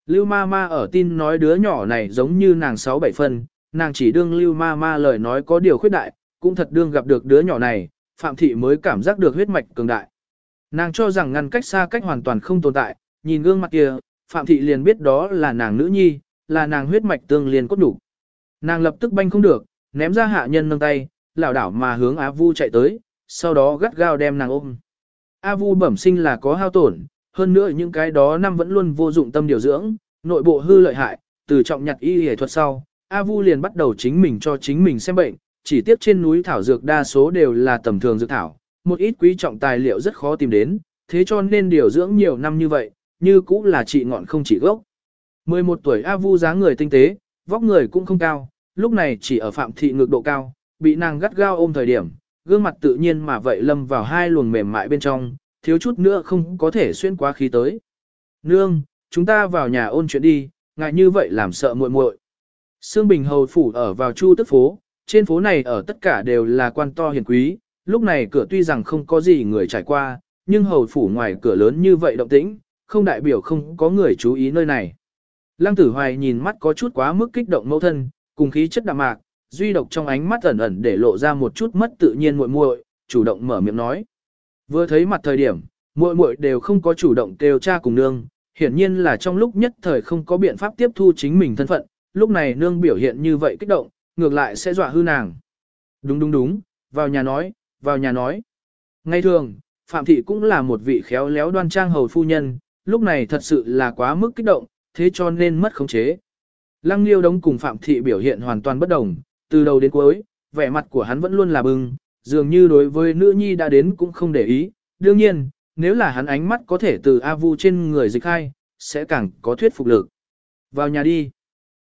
Lưu ma ma ở tin nói đứa nhỏ này giống như nàng 6-7 phân, nàng chỉ đương lưu ma ma lời nói có điều khuyết đại, cũng thật đương gặp được đứa nhỏ này, Phạm Thị mới cảm giác được huyết mạch cường đại. Nàng cho rằng ngăn cách xa cách hoàn toàn không tồn tại, nhìn gương mặt kia, Phạm Thị liền biết đó là nàng nữ nhi, là nàng huyết mạch tương liền cốt đủ. Nàng lập tức banh không được, ném ra hạ nhân nâng tay, lảo đảo mà hướng Á Vu chạy tới, sau đó gắt gao đem nàng ôm. A Vu bẩm sinh là có hao tổn, hơn nữa những cái đó năm vẫn luôn vô dụng tâm điều dưỡng, nội bộ hư lợi hại, từ trọng nhặt y y thuật sau, A Vu liền bắt đầu chính mình cho chính mình xem bệnh, chỉ tiếc trên núi thảo dược đa số đều là tầm thường dược thảo, một ít quý trọng tài liệu rất khó tìm đến, thế cho nên điều dưỡng nhiều năm như vậy, như cũng là trị ngọn không trị gốc. 11 tuổi A Vu dáng người tinh tế, vóc người cũng không cao, lúc này chỉ ở phạm thị ngược độ cao, bị nàng gắt gao ôm thời điểm, gương mặt tự nhiên mà vậy lâm vào hai luồng mềm mại bên trong, thiếu chút nữa không có thể xuyên qua khí tới. Nương, chúng ta vào nhà ôn chuyện đi, ngại như vậy làm sợ muội muội. Sương Bình Hầu Phủ ở vào Chu Tức Phố, trên phố này ở tất cả đều là quan to hiền quý, lúc này cửa tuy rằng không có gì người trải qua, nhưng Hầu Phủ ngoài cửa lớn như vậy động tĩnh, không đại biểu không có người chú ý nơi này. Lăng Tử Hoài nhìn mắt có chút quá mức kích động mẫu thân, cùng khí chất đạm mạc, duy độc trong ánh mắt ẩn ẩn để lộ ra một chút mất tự nhiên muội muội, chủ động mở miệng nói. Vừa thấy mặt thời điểm, muội muội đều không có chủ động kêu cha cùng nương, hiển nhiên là trong lúc nhất thời không có biện pháp tiếp thu chính mình thân phận, lúc này nương biểu hiện như vậy kích động, ngược lại sẽ dọa hư nàng. Đúng đúng đúng, vào nhà nói, vào nhà nói. Ngay thường, Phạm Thị cũng là một vị khéo léo đoan trang hầu phu nhân, lúc này thật sự là quá mức kích động, thế cho nên mất khống chế. Lăng Liêu Đống cùng Phạm Thị biểu hiện hoàn toàn bất đồng, từ đầu đến cuối, vẻ mặt của hắn vẫn luôn là bừng, dường như đối với nữ nhi đã đến cũng không để ý. Đương nhiên, nếu là hắn ánh mắt có thể từ A Vu trên người dịch hai, sẽ càng có thuyết phục lực. Vào nhà đi.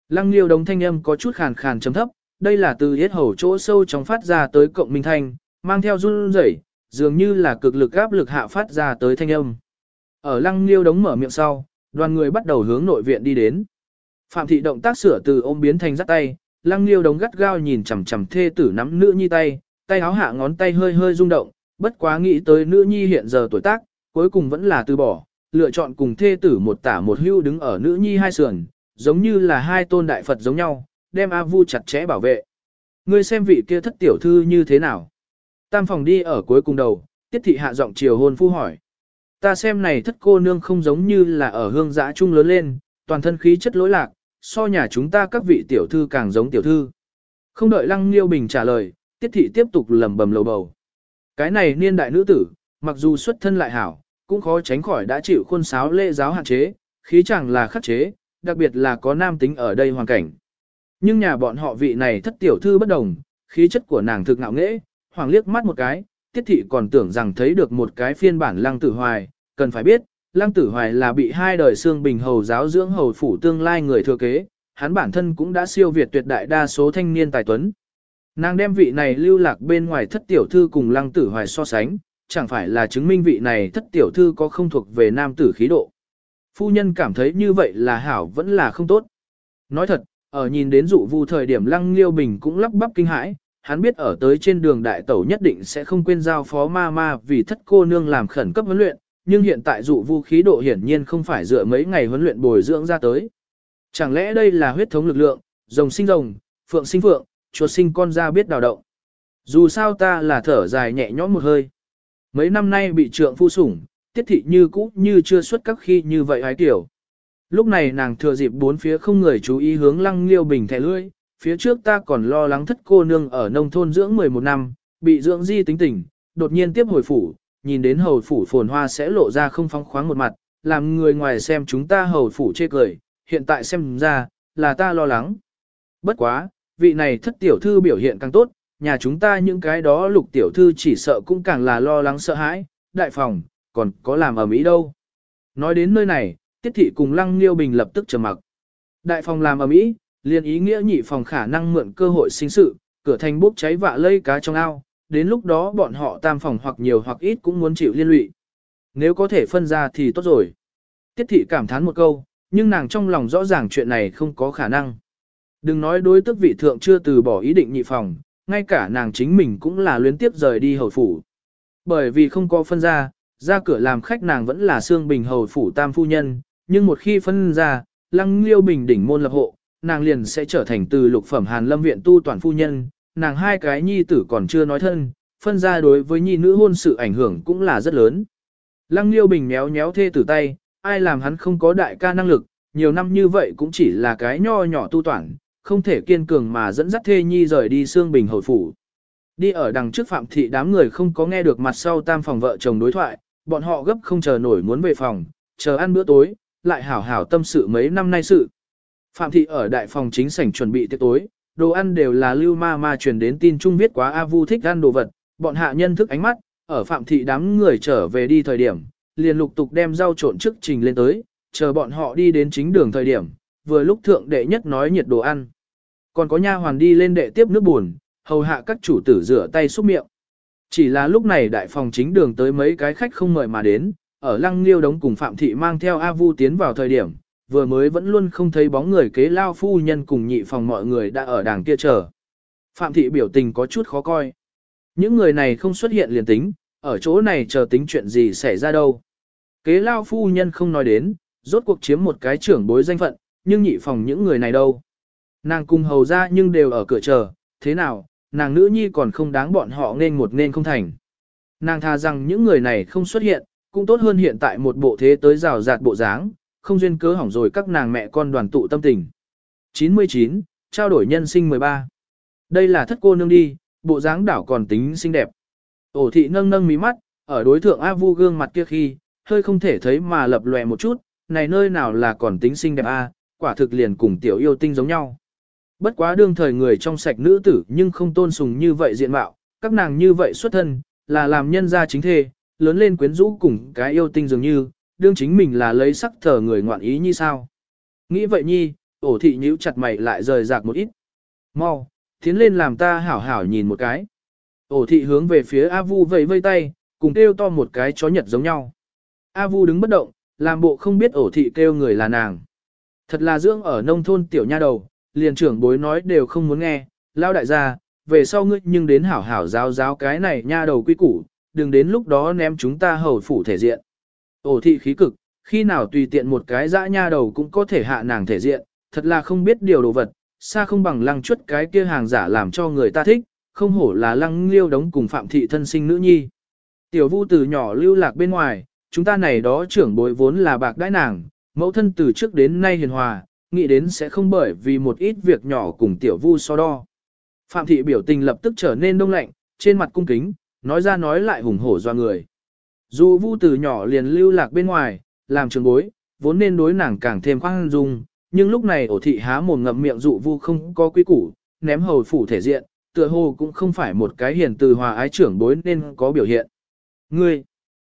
Lăng liêu đống thanh âm có chút khàn khàn chấm thấp, đây là từ hết hầu chỗ sâu trong phát ra tới cộng minh thanh, mang theo run rẩy, dường như là cực lực áp lực hạ phát ra tới thanh âm. Ở lăng liêu đống mở miệng sau, đoàn người bắt đầu hướng nội viện đi đến. Phạm thị động tác sửa từ ôm biến thành dắt tay, lăng liêu đống gắt gao nhìn chằm chằm thê tử nắm nữ nhi tay, tay áo hạ ngón tay hơi hơi rung động, bất quá nghĩ tới nữ nhi hiện giờ tuổi tác, cuối cùng vẫn là từ bỏ, lựa chọn cùng thê tử một tả một hưu đứng ở nữ nhi hai sườn, giống như là hai tôn đại Phật giống nhau, đem A Vu chặt chẽ bảo vệ. Ngươi xem vị kia thất tiểu thư như thế nào? Tam phòng đi ở cuối cùng đầu, tiết thị hạ giọng chiều hôn phu hỏi. Ta xem này thất cô nương không giống như là ở hương giã trung lớn lên, toàn thân khí chất lỗi lạc, so nhà chúng ta các vị tiểu thư càng giống tiểu thư. Không đợi lăng liêu bình trả lời, tiết thị tiếp tục lầm bầm lầu bầu. Cái này niên đại nữ tử, mặc dù xuất thân lại hảo, cũng khó tránh khỏi đã chịu khuôn sáo lễ giáo hạn chế, khí chẳng là khắc chế, đặc biệt là có nam tính ở đây hoàn cảnh. Nhưng nhà bọn họ vị này thất tiểu thư bất đồng, khí chất của nàng thực ngạo nghễ, hoàng liếc mắt một cái, tiết thị còn tưởng rằng thấy được một cái phiên bản lăng tử hoài, cần phải biết, lăng tử hoài là bị hai đời xương bình hầu giáo dưỡng hầu phủ tương lai người thừa kế, hắn bản thân cũng đã siêu việt tuyệt đại đa số thanh niên tài tuấn. Nàng đem vị này lưu lạc bên ngoài thất tiểu thư cùng lăng tử hoài so sánh, chẳng phải là chứng minh vị này thất tiểu thư có không thuộc về nam tử khí độ. Phu nhân cảm thấy như vậy là hảo vẫn là không tốt. Nói thật, ở nhìn đến dụ vu thời điểm lăng liêu bình cũng lắp bắp kinh hãi, hắn biết ở tới trên đường đại tẩu nhất định sẽ không quên giao phó ma ma vì thất cô nương làm khẩn cấp huấn luyện, nhưng hiện tại dụ vu khí độ hiển nhiên không phải dựa mấy ngày huấn luyện bồi dưỡng ra tới. Chẳng lẽ đây là huyết thống lực lượng, rồng sinh rồng, phượng sinh phượng, chuột sinh con ra biết đào động. Dù sao ta là thở dài nhẹ nhõm một hơi. Mấy năm nay bị trượng phu sủng, tiết thị như cũ như chưa xuất các khi như vậy hái tiểu. Lúc này nàng thừa dịp bốn phía không người chú ý hướng lăng liêu bình thẻ lưỡi, phía trước ta còn lo lắng thất cô nương ở nông thôn dưỡng 11 năm, bị dưỡng di tính tình, đột nhiên tiếp hồi phủ, nhìn đến hầu phủ phồn hoa sẽ lộ ra không phong khoáng một mặt, làm người ngoài xem chúng ta hầu phủ chê cười, hiện tại xem ra, là ta lo lắng. Bất quá, vị này thất tiểu thư biểu hiện càng tốt, nhà chúng ta những cái đó lục tiểu thư chỉ sợ cũng càng là lo lắng sợ hãi, đại phòng, còn có làm ở Mỹ đâu. Nói đến nơi này, tiết thị cùng lăng liêu bình lập tức trầm mặc. Đại phòng làm ở Mỹ, liền ý nghĩa nhị phòng khả năng mượn cơ hội sinh sự, cửa thành bốc cháy vạ lây cá trong ao, đến lúc đó bọn họ tam phòng hoặc nhiều hoặc ít cũng muốn chịu liên lụy. Nếu có thể phân ra thì tốt rồi. Tiết thị cảm thán một câu, nhưng nàng trong lòng rõ ràng chuyện này không có khả năng. Đừng nói đối tức vị thượng chưa từ bỏ ý định nhị phòng, ngay cả nàng chính mình cũng là luyến tiếp rời đi hầu phủ. Bởi vì không có phân ra, ra cửa làm khách nàng vẫn là xương bình hầu phủ tam phu nhân, nhưng một khi phân ra, lăng liêu bình đỉnh môn lập hộ, nàng liền sẽ trở thành từ lục phẩm hàn lâm viện tu toàn phu nhân, nàng hai cái nhi tử còn chưa nói thân, phân ra đối với nhi nữ hôn sự ảnh hưởng cũng là rất lớn. Lăng liêu bình méo méo thê tử tay, ai làm hắn không có đại ca năng lực, nhiều năm như vậy cũng chỉ là cái nho nhỏ tu toàn, không thể kiên cường mà dẫn dắt thê nhi rời đi xương bình hồi phủ. Đi ở đằng trước phạm thị đám người không có nghe được mặt sau tam phòng vợ chồng đối thoại, bọn họ gấp không chờ nổi muốn về phòng, chờ ăn bữa tối, lại hảo hảo tâm sự mấy năm nay sự. Phạm thị ở đại phòng chính sảnh chuẩn bị tiệc tối, đồ ăn đều là lưu ma ma truyền đến tin trung viết quá A Vu thích ăn đồ vật, bọn hạ nhân thức ánh mắt, ở phạm thị đám người trở về đi thời điểm, liền lục tục đem rau trộn trước trình lên tới, chờ bọn họ đi đến chính đường thời điểm, vừa lúc thượng đệ nhất nói nhiệt đồ ăn. Còn có nha hoàn đi lên đệ tiếp nước buồn, hầu hạ các chủ tử rửa tay xúc miệng. Chỉ là lúc này đại phòng chính đường tới mấy cái khách không mời mà đến, ở lăng liêu đống cùng Phạm Thị mang theo A Vu tiến vào thời điểm, vừa mới vẫn luôn không thấy bóng người kế lao phu nhân cùng nhị phòng mọi người đã ở đàng kia chờ. Phạm Thị biểu tình có chút khó coi. Những người này không xuất hiện liền tính, ở chỗ này chờ tính chuyện gì xảy ra đâu. Kế lao phu nhân không nói đến, rốt cuộc chiếm một cái trưởng bối danh phận, nhưng nhị phòng những người này đâu. Nàng cùng hầu ra nhưng đều ở cửa chờ, thế nào, nàng nữ nhi còn không đáng bọn họ nên một nên không thành. Nàng tha rằng những người này không xuất hiện, cũng tốt hơn hiện tại một bộ thế tới rào rạt bộ dáng, không duyên cớ hỏng rồi các nàng mẹ con đoàn tụ tâm tình. 99. Trao đổi nhân sinh 13. Đây là thất cô nương đi, bộ dáng đảo còn tính xinh đẹp. Ổ thị nâng nâng mí mắt, ở đối thượng A Vu gương mặt kia khi, hơi không thể thấy mà lập lòe một chút, này nơi nào là còn tính xinh đẹp A, quả thực liền cùng tiểu yêu tinh giống nhau. Bất quá đương thời người trong sạch nữ tử nhưng không tôn sùng như vậy diện mạo, các nàng như vậy xuất thân, là làm nhân gia chính thê, lớn lên quyến rũ cùng cái yêu tinh dường như, đương chính mình là lấy sắc thờ người ngoạn ý như sao. Nghĩ vậy nhi, ổ thị nhíu chặt mày lại rời rạc một ít. Mau, tiến lên làm ta hảo hảo nhìn một cái. Ổ thị hướng về phía A Vu vẫy vây tay, cùng kêu to một cái chó nhật giống nhau. A Vu đứng bất động, làm bộ không biết ổ thị kêu người là nàng. Thật là dưỡng ở nông thôn tiểu nha đầu, liền trưởng bối nói đều không muốn nghe, lao đại gia, về sau ngươi nhưng đến hảo hảo giáo giáo cái này nha đầu quy củ, đừng đến lúc đó ném chúng ta hầu phủ thể diện. Ổ thị khí cực, khi nào tùy tiện một cái dã nha đầu cũng có thể hạ nàng thể diện, thật là không biết điều đồ vật, xa không bằng lăng chuất cái kia hàng giả làm cho người ta thích, không hổ là lăng liêu đống cùng phạm thị thân sinh nữ nhi. Tiểu vu từ nhỏ lưu lạc bên ngoài, chúng ta này đó trưởng bối vốn là bạc đãi nàng, mẫu thân từ trước đến nay hiền hòa, nghĩ đến sẽ không bởi vì một ít việc nhỏ cùng tiểu vu so đo. Phạm thị biểu tình lập tức trở nên đông lạnh, trên mặt cung kính, nói ra nói lại hùng hổ do người. Dù vu từ nhỏ liền lưu lạc bên ngoài, làm trường bối, vốn nên đối nàng càng thêm khoan dung, nhưng lúc này ổ thị há mồm ngậm miệng dụ vu không có quý củ, ném hầu phủ thể diện, tựa hồ cũng không phải một cái hiền từ hòa ái trưởng bối nên có biểu hiện. Ngươi,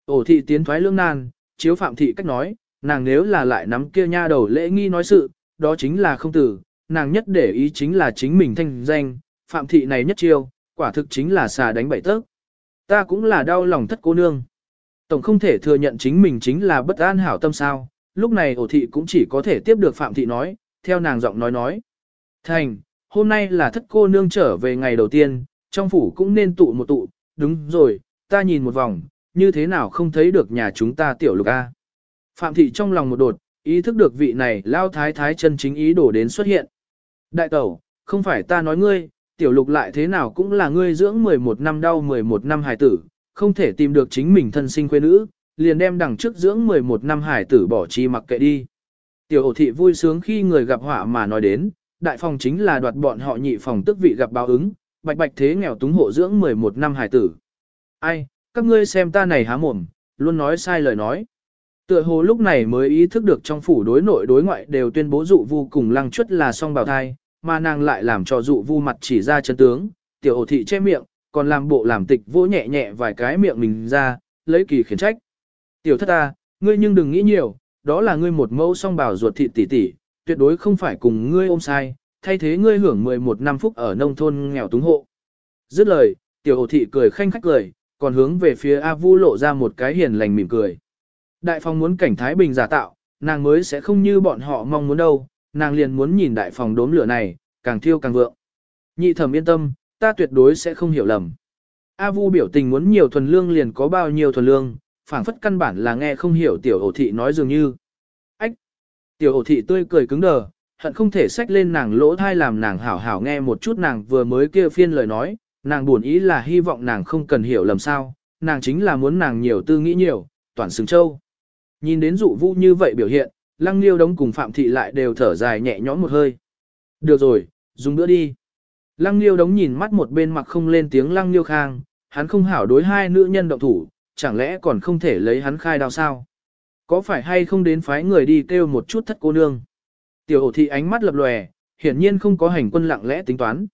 ổ thị tiến thoái lương nan, chiếu phạm thị cách nói, nàng nếu là lại nắm kia nha đầu lễ nghi nói sự, đó chính là không tử, nàng nhất để ý chính là chính mình thanh danh, phạm thị này nhất chiêu, quả thực chính là xà đánh bảy tớc. Ta cũng là đau lòng thất cô nương. Tổng không thể thừa nhận chính mình chính là bất an hảo tâm sao, lúc này ổ thị cũng chỉ có thể tiếp được phạm thị nói, theo nàng giọng nói nói. Thành, hôm nay là thất cô nương trở về ngày đầu tiên, trong phủ cũng nên tụ một tụ, đúng rồi, ta nhìn một vòng, như thế nào không thấy được nhà chúng ta tiểu lục A. Phạm thị trong lòng một đột, ý thức được vị này lao thái thái chân chính ý đổ đến xuất hiện. Đại tẩu, không phải ta nói ngươi, tiểu lục lại thế nào cũng là ngươi dưỡng 11 năm đau 11 năm hài tử, không thể tìm được chính mình thân sinh quê nữ, liền đem đằng trước dưỡng 11 năm hài tử bỏ chi mặc kệ đi. Tiểu ổ thị vui sướng khi người gặp họa mà nói đến, đại phòng chính là đoạt bọn họ nhị phòng tức vị gặp báo ứng, bạch bạch thế nghèo túng hộ dưỡng 11 năm hài tử. Ai, các ngươi xem ta này há mồm, luôn nói sai lời nói. Tựa hồ lúc này mới ý thức được trong phủ đối nội đối ngoại đều tuyên bố dụ vu cùng lăng chuất là song bào thai, mà nàng lại làm cho dụ vu mặt chỉ ra chân tướng, tiểu ổ thị che miệng, còn làm bộ làm tịch vỗ nhẹ nhẹ vài cái miệng mình ra, lấy kỳ khiển trách. Tiểu thất ta, ngươi nhưng đừng nghĩ nhiều, đó là ngươi một mẫu song bào ruột thịt tỷ tỷ, tuyệt đối không phải cùng ngươi ôm sai, thay thế ngươi hưởng 11 năm phúc ở nông thôn nghèo túng hộ. Dứt lời, tiểu ổ thị cười khanh khách cười, còn hướng về phía A Vu lộ ra một cái hiền lành mỉm cười. Đại phòng muốn cảnh Thái Bình giả tạo, nàng mới sẽ không như bọn họ mong muốn đâu, nàng liền muốn nhìn đại phòng đốm lửa này, càng thiêu càng vượng. Nhị thẩm yên tâm, ta tuyệt đối sẽ không hiểu lầm. A Vu biểu tình muốn nhiều thuần lương liền có bao nhiêu thuần lương, phảng phất căn bản là nghe không hiểu tiểu ổ thị nói dường như. Ách! Tiểu ổ thị tươi cười cứng đờ, hận không thể xách lên nàng lỗ thai làm nàng hảo hảo nghe một chút nàng vừa mới kia phiên lời nói, nàng buồn ý là hy vọng nàng không cần hiểu lầm sao, nàng chính là muốn nàng nhiều tư nghĩ nhiều, toàn xứng châu. Nhìn đến dụ vũ như vậy biểu hiện, lăng liêu đống cùng phạm thị lại đều thở dài nhẹ nhõm một hơi. Được rồi, dùng bữa đi. Lăng liêu đống nhìn mắt một bên mặt không lên tiếng lăng liêu khang, hắn không hảo đối hai nữ nhân động thủ, chẳng lẽ còn không thể lấy hắn khai đao sao? Có phải hay không đến phái người đi kêu một chút thất cô nương? Tiểu hổ thị ánh mắt lập lòe, hiển nhiên không có hành quân lặng lẽ tính toán.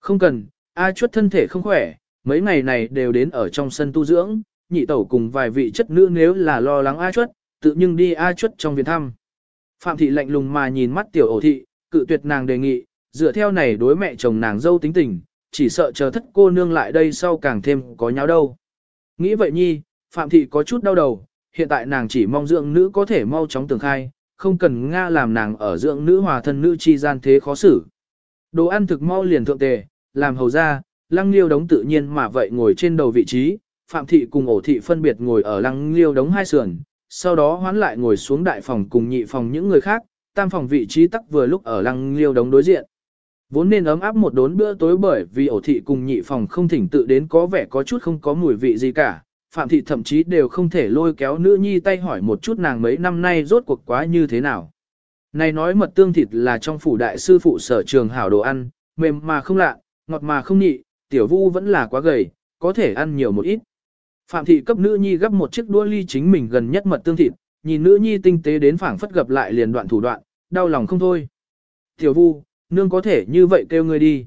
Không cần, A chuất thân thể không khỏe, mấy ngày này đều đến ở trong sân tu dưỡng, nhị tẩu cùng vài vị chất nữ nếu là lo lắng A chuất, tự nhưng đi A chuất trong viện thăm. Phạm thị lạnh lùng mà nhìn mắt tiểu ổ thị, cự tuyệt nàng đề nghị, dựa theo này đối mẹ chồng nàng dâu tính tình, chỉ sợ chờ thất cô nương lại đây sau càng thêm có nháo đâu. Nghĩ vậy nhi, Phạm thị có chút đau đầu, hiện tại nàng chỉ mong dưỡng nữ có thể mau chóng tường khai, không cần Nga làm nàng ở dưỡng nữ hòa thân nữ chi gian thế khó xử. Đồ ăn thực mau liền thượng tề, làm hầu ra, lăng liêu đống tự nhiên mà vậy ngồi trên đầu vị trí, Phạm thị cùng ổ thị phân biệt ngồi ở lăng liêu đống hai sườn, sau đó hoán lại ngồi xuống đại phòng cùng nhị phòng những người khác, tam phòng vị trí tắc vừa lúc ở lăng liêu đống đối diện. Vốn nên ấm áp một đốn bữa tối bởi vì ổ thị cùng nhị phòng không thỉnh tự đến có vẻ có chút không có mùi vị gì cả, Phạm thị thậm chí đều không thể lôi kéo nữ nhi tay hỏi một chút nàng mấy năm nay rốt cuộc quá như thế nào. Này nói mật tương thịt là trong phủ đại sư phụ sở trường hảo đồ ăn, mềm mà không lạ, ngọt mà không nhị, tiểu vu vẫn là quá gầy, có thể ăn nhiều một ít. Phạm thị cấp nữ nhi gấp một chiếc đũa ly chính mình gần nhất mật tương thịt, nhìn nữ nhi tinh tế đến phảng phất gặp lại liền đoạn thủ đoạn, đau lòng không thôi. Tiểu vu, nương có thể như vậy kêu ngươi đi.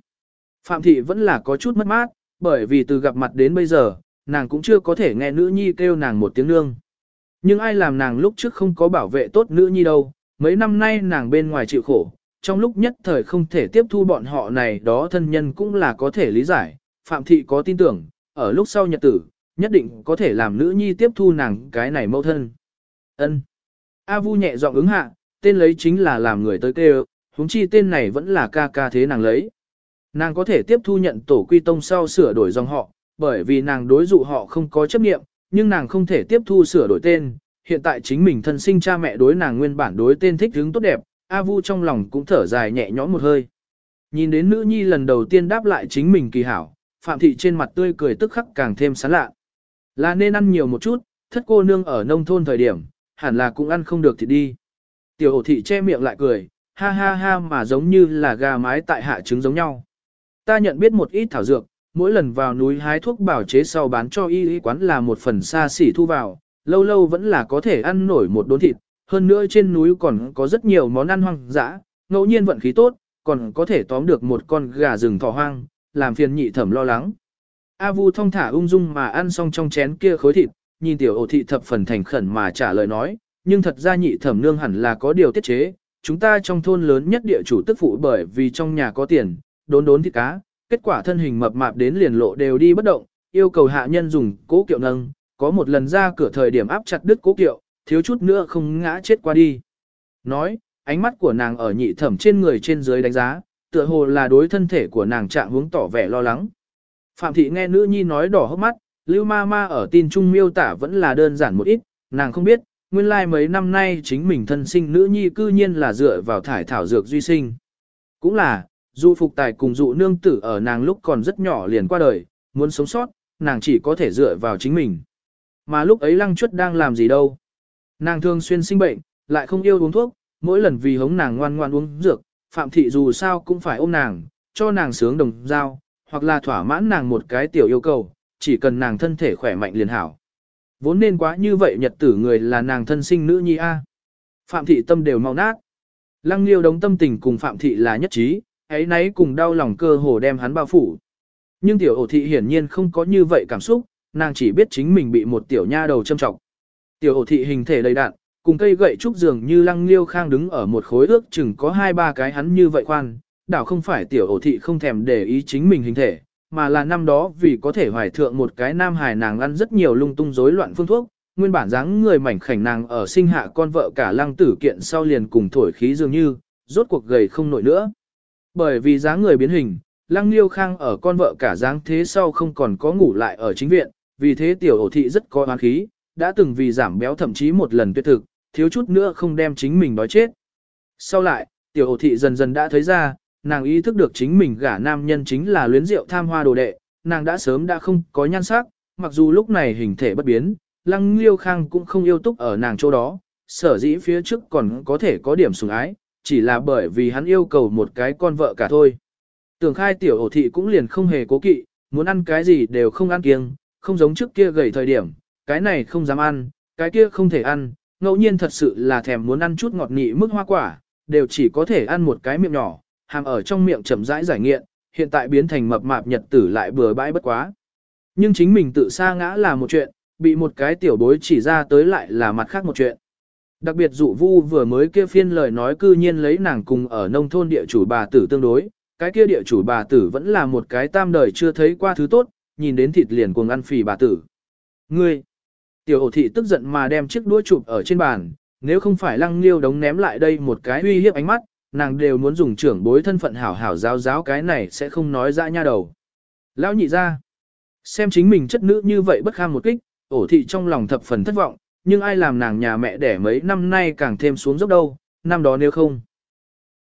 Phạm thị vẫn là có chút mất mát, bởi vì từ gặp mặt đến bây giờ, nàng cũng chưa có thể nghe nữ nhi kêu nàng một tiếng nương. Nhưng ai làm nàng lúc trước không có bảo vệ tốt nữ nhi đâu, mấy năm nay nàng bên ngoài chịu khổ, trong lúc nhất thời không thể tiếp thu bọn họ này đó thân nhân cũng là có thể lý giải, Phạm Thị có tin tưởng, ở lúc sau nhật tử, nhất định có thể làm nữ nhi tiếp thu nàng cái này mẫu thân. Ân. A Vu nhẹ giọng ứng hạ, tên lấy chính là làm người tới kêu, huống chi tên này vẫn là ca ca thế nàng lấy. Nàng có thể tiếp thu nhận tổ quy tông sau sửa đổi dòng họ, bởi vì nàng đối dụ họ không có chấp nghiệm, nhưng nàng không thể tiếp thu sửa đổi tên. Hiện tại chính mình thân sinh cha mẹ đối nàng nguyên bản đối tên thích hướng tốt đẹp, A Vu trong lòng cũng thở dài nhẹ nhõm một hơi. Nhìn đến nữ nhi lần đầu tiên đáp lại chính mình kỳ hảo, Phạm Thị trên mặt tươi cười tức khắc càng thêm sán lạ. Là nên ăn nhiều một chút, thất cô nương ở nông thôn thời điểm, hẳn là cũng ăn không được thì đi. Tiểu hổ thị che miệng lại cười, ha ha ha mà giống như là gà mái tại hạ trứng giống nhau. Ta nhận biết một ít thảo dược, mỗi lần vào núi hái thuốc bảo chế sau bán cho y y quán là một phần xa xỉ thu vào, lâu lâu vẫn là có thể ăn nổi một đốn thịt, hơn nữa trên núi còn có rất nhiều món ăn hoang dã, ngẫu nhiên vận khí tốt, còn có thể tóm được một con gà rừng thỏ hoang, làm phiền nhị thẩm lo lắng. A Vu thong thả ung dung mà ăn xong trong chén kia khối thịt, nhìn tiểu ổ thị thập phần thành khẩn mà trả lời nói, nhưng thật ra nhị thẩm nương hẳn là có điều tiết chế, chúng ta trong thôn lớn nhất địa chủ tức phụ bởi vì trong nhà có tiền, đốn đốn thịt cá, kết quả thân hình mập mạp đến liền lộ đều đi bất động, yêu cầu hạ nhân dùng cố kiệu nâng, có một lần ra cửa thời điểm áp chặt đứt cố kiệu, thiếu chút nữa không ngã chết qua đi. Nói, ánh mắt của nàng ở nhị thẩm trên người trên dưới đánh giá, tựa hồ là đối thân thể của nàng trạng hướng tỏ vẻ lo lắng. Phạm thị nghe nữ nhi nói đỏ hốc mắt, lưu ma ma ở tin trung miêu tả vẫn là đơn giản một ít, nàng không biết, nguyên lai like mấy năm nay chính mình thân sinh nữ nhi cư nhiên là dựa vào thải thảo dược duy sinh. Cũng là, dụ phục tài cùng dụ nương tử ở nàng lúc còn rất nhỏ liền qua đời, muốn sống sót, nàng chỉ có thể dựa vào chính mình. Mà lúc ấy lăng chuất đang làm gì đâu. Nàng thường xuyên sinh bệnh, lại không yêu uống thuốc, mỗi lần vì hống nàng ngoan ngoan uống dược, phạm thị dù sao cũng phải ôm nàng, cho nàng sướng đồng dao hoặc là thỏa mãn nàng một cái tiểu yêu cầu, chỉ cần nàng thân thể khỏe mạnh liền hảo. Vốn nên quá như vậy nhật tử người là nàng thân sinh nữ nhi A. Phạm thị tâm đều mau nát. Lăng liêu đống tâm tình cùng Phạm thị là nhất trí, ấy nấy cùng đau lòng cơ hồ đem hắn bao phủ. Nhưng tiểu ổ thị hiển nhiên không có như vậy cảm xúc, nàng chỉ biết chính mình bị một tiểu nha đầu châm trọng. Tiểu ổ thị hình thể đầy đạn, cùng cây gậy trúc dường như lăng liêu khang đứng ở một khối ước chừng có hai ba cái hắn như vậy khoan, đảo không phải tiểu ổ thị không thèm để ý chính mình hình thể, mà là năm đó vì có thể hoài thượng một cái nam hài nàng ăn rất nhiều lung tung rối loạn phương thuốc, nguyên bản dáng người mảnh khảnh nàng ở sinh hạ con vợ cả lăng tử kiện sau liền cùng thổi khí dường như, rốt cuộc gầy không nổi nữa. Bởi vì dáng người biến hình, lăng liêu khang ở con vợ cả dáng thế sau không còn có ngủ lại ở chính viện, vì thế tiểu ổ thị rất có oán khí, đã từng vì giảm béo thậm chí một lần tuyệt thực, thiếu chút nữa không đem chính mình đói chết. Sau lại, tiểu ổ thị dần dần đã thấy ra, nàng ý thức được chính mình gả nam nhân chính là luyến rượu tham hoa đồ đệ, nàng đã sớm đã không có nhan sắc, mặc dù lúc này hình thể bất biến, lăng liêu khang cũng không yêu túc ở nàng chỗ đó, sở dĩ phía trước còn có thể có điểm sủng ái, chỉ là bởi vì hắn yêu cầu một cái con vợ cả thôi. Tưởng khai tiểu ổ thị cũng liền không hề cố kỵ, muốn ăn cái gì đều không ăn kiêng, không giống trước kia gầy thời điểm, cái này không dám ăn, cái kia không thể ăn, ngẫu nhiên thật sự là thèm muốn ăn chút ngọt nị mức hoa quả, đều chỉ có thể ăn một cái miệng nhỏ, hàm ở trong miệng chậm rãi giải nghiện, hiện tại biến thành mập mạp nhật tử lại bừa bãi bất quá. Nhưng chính mình tự sa ngã là một chuyện, bị một cái tiểu bối chỉ ra tới lại là mặt khác một chuyện. Đặc biệt dụ vu vừa mới kia phiên lời nói cư nhiên lấy nàng cùng ở nông thôn địa chủ bà tử tương đối, cái kia địa chủ bà tử vẫn là một cái tam đời chưa thấy qua thứ tốt, nhìn đến thịt liền cuồng ăn phì bà tử. Ngươi! Tiểu ổ thị tức giận mà đem chiếc đũa chụp ở trên bàn, nếu không phải lăng liêu đống ném lại đây một cái uy hiếp ánh mắt, nàng đều muốn dùng trưởng bối thân phận hảo hảo giáo giáo cái này sẽ không nói ra nha đầu. Lão nhị ra, xem chính mình chất nữ như vậy bất kham một kích, ổ thị trong lòng thập phần thất vọng, nhưng ai làm nàng nhà mẹ đẻ mấy năm nay càng thêm xuống dốc đâu, năm đó nếu không.